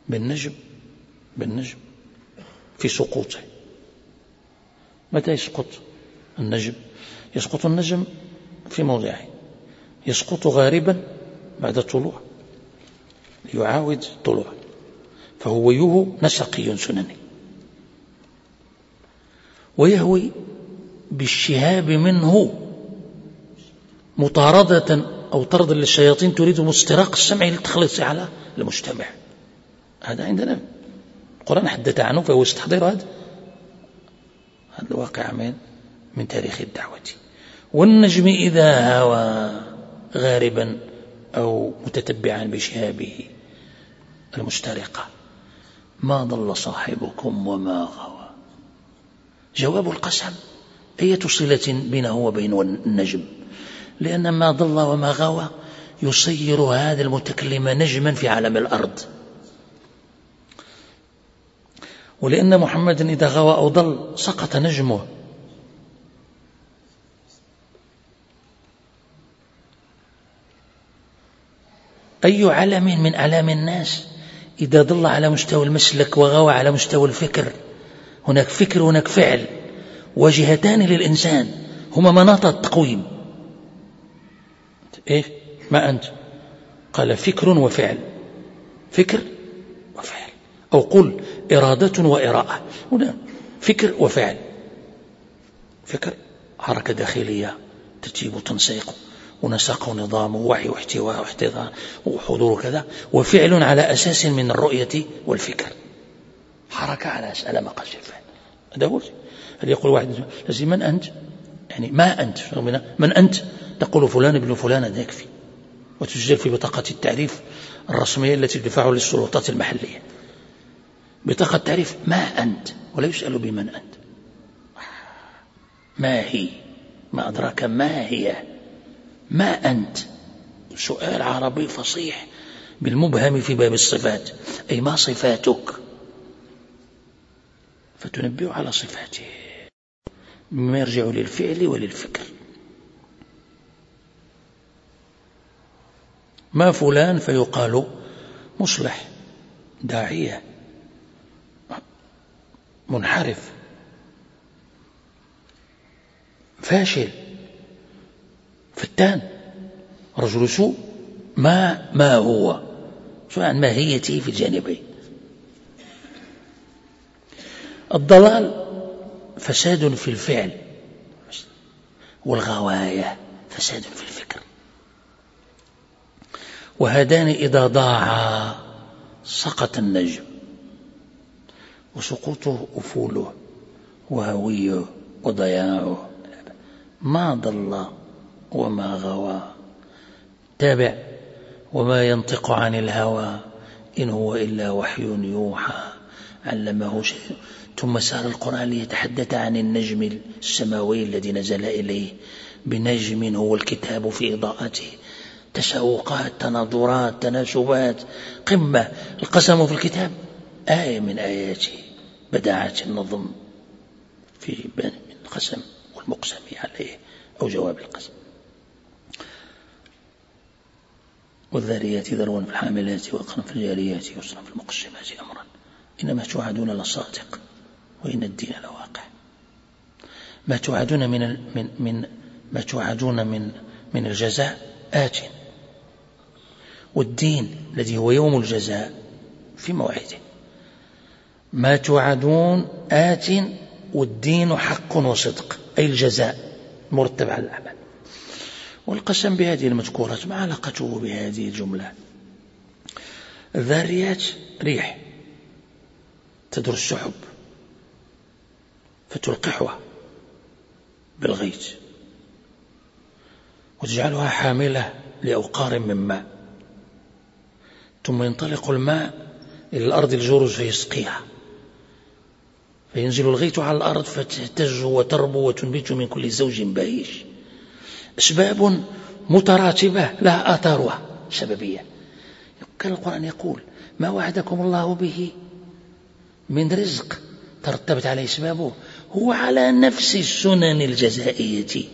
بالنجم بالنجم في سقوطه. متى يسقط النجم؟ يسقط النجم في موضعه يسقط غاربا بعد الطلوع يعاود طلوع فهو يهو نسقي سنني ويهوي بالشهاب منه مطاردة أو طردا للشياطين تريد مستراق السمع للتخلص على المجتمع. هذا عندنا. القرآن حدث عنه فهو استحضر هذا. هذا الواقع من من تاريخ الدعوة. والنجم إذا هوى غاربا أو متتبعا بشهابه المشترقة. ما ضل صاحبكم وما غوى. جواب القسم أية صلة بينه وبين النجم؟ لأن ما ضل وما غوى يصير هذا المتكلم نجما في عالم الأرض. ولأن محمدا إذا غوى أو ضل سقط نجمه. أي علم من أعلام الناس؟ إذا ضل على مستوى المسلك وغوى على مستوى الفكر هناك فكر هناك فعل. واجهتان للإنسان هما مناط التقويم. إيه؟ ما أنت؟ قال فكر وفعل. فكر وفعل. أو قل إرادة وإراءة. هنا فكر وفعل. فكر حركة داخلية ترتيب وتنسيق. ونسق ونظام ووعي واحتواء واحتضان وحضور كذا وفعل على أساس من الرؤية والفكر. حركة على أسئلة مقاس الفعل هذا هو هل يقول واحد من أنت؟ يعني ما أنت؟ من أنت؟ تقول فلان ابن فلان هذا يكفي. وتسجل في بطاقة التعريف الرسمية التي تدفع للسلطات المحلية. بطاقة تعريف ما أنت؟ ولا يسأل بمن أنت. ما هي؟ ما أدراك ما هي؟ ما أنت؟ سؤال عربي فصيح بالمبهم في باب الصفات. أي ما صفاتك؟ فتنبه على صفاته. مما يرجع للفعل وللفكر. ما فلان؟ فيقال مصلح داعية منحرف فاشل. فتان. رجل سوء. ما ما هو؟ سواء عن ماهيته في الجانبين. الضلال فساد في الفعل. والغواية فساد في الفكر. وهذان إذا ضاعا سقط النجم. وسقوطه أفوله. وهويه وضياعه. ما ضل وما غوى. تابع وما ينطق عن الهوى. إن هو إلا وحي يوحى. علمه شيء. ثم سار القرآن ليتحدث عن النجم السماوي الذي نزل إليه. بنجم هو الكتاب في إضاءته. تشوقات تناظرات تناسبات. قمة. القسم في الكتاب. آية من آياته. بداعة النظم في القسم والمقسم عليه. أو جواب القسم. والذاريات ذروا في الحاملات وقرا في الجاريات يسرا في المقسمات أمرا. إنما توعدون لصادق وإن الدين لواقع. ما توعدون من من من ما توعدون من من الجزاء آت. والدين الذي هو يوم الجزاء في موعده. ما توعدون آت والدين حق وصدق أي الجزاء مرتب على الأعمال. والقسم بهذه المذكورات ما علاقته بهذه الجملة؟ الذاريات ريح تدر السحب فتلقحها بالغيث وتجعلها حاملة لأوقار من ماء ثم ينطلق الماء إلى الأرض الجرز فيسقيها. فينزل الغيث على الأرض فتهتز وتربو وتنبت من كل زوج بهيج. أسباب متراتبة لها آثارها سببية كان القرآن يقول ما وعدكم الله به من رزق ترتبت عليه أسبابه. هو على نفس السنن الجزائية.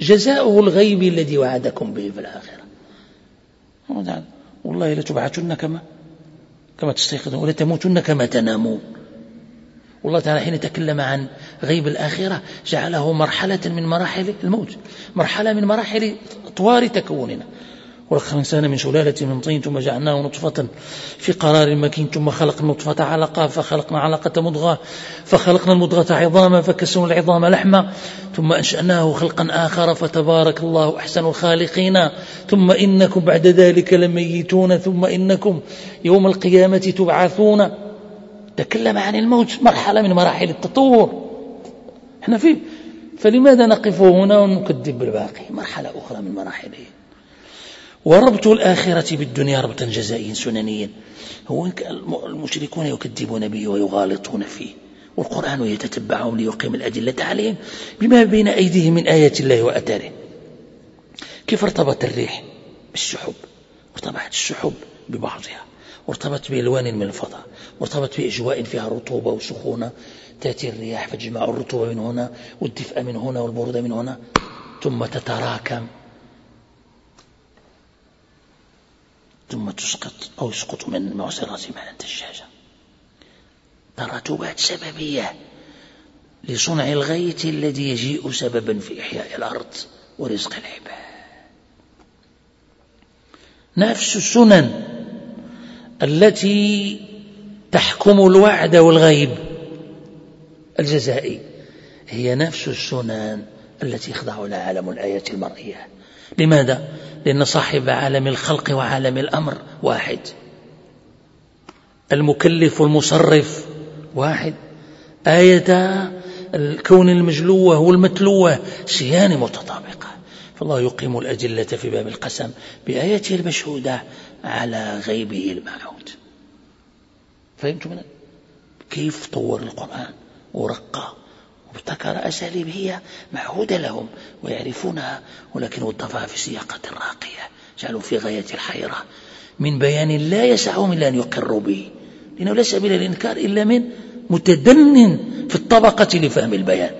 جزاؤه الغيب الذي وعدكم به في الآخرة. والله لتبعثن كما كما تستيقظون ولتموتن كما تنامون. والله تعالى حين تكلم عن غيب الآخرة جعله مرحلة من مراحل الموت مرحلة من مراحل أطوار تكوننا. ولقد الإنسان من سلالة من طين ثم جعلناه نطفة في قرار مكين ثم خلقنا النطفة علقة فخلقنا علقة مضغة فخلقنا المضغة عظاما فكسونا العظام لحما ثم أنشأناه خلقا آخر فتبارك الله أحسن الخالقين. ثم إنكم بعد ذلك لميتون ثم إنكم يوم القيامة تبعثون. تكلم عن الموت مرحلة من مراحل التطور. إحنا في فلماذا نقف هنا ونكذب بالباقي؟ مرحلة أخرى من مراحله وربط الآخرة بالدنيا ربطا جزائيا سننيا. هو المشركون يكذبون به ويغالطون فيه والقرآن يتتبعهم ليقيم الأدلة عليهم بما بين أيديهم من آيات الله وأثاره. كيف ارتبط الريح؟ بالسحب. ارتبطت السحب ببعضها. وارتبط بألوان من الفضاء. وارتبط بأجواء فيها رطوبة وسخونة. تأتي الرياح فتجمع الرطوبة من هنا والدفء من هنا والبرودة من هنا ثم تتراكم. ثم تسقط أو يسقط من معصرة معنى الدجاجة. تراتبات سببية لصنع الغيث الذي يجيء سببا في إحياء الأرض ورزق العباد. نفس السنن التي تحكم الوعد والغيب. الجزائي. هي نفس السنن التي يخضع لها عالم الآيات المرئية. لماذا؟ لأن صاحب عالم الخلق وعالم الأمر واحد. المكلف والمصرف واحد. آية الكون المجلوة والمتلوة سيان متطابقة. فالله يقيم الأدلة في باب القسم بآياته المشهودة على غيبه المعهود فهمتم؟ كيف طور القرآن؟ ورقى وابتكر أساليب هي معهودة لهم ويعرفونها ولكن وظفها في سياقة راقية جعلوا في غاية الحيرة من بيان لا يسعهم إلا أن يقروا به لأنه لا سبيل الإنكار إلا من متدن في الطبقة لفهم البيان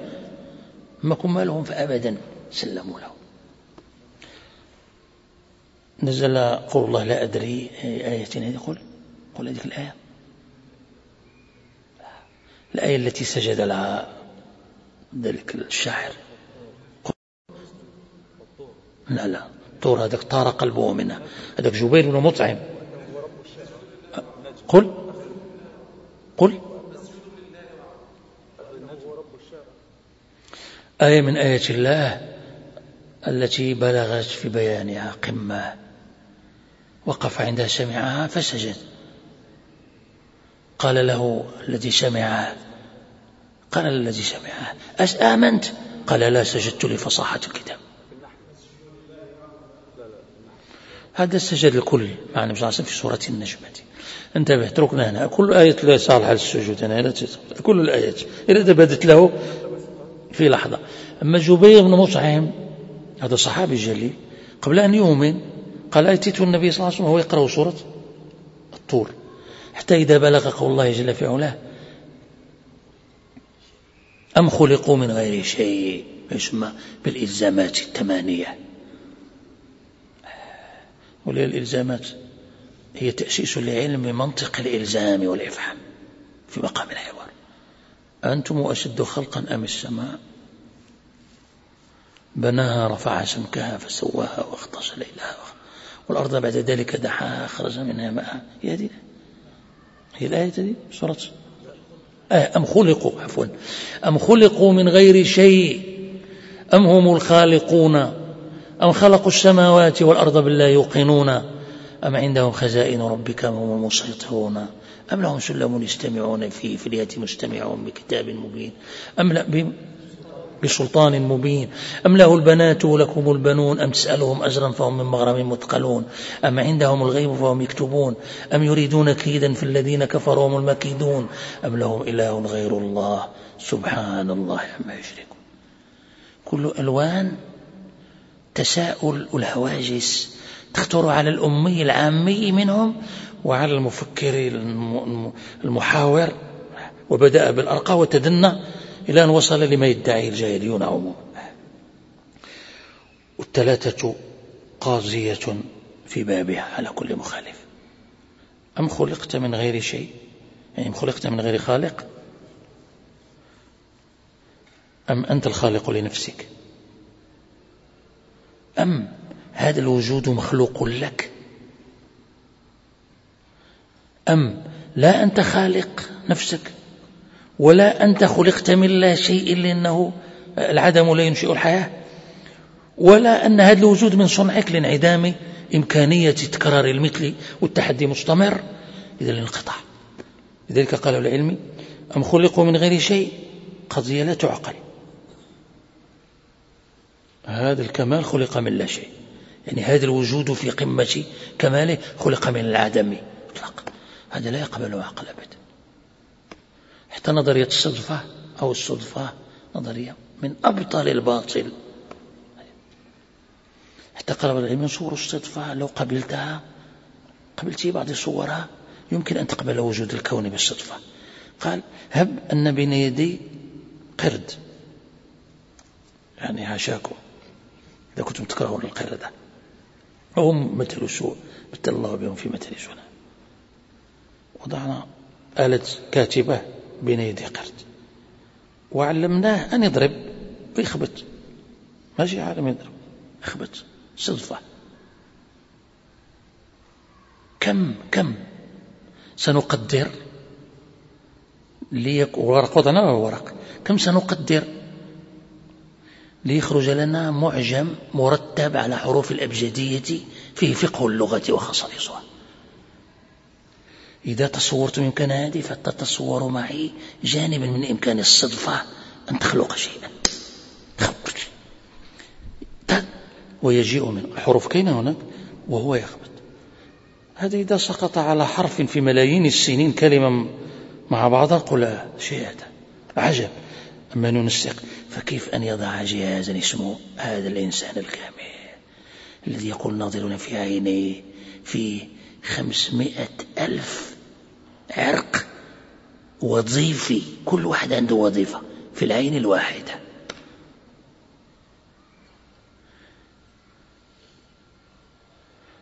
أما كن مالهم فأبدا سلموا له نزل قول الله لا أدري آية هذه قل قل هذه الآية الآية التي سجد لها ذلك الشاعر. لا لا. طور هذاك طار قلبه منها. هذاك جبير بن مطعم. قل. قل. آية من آيات الله التي بلغت في بيانها قمة. وقف عندها سمعها فسجد. قال له الذي سمعها قال الذي سمعها آمنت؟ قال لا سجدت لفصاحة الكتاب. هذا السجد الكل مع النبي صلى الله عليه وسلم في سورة النجمة. انتبه اتركنا هنا كل آية لا صالحة للسجود. هنا كل الآيات. إذا بدت له في لحظة. أما جبير بن مطعم هذا صحابي جليل قبل أن يؤمن قال أتيت النبي صلى الله عليه وسلم وهو يقرأ سورة الطور. حتى إذا بلغ قول الله جل في علاه أم خلقوا من غير شيء؟ يسمى بالإلزامات الثمانية ولي الإلزامات؟ هي تأسيس لعلم منطق الإلزام والإفهام في مقام الحوار. أنتم أشد خلقا أم السماء؟ بناها رفع سمكها فسواها واغطش ليلها والأرض بعد ذلك دحاها خرج منها ماء هي هذه؟ هي الآية دي؟ سورة أم خلقوا عفوا. أم خلقوا من غير شيء أم هم الخالقون أم خلقوا السماوات والأرض بالله يوقنون أم عندهم خزائن ربك هم المسيطرون أم لهم سلم يستمعون فيه فليأتي مستمعون بكتاب مبين أم لا بسلطان مبين. أم له البنات ولكم البنون؟ أم تسألهم أجرا فهم من مغرم مثقلون أم عندهم الغيب فهم يكتبون؟ أم يريدون كيدا في الذين كفروا هم المكيدون؟ أم لهم إله غير الله؟ سبحان الله عما يشركون. كل ألوان تساؤل الهواجس تخطر على الأمي العامي منهم وعلى المفكر المحاور. وبدأ بالأرقى وتدنى. إلى أن وصل لما يدعي الجاهليون عموما والثلاثة قاضية في بابها على كل مخالف. أم خلقت من غير شيء؟ يعني أم خلقت من غير خالق؟ أم أنت الخالق لنفسك؟ أم هذا الوجود مخلوق لك؟ أم لا أنت خالق نفسك؟ ولا أنت خلقت من لا شيء لأنه العدم لا ينشئ الحياة. ولا أن هذا الوجود من صنعك لانعدام إمكانية تكرار المثل والتحدي مستمر. إذا الانقطاع. لذلك قالوا العلم أم خلقوا من غير شيء؟ قضية لا تعقل. هذا الكمال خلق من لا شيء. يعني هذا الوجود في قمة كماله خلق من العدم مطلق هذا لا يقبل عقل أبدا. حتى نظرية الصدفة أو الصدفة نظرية من أبطل الباطل. حتى قال العلم صور الصدفة لو قبلتها قبلت بعض صورها يمكن أن تقبل وجود الكون بالصدفة. قال هب أن بين يدي قرد. يعني حاشاكم إذا كنتم تكرهون القردة وهم مثل سوء مثل الله بهم في مثل سوء. وضعنا آلة كاتبة بين يدي قرد. وعلمناه أن يضرب ويخبط. ماشي عالم يضرب يخبط صدفة. كم كم سنقدر؟ ورق وضعنا ورق. كم سنقدر؟ ليخرج لنا معجم مرتب على حروف الأبجدية فيه فقه اللغة وخصائصها. إذا تصورت إمكان هذه فتتصور معي جانبا من إمكان الصدفة أن تخلق شيئا. ويجيء من الحروف. كاينة هناك؟ وهو يخبط. هذا إذا سقط على حرف في ملايين السنين كلمة مع بعضها قل شيء هذا عجب. أما ننسق. فكيف أن يضع جهازا اسمه هذا الإنسان الكامل الذي يقول ناظرون في عينيه في خمسمائة ألف عرق وظيفي كل واحد عنده وظيفة في العين الواحدة.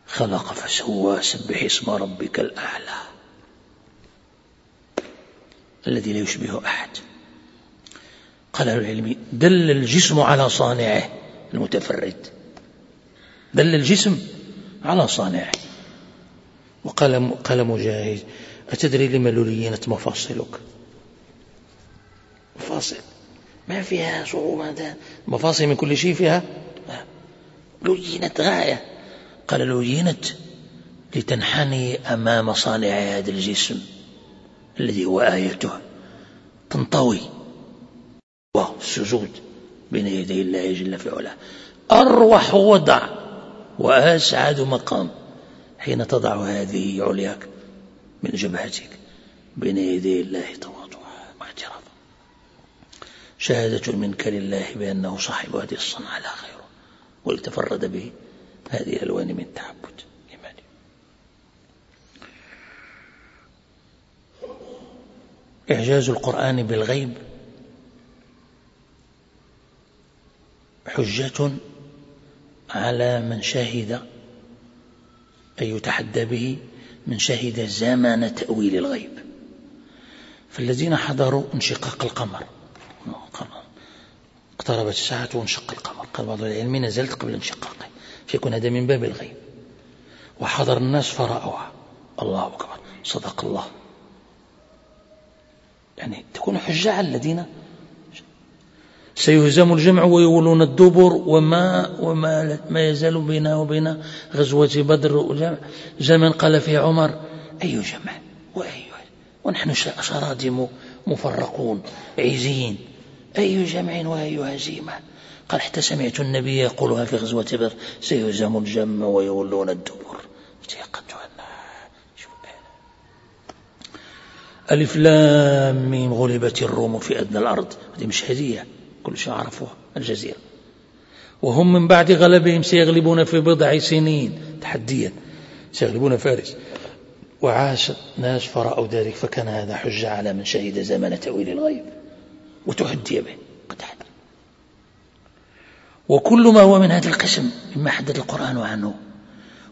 خلق فسوى سبح اسم ربك الأعلى الذي لا يشبه أحد. قال العلم دل الجسم على صانعه المتفرد. دل الجسم على صانعه. وقال قال مجاهد أتدري لما للينت مفاصلك؟ مفاصل. ما فيها صعوبة مفاصل من كل شيء فيها؟ لينت غاية. قال لينت لتنحني أمام صانع هذا الجسم الذي هو آيته. تنطوي. والسجود بين يدي الله جل في علاه. أروح وضع. وأسعد مقام. حين تضع هذه علياك من جبهتك بين يدي الله تواضعا واعترافا. شهادة منك لله بأنه صاحب هذه الصنعة لا خير ولتفرد به هذه ألوان من تعبد إيماني إعجاز القرآن بالغيب حجة على من شهد أن يتحدى به من شهد زمان تأويل الغيب. فالذين حضروا انشقاق القمر. اقتربت الساعة وانشق القمر. قال بعض العلم نزلت قبل انشقاقه فيكون هذا من باب الغيب. وحضر الناس فرأوها الله أكبر. صدق الله. يعني تكون حجة على الذين سيهزم الجمع ويولون الدبر وما وما ما يزال بيننا وبين غزوة بدر. زمن قال فيه عمر أي جمع وأي ونحن شرادم مفرقون عزين. أي جمع وأي هزيمة قال حتى سمعت النبي يقولها في غزوة بدر سيهزم الجمع ويولون الدبر. تيقنت أن ألف لام غلبت الروم في أدنى الأرض. هذه مش هدية. كل شيء عرفوها الجزيرة. وهم من بعد غلبهم سيغلبون في بضع سنين تحديا سيغلبون فارس. وعاش ناس فرأوا ذلك فكان هذا حجة على من شهد زمن تأويل الغيب. وتحدي به قد حدث. وكل ما هو من هذا القسم مما حدث القرآن عنه.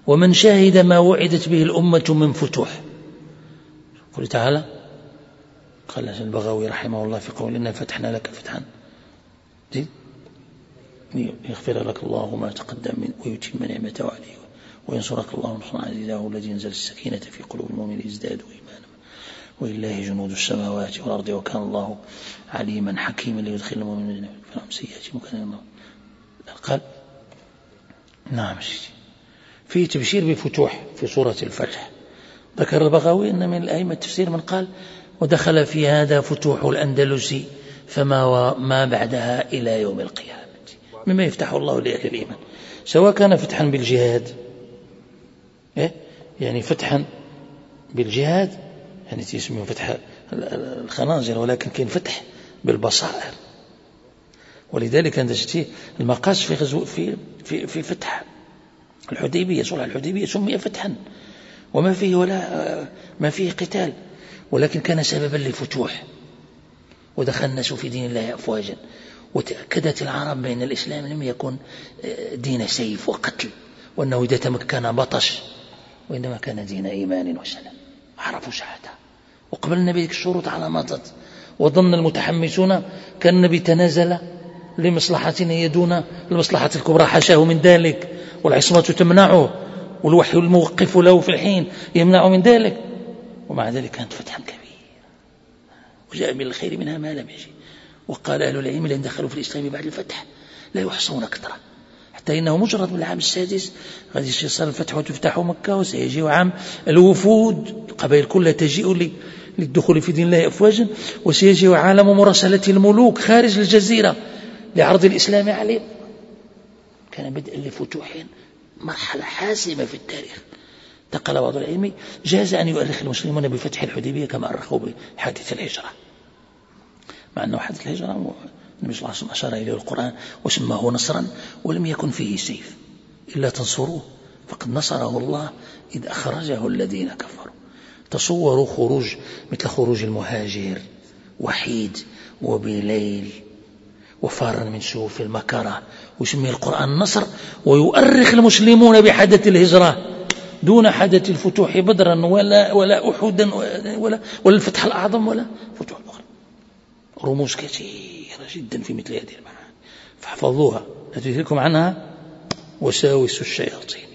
ومن شاهد ما وعدت به الأمة من فتوح. قل تعالى قال البغوي رحمه الله في قول إنا فتحنا لك فتحا يغفر لك الله ما تقدم من ويتم نعمته عليه وينصرك الله نصرا عزيزا الذي ينزل السكينة في قلوب المؤمنين ازدادوا إيمانا. ولله جنود السماوات والأرض وكان الله عليما حكيما ليدخل المؤمنين في سيئات مكان قال نعم في تبشير بفتوح في سورة الفتح. ذكر البغوي أن من الأئمة التفسير من قال ودخل في هذا فتوح الأندلس فما ما بعدها إلى يوم القيامة. مما يفتح الله لأهل الإيمان. سواء كان فتحا بالجهاد. إيه؟ يعني فتحا بالجهاد يعني تسميه فتح الخنازر ولكن كان فتح بالبصائر. ولذلك عند المقاس في غزو في في في فتح. الحديبية صلح الحديبية سمي فتحا. وما فيه ولا ما فيه قتال. ولكن كان سببا لفتوح الناس في دين الله أفواجا. وتأكدت العرب بأن الإسلام لم يكن آه، دين سيف وقتل وأنه إذا تمكن بطش وإنما كان دين إيمان وسلام. عرفوا شهادة وقبل النبي الشروط على مطت وظن المتحمسون كأن النبي تنازل لمصلحة هي دون المصلحة الكبرى حاشاه من ذلك والعصمة تمنعه والوحي الموقف له في الحين يمنع من ذلك. ومع ذلك كانت فتحا كبيرا وجاء من الخير منها ما لم يجي وقال أهل العلم لن دخلوا في الإسلام بعد الفتح لا يحصون كثرة حتى إنه مجرد من العام السادس غادي يصير الفتح وتفتح مكة وسيجي عام الوفود القبائل كلها تجيء للدخول في دين الله أفواجا وسيجي عالم مراسلة الملوك خارج الجزيرة لعرض الإسلام عليه كان بدءا لفتوح مرحلة حاسمة في التاريخ. نقل بعض العلم جاز أن يؤرخ المسلمون بفتح الحديبية كما أرخوا بحادث الهجرة. مع أنه حادث الهجرة النبي صلى الله عليه وسلم أشار إليه القرآن وسماه نصرا ولم يكن فيه سيف إلا تنصروه. فقد نصره الله إذ أخرجه الذين كفروا. تصوروا خروج مثل خروج المهاجر وحيد وبليل وفارا من سوف المكرة ويسمي القرآن النصر ويؤرخ المسلمون بحدث الهجرة. دون حدث الفتوح بدرا ولا ولا أحدا ولا ولا الفتح الأعظم ولا فتوح أخرى رموز كثيرة جدا في مثل هذه المعاني. فاحفظوها. تدركم عنها. وساوس الشياطين.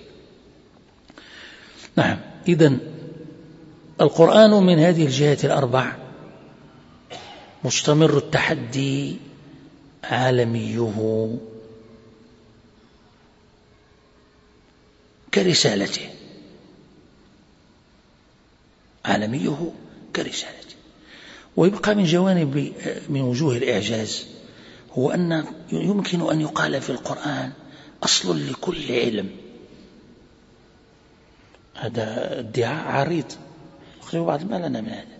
نعم. إذا القرآن من هذه الجهات الأربع مستمر التحدي عالميه كرسالته. عالميه كرسالته. ويبقى من جوانب من وجوه الإعجاز هو أن يمكن أن يقال في القرآن أصل لكل علم. هذا ادعاء عريض. بعض ما لنا من هذا؟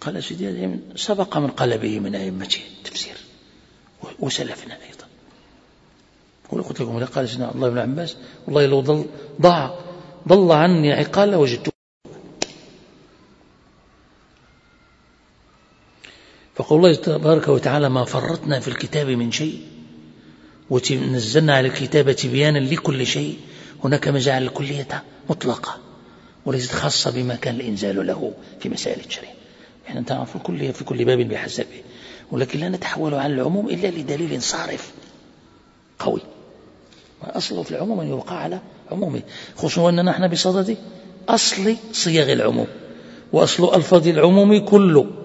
قال سيدي سبق من قال به من أئمة التفسير وسلفنا أيضا. قلت لكم قال سيدنا الله بن عباس والله لو ضل ضاع ضل عني عقال وجدته فقول الله تبارك وتعالى ما فرطنا في الكتاب من شيء ونزلنا على الكتاب تبيانا لكل شيء. هناك مجال الكلية مطلقة وليست خاصة بما كان الإنزال له في مسائل الشريعة. إحنا نتعرف في كل في كل باب بحسبه ولكن لا نتحول عن العموم إلا لدليل صارف قوي. أصله في العموم أن يبقى على عمومه خصوصا أننا نحن بصدد أصل صيغ العموم وأصل ألفاظ العموم كله.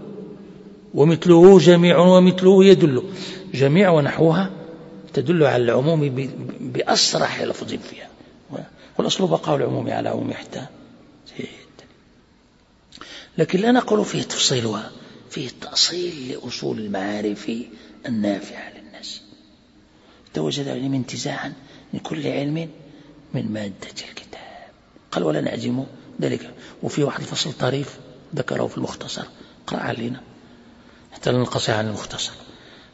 ومثله جميع ومثله يدل. جميع ونحوها تدل على العموم بأصرح لفظ فيها. والأصل بقاء العموم على عموم حتى. لكن لا نقول فيه تفصيلها فيه تأصيل لأصول المعارف النافعة للناس. توجد علم انتزاعا من كل علم من مادة الكتاب. قال ولا نعزم ذلك. وفي واحد الفصل طريف ذكره في المختصر. قرأ علينا. حتى لا ننقص عن المختصر.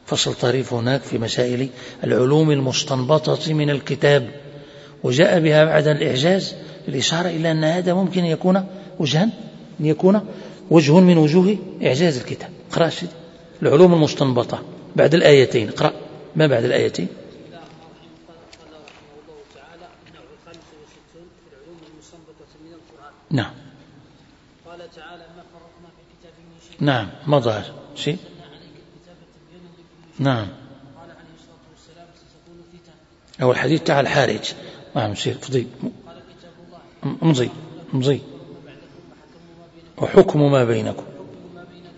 فصل طريف هناك في مسائل العلوم المستنبطة من الكتاب وجاء بها بعد الإعجاز الإشارة إلى أن هذا ممكن يكون وجها أن يكون وجه من وجوه إعجاز الكتاب. اقرأ العلوم المستنبطة بعد الآيتين. اقرأ. ما بعد الآيتين؟ نعم. قال تعالى ما فرطنا في الكتاب من شيء. نعم مضى شيء؟ نعم. أو الحديث تاع الحارج. نعم سير فضي مضي مضي. وحكم ما بينكم.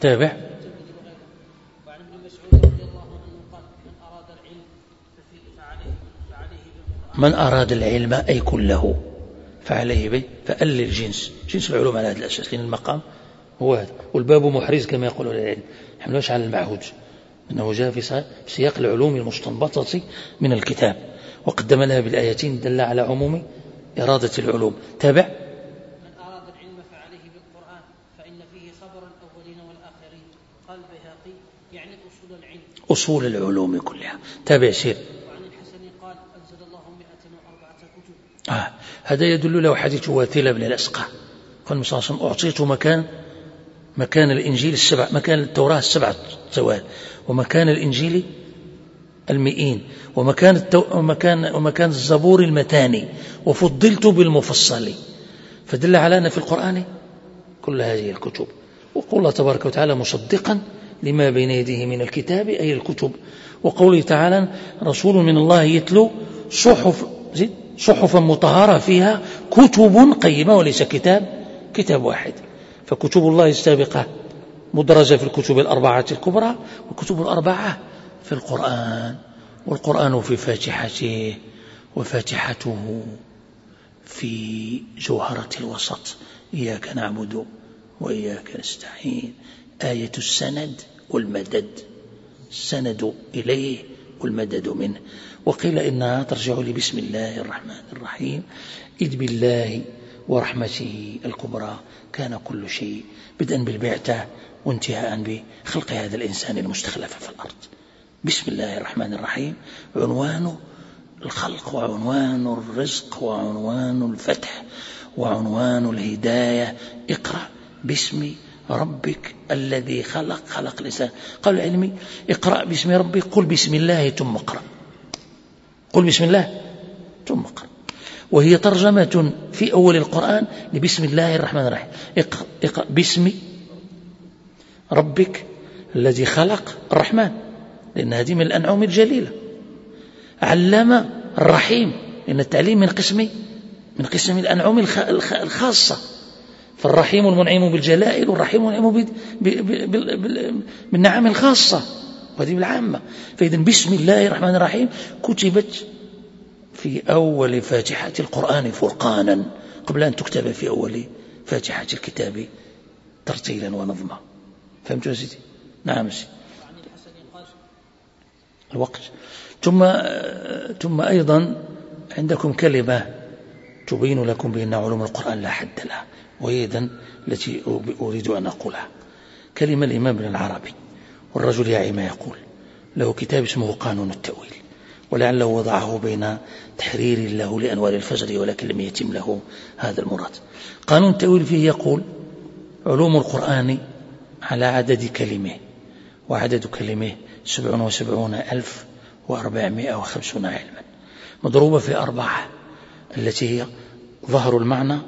تابع. من أراد العلم أي كله فعليه به فأل الجنس جنس العلوم على هذا الأساس. لأن المقام هو هذا. والباب محرز كما يقول العلم. حملوش على المعهود؟ أنه جاء في سياق العلوم المستنبطة من الكتاب. وقدم لها بالآيتين دل على عموم إرادة العلوم. تابع؟ من أراد العلم فعليه بالقرآن فإن فيه خبر الأولين والآخرين. قال بهاقي يعني أصول العلم. أصول العلوم كلها. تابع سير وعن الحسن قال أنزل الله كتب. آه. هذا يدل له حديث واثلة بن الأسقى. قال صلى الله عليه وسلم أعطيت مكان مكان الإنجيل السبع مكان التوراة السبعة زوال ومكان الإنجيل المئين ومكان, التو... ومكان, ومكان الزبور المتاني وفضلت بالمفصل. فدل على أن في القرآن كل هذه الكتب. وقول الله تبارك وتعالى مصدقا لما بين يديه من الكتاب أي الكتب. وقوله تعالى رسول من الله يتلو صحف صحفا مطهرة فيها كتب قيمة وليس كتاب كتاب واحد. فكتب الله السابقة مدرجة في الكتب الأربعة الكبرى والكتب الأربعة في القرآن والقرآن في فاتحته وفاتحته في جوهرة الوسط. إياك نعبد وإياك نستعين. آية السند والمدد. السند إليه والمدد منه. وقيل إنها ترجع لبسم الله الرحمن الرحيم. إذ بالله ورحمته الكبرى. كان كل شيء بدءا بالبعثة وانتهاء بخلق هذا الإنسان المستخلف في الأرض. بسم الله الرحمن الرحيم. عنوان الخلق وعنوان الرزق وعنوان الفتح وعنوان الهداية. اقرأ باسم ربك الذي خلق. خلق الإنسان. قال العلمي اقرأ باسم ربك. قل بسم الله ثم اقرأ. قل بسم الله ثم اقرأ. وهي ترجمة في أول القرآن لبسم الله الرحمن الرحيم. اقرأ, اقرأ باسم ربك الذي خلق الرحمن. لأن هذه من الأنعم الجليلة. علم الرحيم. لأن التعليم من قسم من قسم الأنعم الخاصة. فالرحيم المنعم بالجلائل والرحيم المنعم بالنعم الخاصة. وهذه بالعامة فإذا بسم الله الرحمن الرحيم كتبت في أول فاتحة القرآن فرقانا قبل أن تكتب في أول فاتحة الكتاب ترتيلا ونظما. فهمت يا سيدي؟ نعم سيدي. الوقت. ثم ثم أيضا عندكم كلمة تبين لكم بأن علوم القرآن لا حد لها وهي التي أريد أن أقولها. كلمة الإمام ابن العربي والرجل يعي ما يقول له كتاب اسمه قانون التأويل. ولعله وضعه بين تحرير له لأنوار الفجر ولكن لم يتم له هذا المراد. قانون التأويل فيه يقول علوم القرآن على عدد كلمة وعدد كلمة سبعون وسبعون ألف وأربعمائة وخمسون علما. مضروبة في أربعة التي هي ظهر المعنى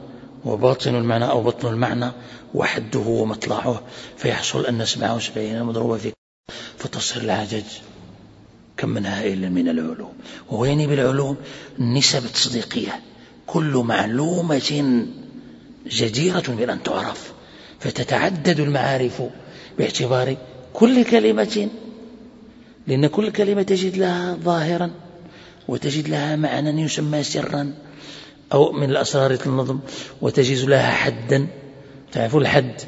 وباطن المعنى أو بطن المعنى وحده ومطلعه فيحصل أن سبعة وسبعين مضروبة في فتصير العدد كم من هائل من العلوم. وين بالعلوم النسب التصديقية كل معلومة جديرة بأن تعرف. فتتعدد المعارف باعتبار كل كلمة لأن كل كلمة تجد لها ظاهرا وتجد لها معنى يسمى سرا أو من الأسرار النظم وتجد لها حدا. تعرفون الحد؟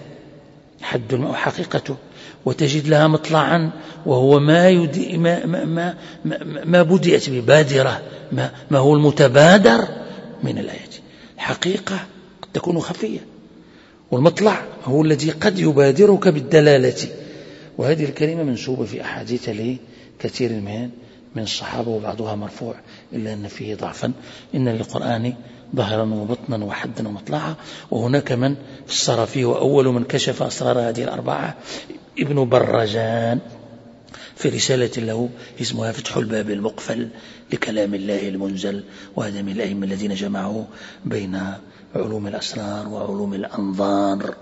حد حقيقته وتجد لها مطلعا وهو ما, يدي ما, ما, ما, ما بدأت ببادرة ما, ما هو المتبادر من الآيات. الحقيقة قد تكون خفية. والمطلع هو الذي قد يبادرك بالدلالة. وهذه الكلمة منسوبة في أحاديث لكثير من من الصحابة وبعضها مرفوع إلا أن فيه ضعفا. إن للقرآن ظهرا وبطنا وحدا ومطلعا. وهناك من فسر فيه وأول من كشف أسرار هذه الأربعة. ابن برجان في رسالة له اسمها فتح الباب المقفل لكلام الله المنزل وهذا من الأئمة الذين جمعوا بين علوم الأسرار وعلوم الأنظار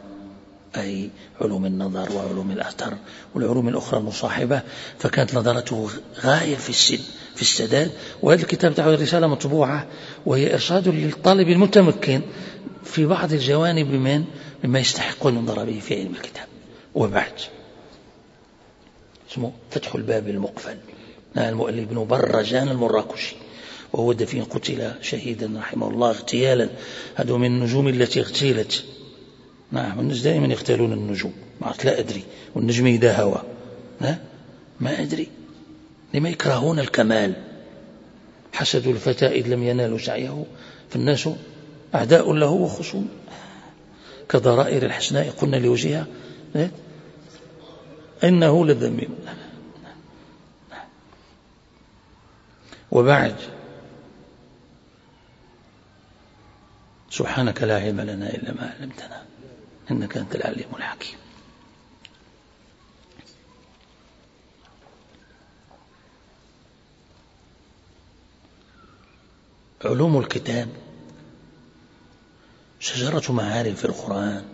أي علوم النظر وعلوم الأثر والعلوم الأخرى المصاحبة فكانت نظرته غاية في السن في السداد وهذا الكتاب تعود رسالة مطبوعة وهي إرشاد للطالب المتمكن في بعض الجوانب من مما يستحق النظر به في علم الكتاب. وبعد. اسمه فتح الباب المقفل. المؤلف ابن برجان المراكشي. وهو دفين قتل شهيدا رحمه الله اغتيالا. هذا من النجوم التي اغتيلت. نعم الناس دائما يغتالون النجوم. ما لا أدري. والنجم إذا هوى. ما أدري. لما يكرهون الكمال. حسدوا الفتى إذ لم ينالوا سعيه. فالناس أعداء له وخصوم. كضرائر الحسناء قلنا لوجهها. إنه لذميم. وبعد سبحانك لا علم لنا إلا ما علمتنا إنك أنت العليم الحكيم. علوم الكتاب شجرة معارف القرآن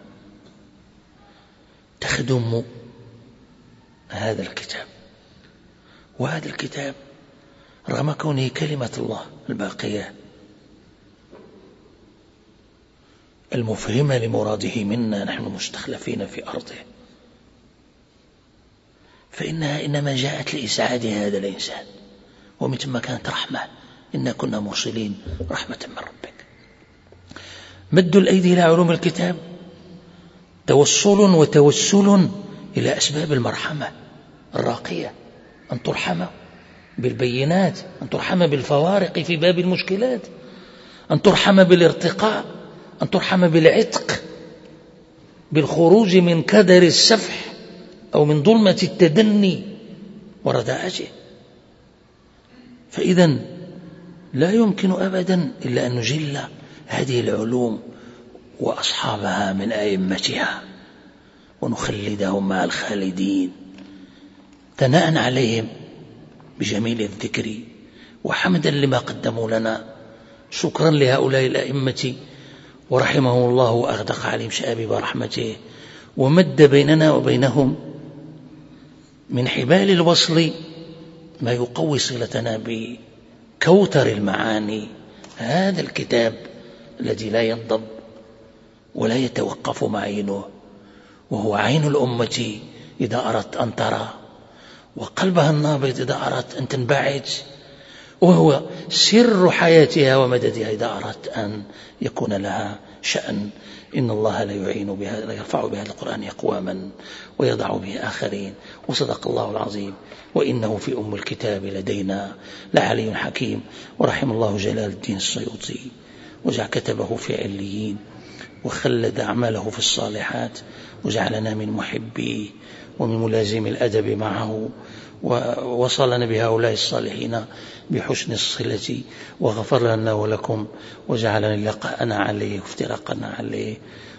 تخدم هذا الكتاب. وهذا الكتاب رغم كونه كلمة الله الباقية المفهمة لمراده منا نحن مستخلفين في أرضه. فإنها إنما جاءت لإسعاد هذا الإنسان. ومن ثم كانت رحمة إنا كنا موصلين رحمة من ربك. مد الأيدي إلى علوم الكتاب. توصل وتوسل إلى أسباب المرحمة. الراقية أن ترحم بالبينات أن ترحم بالفوارق في باب المشكلات أن ترحم بالارتقاء أن ترحم بالعتق بالخروج من كدر السفح أو من ظلمة التدني ورداءته فإذا لا يمكن أبدا إلا أن نجل هذه العلوم وأصحابها من أئمتها ونخلدهم مع الخالدين. ثناء عليهم بجميل الذكر وحمدا لما قدموا لنا. شكرا لهؤلاء الأئمة ورحمه الله وأغدق عليهم شآبب رحمته ومد بيننا وبينهم من حبال الوصل ما يقوي صلتنا بكوثر المعاني. هذا الكتاب الذي لا ينضب ولا يتوقف معينه وهو عين الأمة إذا أردت أن ترى. وقلبها النابض إذا أردت أن تنبعث وهو سر حياتها ومددها إذا أردت أن يكون لها شأن. إن الله لا يعين بهذا لا يرفع بهذا القرآن أقواما ويضع به آخرين. وصدق الله العظيم. وإنه في أم الكتاب لدينا لعلي حكيم. ورحم الله جلال الدين السيوطي. وجع كتبه في عليين. وخلد أعماله في الصالحات. وجعلنا من محبيه. ومن ملازم الأدب معه ووصلنا بهؤلاء الصالحين بحسن الصلة وغفر لنا ولكم وجعل لقاءنا عليه وافتراقنا عليه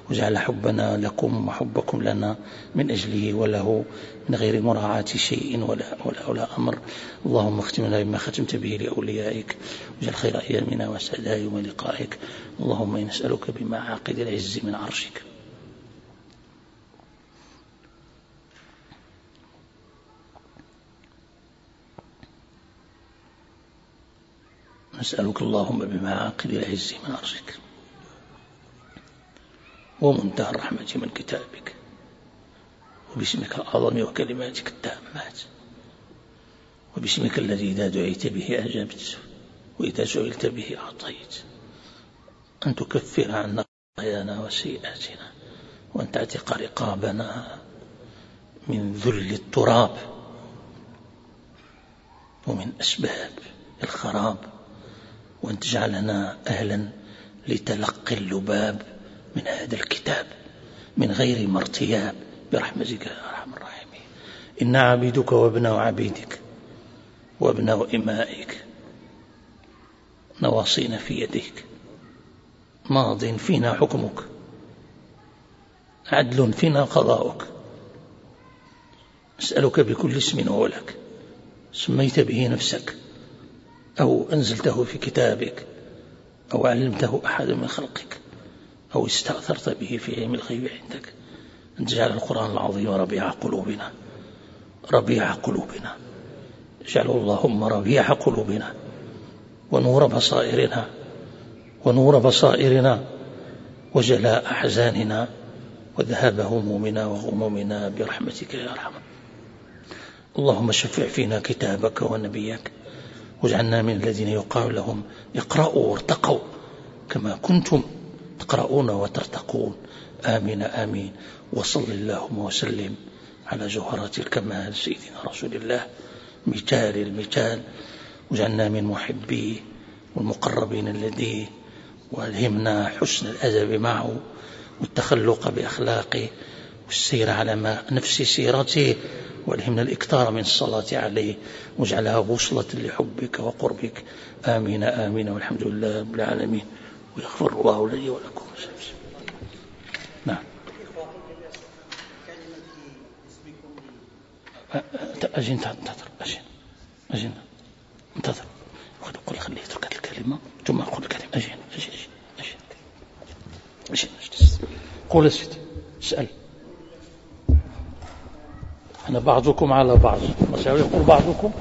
وجعل حبنا لكم وحبكم لنا من أجله وله من غير مراعاة شيء ولا, ولا, ولا أمر. اللهم اختمنا بما ختمت به لأوليائك وجعل خير أيامنا وسعدها يوم لقائك. اللهم نسألك بمعاقد العز من عرشك. نسألك اللهم بمعاقل العز من أرضك ومنتهى الرحمة من كتابك وباسمك الأعظم وكلماتك التامات وباسمك الذي إذا دعيت به أجبت وإذا سئلت به أعطيت أن تكفر عنا خطايانا وسيئاتنا وأن تعتق رقابنا من ذل التراب ومن أسباب الخراب وأن تجعلنا أهلا لتلقي اللباب من هذا الكتاب من غير مرتياب برحمتك يا أرحم الراحمين. إنا عبيدك وابناء عبيدك وابناء إمائك نواصينا في يديك ماض فينا حكمك عدل فينا قضاؤك. نسألك بكل اسم هو لك سميت به نفسك. أو أنزلته في كتابك أو علمته أحد من خلقك أو استأثرت به في علم الغيب عندك. أن تجعل القرآن العظيم ربيع قلوبنا ربيع قلوبنا. اجعله اللهم ربيع قلوبنا ونور بصائرنا ونور بصائرنا وجلاء أحزاننا وذهاب همومنا وغمومنا برحمتك يا أرحم. اللهم شفع فينا كتابك ونبيك. واجعلنا من الذين يقال لهم اقرأوا وارتقوا كما كنتم تقرؤون وترتقون. آمين آمين. وصل اللهم وسلم على جوهرات الكمال سيدنا رسول الله. مثال المثال واجعلنا من محبيه والمقربين لديه وألهمنا حسن الأدب معه والتخلق بأخلاقه والسير على ما نفس سيرته والهمنا الإكثار من الصلاة عليه. واجعلها بوصلة لحبك وقربك. آمين آمين والحمد لله رب العالمين. ويغفر الله لي ولكم. نعم. أجل انتظر أجل أجل انتظر. قل خليه يترك الكلمة. ثم أقول الكلمة أجل أجل أجل أجل أجل قول اسفت اسأل. إحنا بعضكم على بعض. المشاعر يقول بعضكم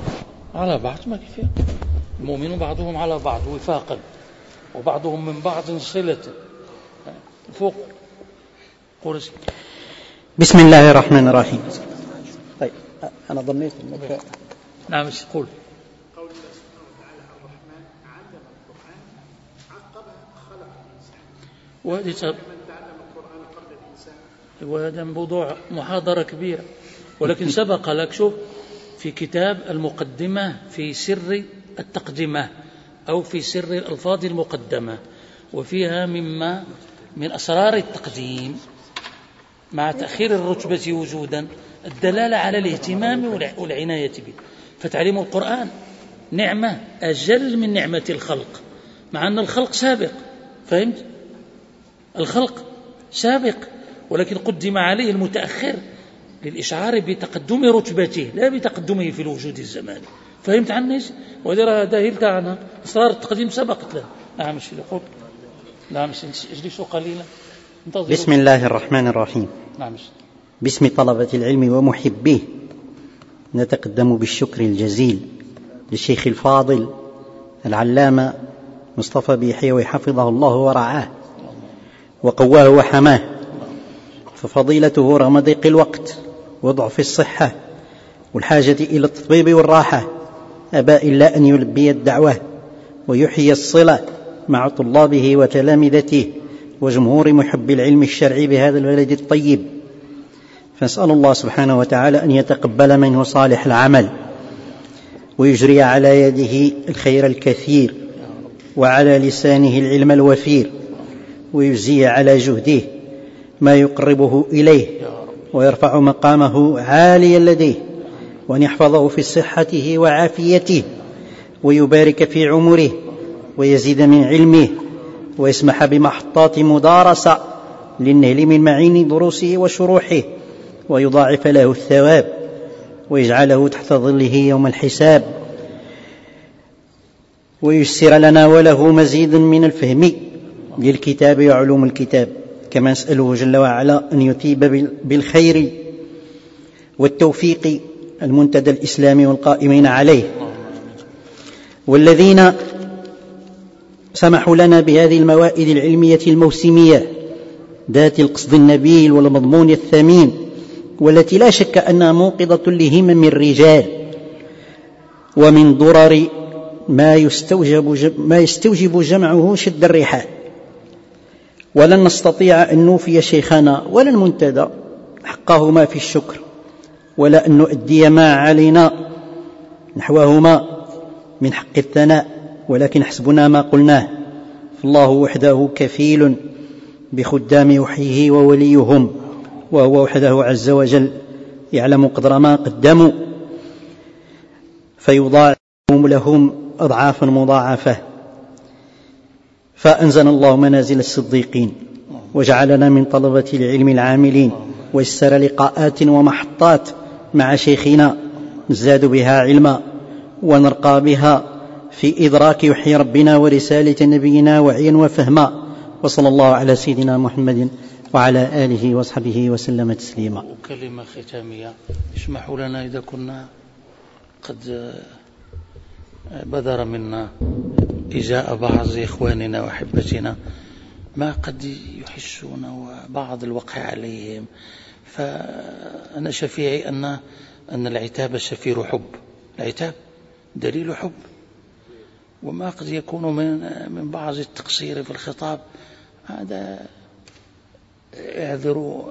على بعض ما كيف؟ المؤمنون بعضهم على بعض وفاقا. وبعضهم من بعض صلة. فوق. قرس بسم الله الرحمن الرحيم. طيب أنا ظنيت أنك نعم قول. وهذه وهذا موضوع محاضرة كبيرة. ولكن سبق لك شوف في كتاب المقدمة في سر التقدمة أو في سر الألفاظ المقدمة وفيها مما من أسرار التقديم مع تأخير الرتبة وجودا الدلالة على الاهتمام والعناية به. فتعليم القرآن نعمة أجل من نعمة الخلق مع أن الخلق سابق فهمت؟ الخلق سابق ولكن قدم عليه المتأخر. للإشعار بتقدم رتبته لا بتقدمه في الوجود الزماني. فهمت عني ودير داهلت عنها إصرار التقديم سبقت له. نعم مش يقول. نعم اجلسوا قليلا بسم الله الرحمن الرحيم. نعم باسم طلبة العلم ومحبيه نتقدم بالشكر الجزيل للشيخ الفاضل العلامة مصطفى بيحيوي حفظه الله ورعاه وقواه وحماه ففضيلته رغم ضيق الوقت وضعف الصحة والحاجة إلى التطبيب والراحة. أبى إلا أن يلبي الدعوة ويحيي الصلة مع طلابه وتلامذته وجمهور محب العلم الشرعي بهذا البلد الطيب. فنسأل الله سبحانه وتعالى أن يتقبل منه صالح العمل ويجري على يده الخير الكثير وعلى لسانه العلم الوفير ويجزي على جهده ما يقربه إليه. ويرفع مقامه عاليا لديه وأن يحفظه في صحته وعافيته ويبارك في عمره ويزيد من علمه ويسمح بمحطات مدارسة للنهل من معين دروسه وشروحه ويضاعف له الثواب ويجعله تحت ظله يوم الحساب. وييسر لنا وله مزيدا من الفهم للكتاب وعلوم الكتاب. كما نسأله جل وعلا أن يثيب بالخير والتوفيق المنتدى الإسلامي والقائمين عليه. والذين سمحوا لنا بهذه الموائد العلمية الموسمية ذات القصد النبيل والمضمون الثمين والتي لا شك أنها موقظة لهمم الرجال ومن ضرر ما يستوجب ما يستوجب جمعه شد الرحال. ولن نستطيع أن نوفي شيخنا ولا المنتدى حقهما في الشكر. ولا أن نؤدي ما علينا. نحوهما من حق الثناء. ولكن حسبنا ما قلناه. فالله وحده كفيل بخدام وحيه ووليهم. وهو وحده عز وجل يعلم قدر ما قدموا. فيضاعف لهم أضعافا مضاعفة. فأنزل الله منازل الصديقين وجعلنا من طلبة العلم العاملين ويسر لقاءات ومحطات مع شيخنا نزداد بها علما ونرقى بها في إدراك وحي ربنا ورسالة نبينا وعيا وفهما وصلى الله على سيدنا محمد وعلى آله وصحبه وسلم تسليما. وكلمة ختامية. اسمحوا لنا إذا كنا قد بدر منا إزاء بعض إخواننا وأحبتنا ما قد يحسون وبعض الوقع عليهم. فأنا شفيعي أن أن العتاب سفير حب. العتاب دليل حب. وما قد يكون من من بعض التقصير في الخطاب. هذا اعذروا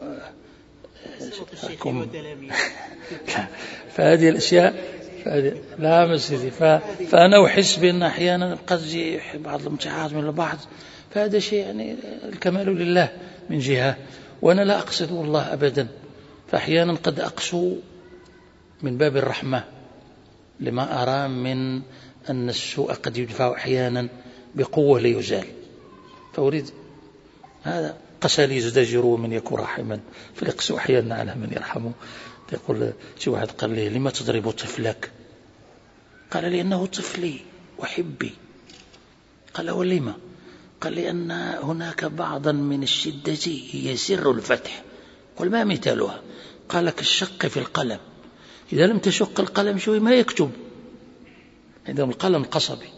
فهذه الأشياء لا مسجدي فأنا أحس بأن أحيانا قد بعض الامتحانات من البعض فهذا شيء يعني الكمال لله من جهة وأنا لا أقصد الله أبدا. فأحيانا قد أقسو من باب الرحمة لما أرى من أن السوء قد يدفع أحيانا بقوة ليزال فأريد هذا. قسى لي يزدجر من يكون رحما فليقسو أحيانا على من يرحمه. يقول شي واحد قال لي لما تضرب طفلك؟ قال لي إنه طفلي وحبي. قال ولما قال لأن هناك بعضا من الشدة هي سر الفتح قل ما مثالها. قال كالشق في القلم. إذا لم تشق القلم شوي ما يكتب. عندهم القلم القصبي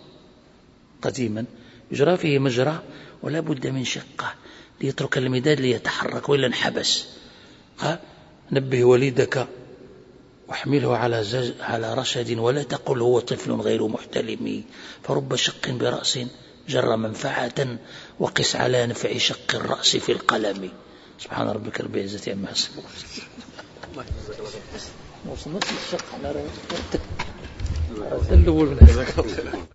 قديما يجرى فيه مجرى ولا بد من شقة ليترك المداد ليتحرك وإلا انحبس. نبه وليدك واحمله على, زج على رشد ولا تقل هو طفل غير محتلم. فرب شق برأس جر منفعة وقس على نفع شق الرأس في القلم. سبحان ربك رب العزة عما يصفون. الله يجزاك الله خير.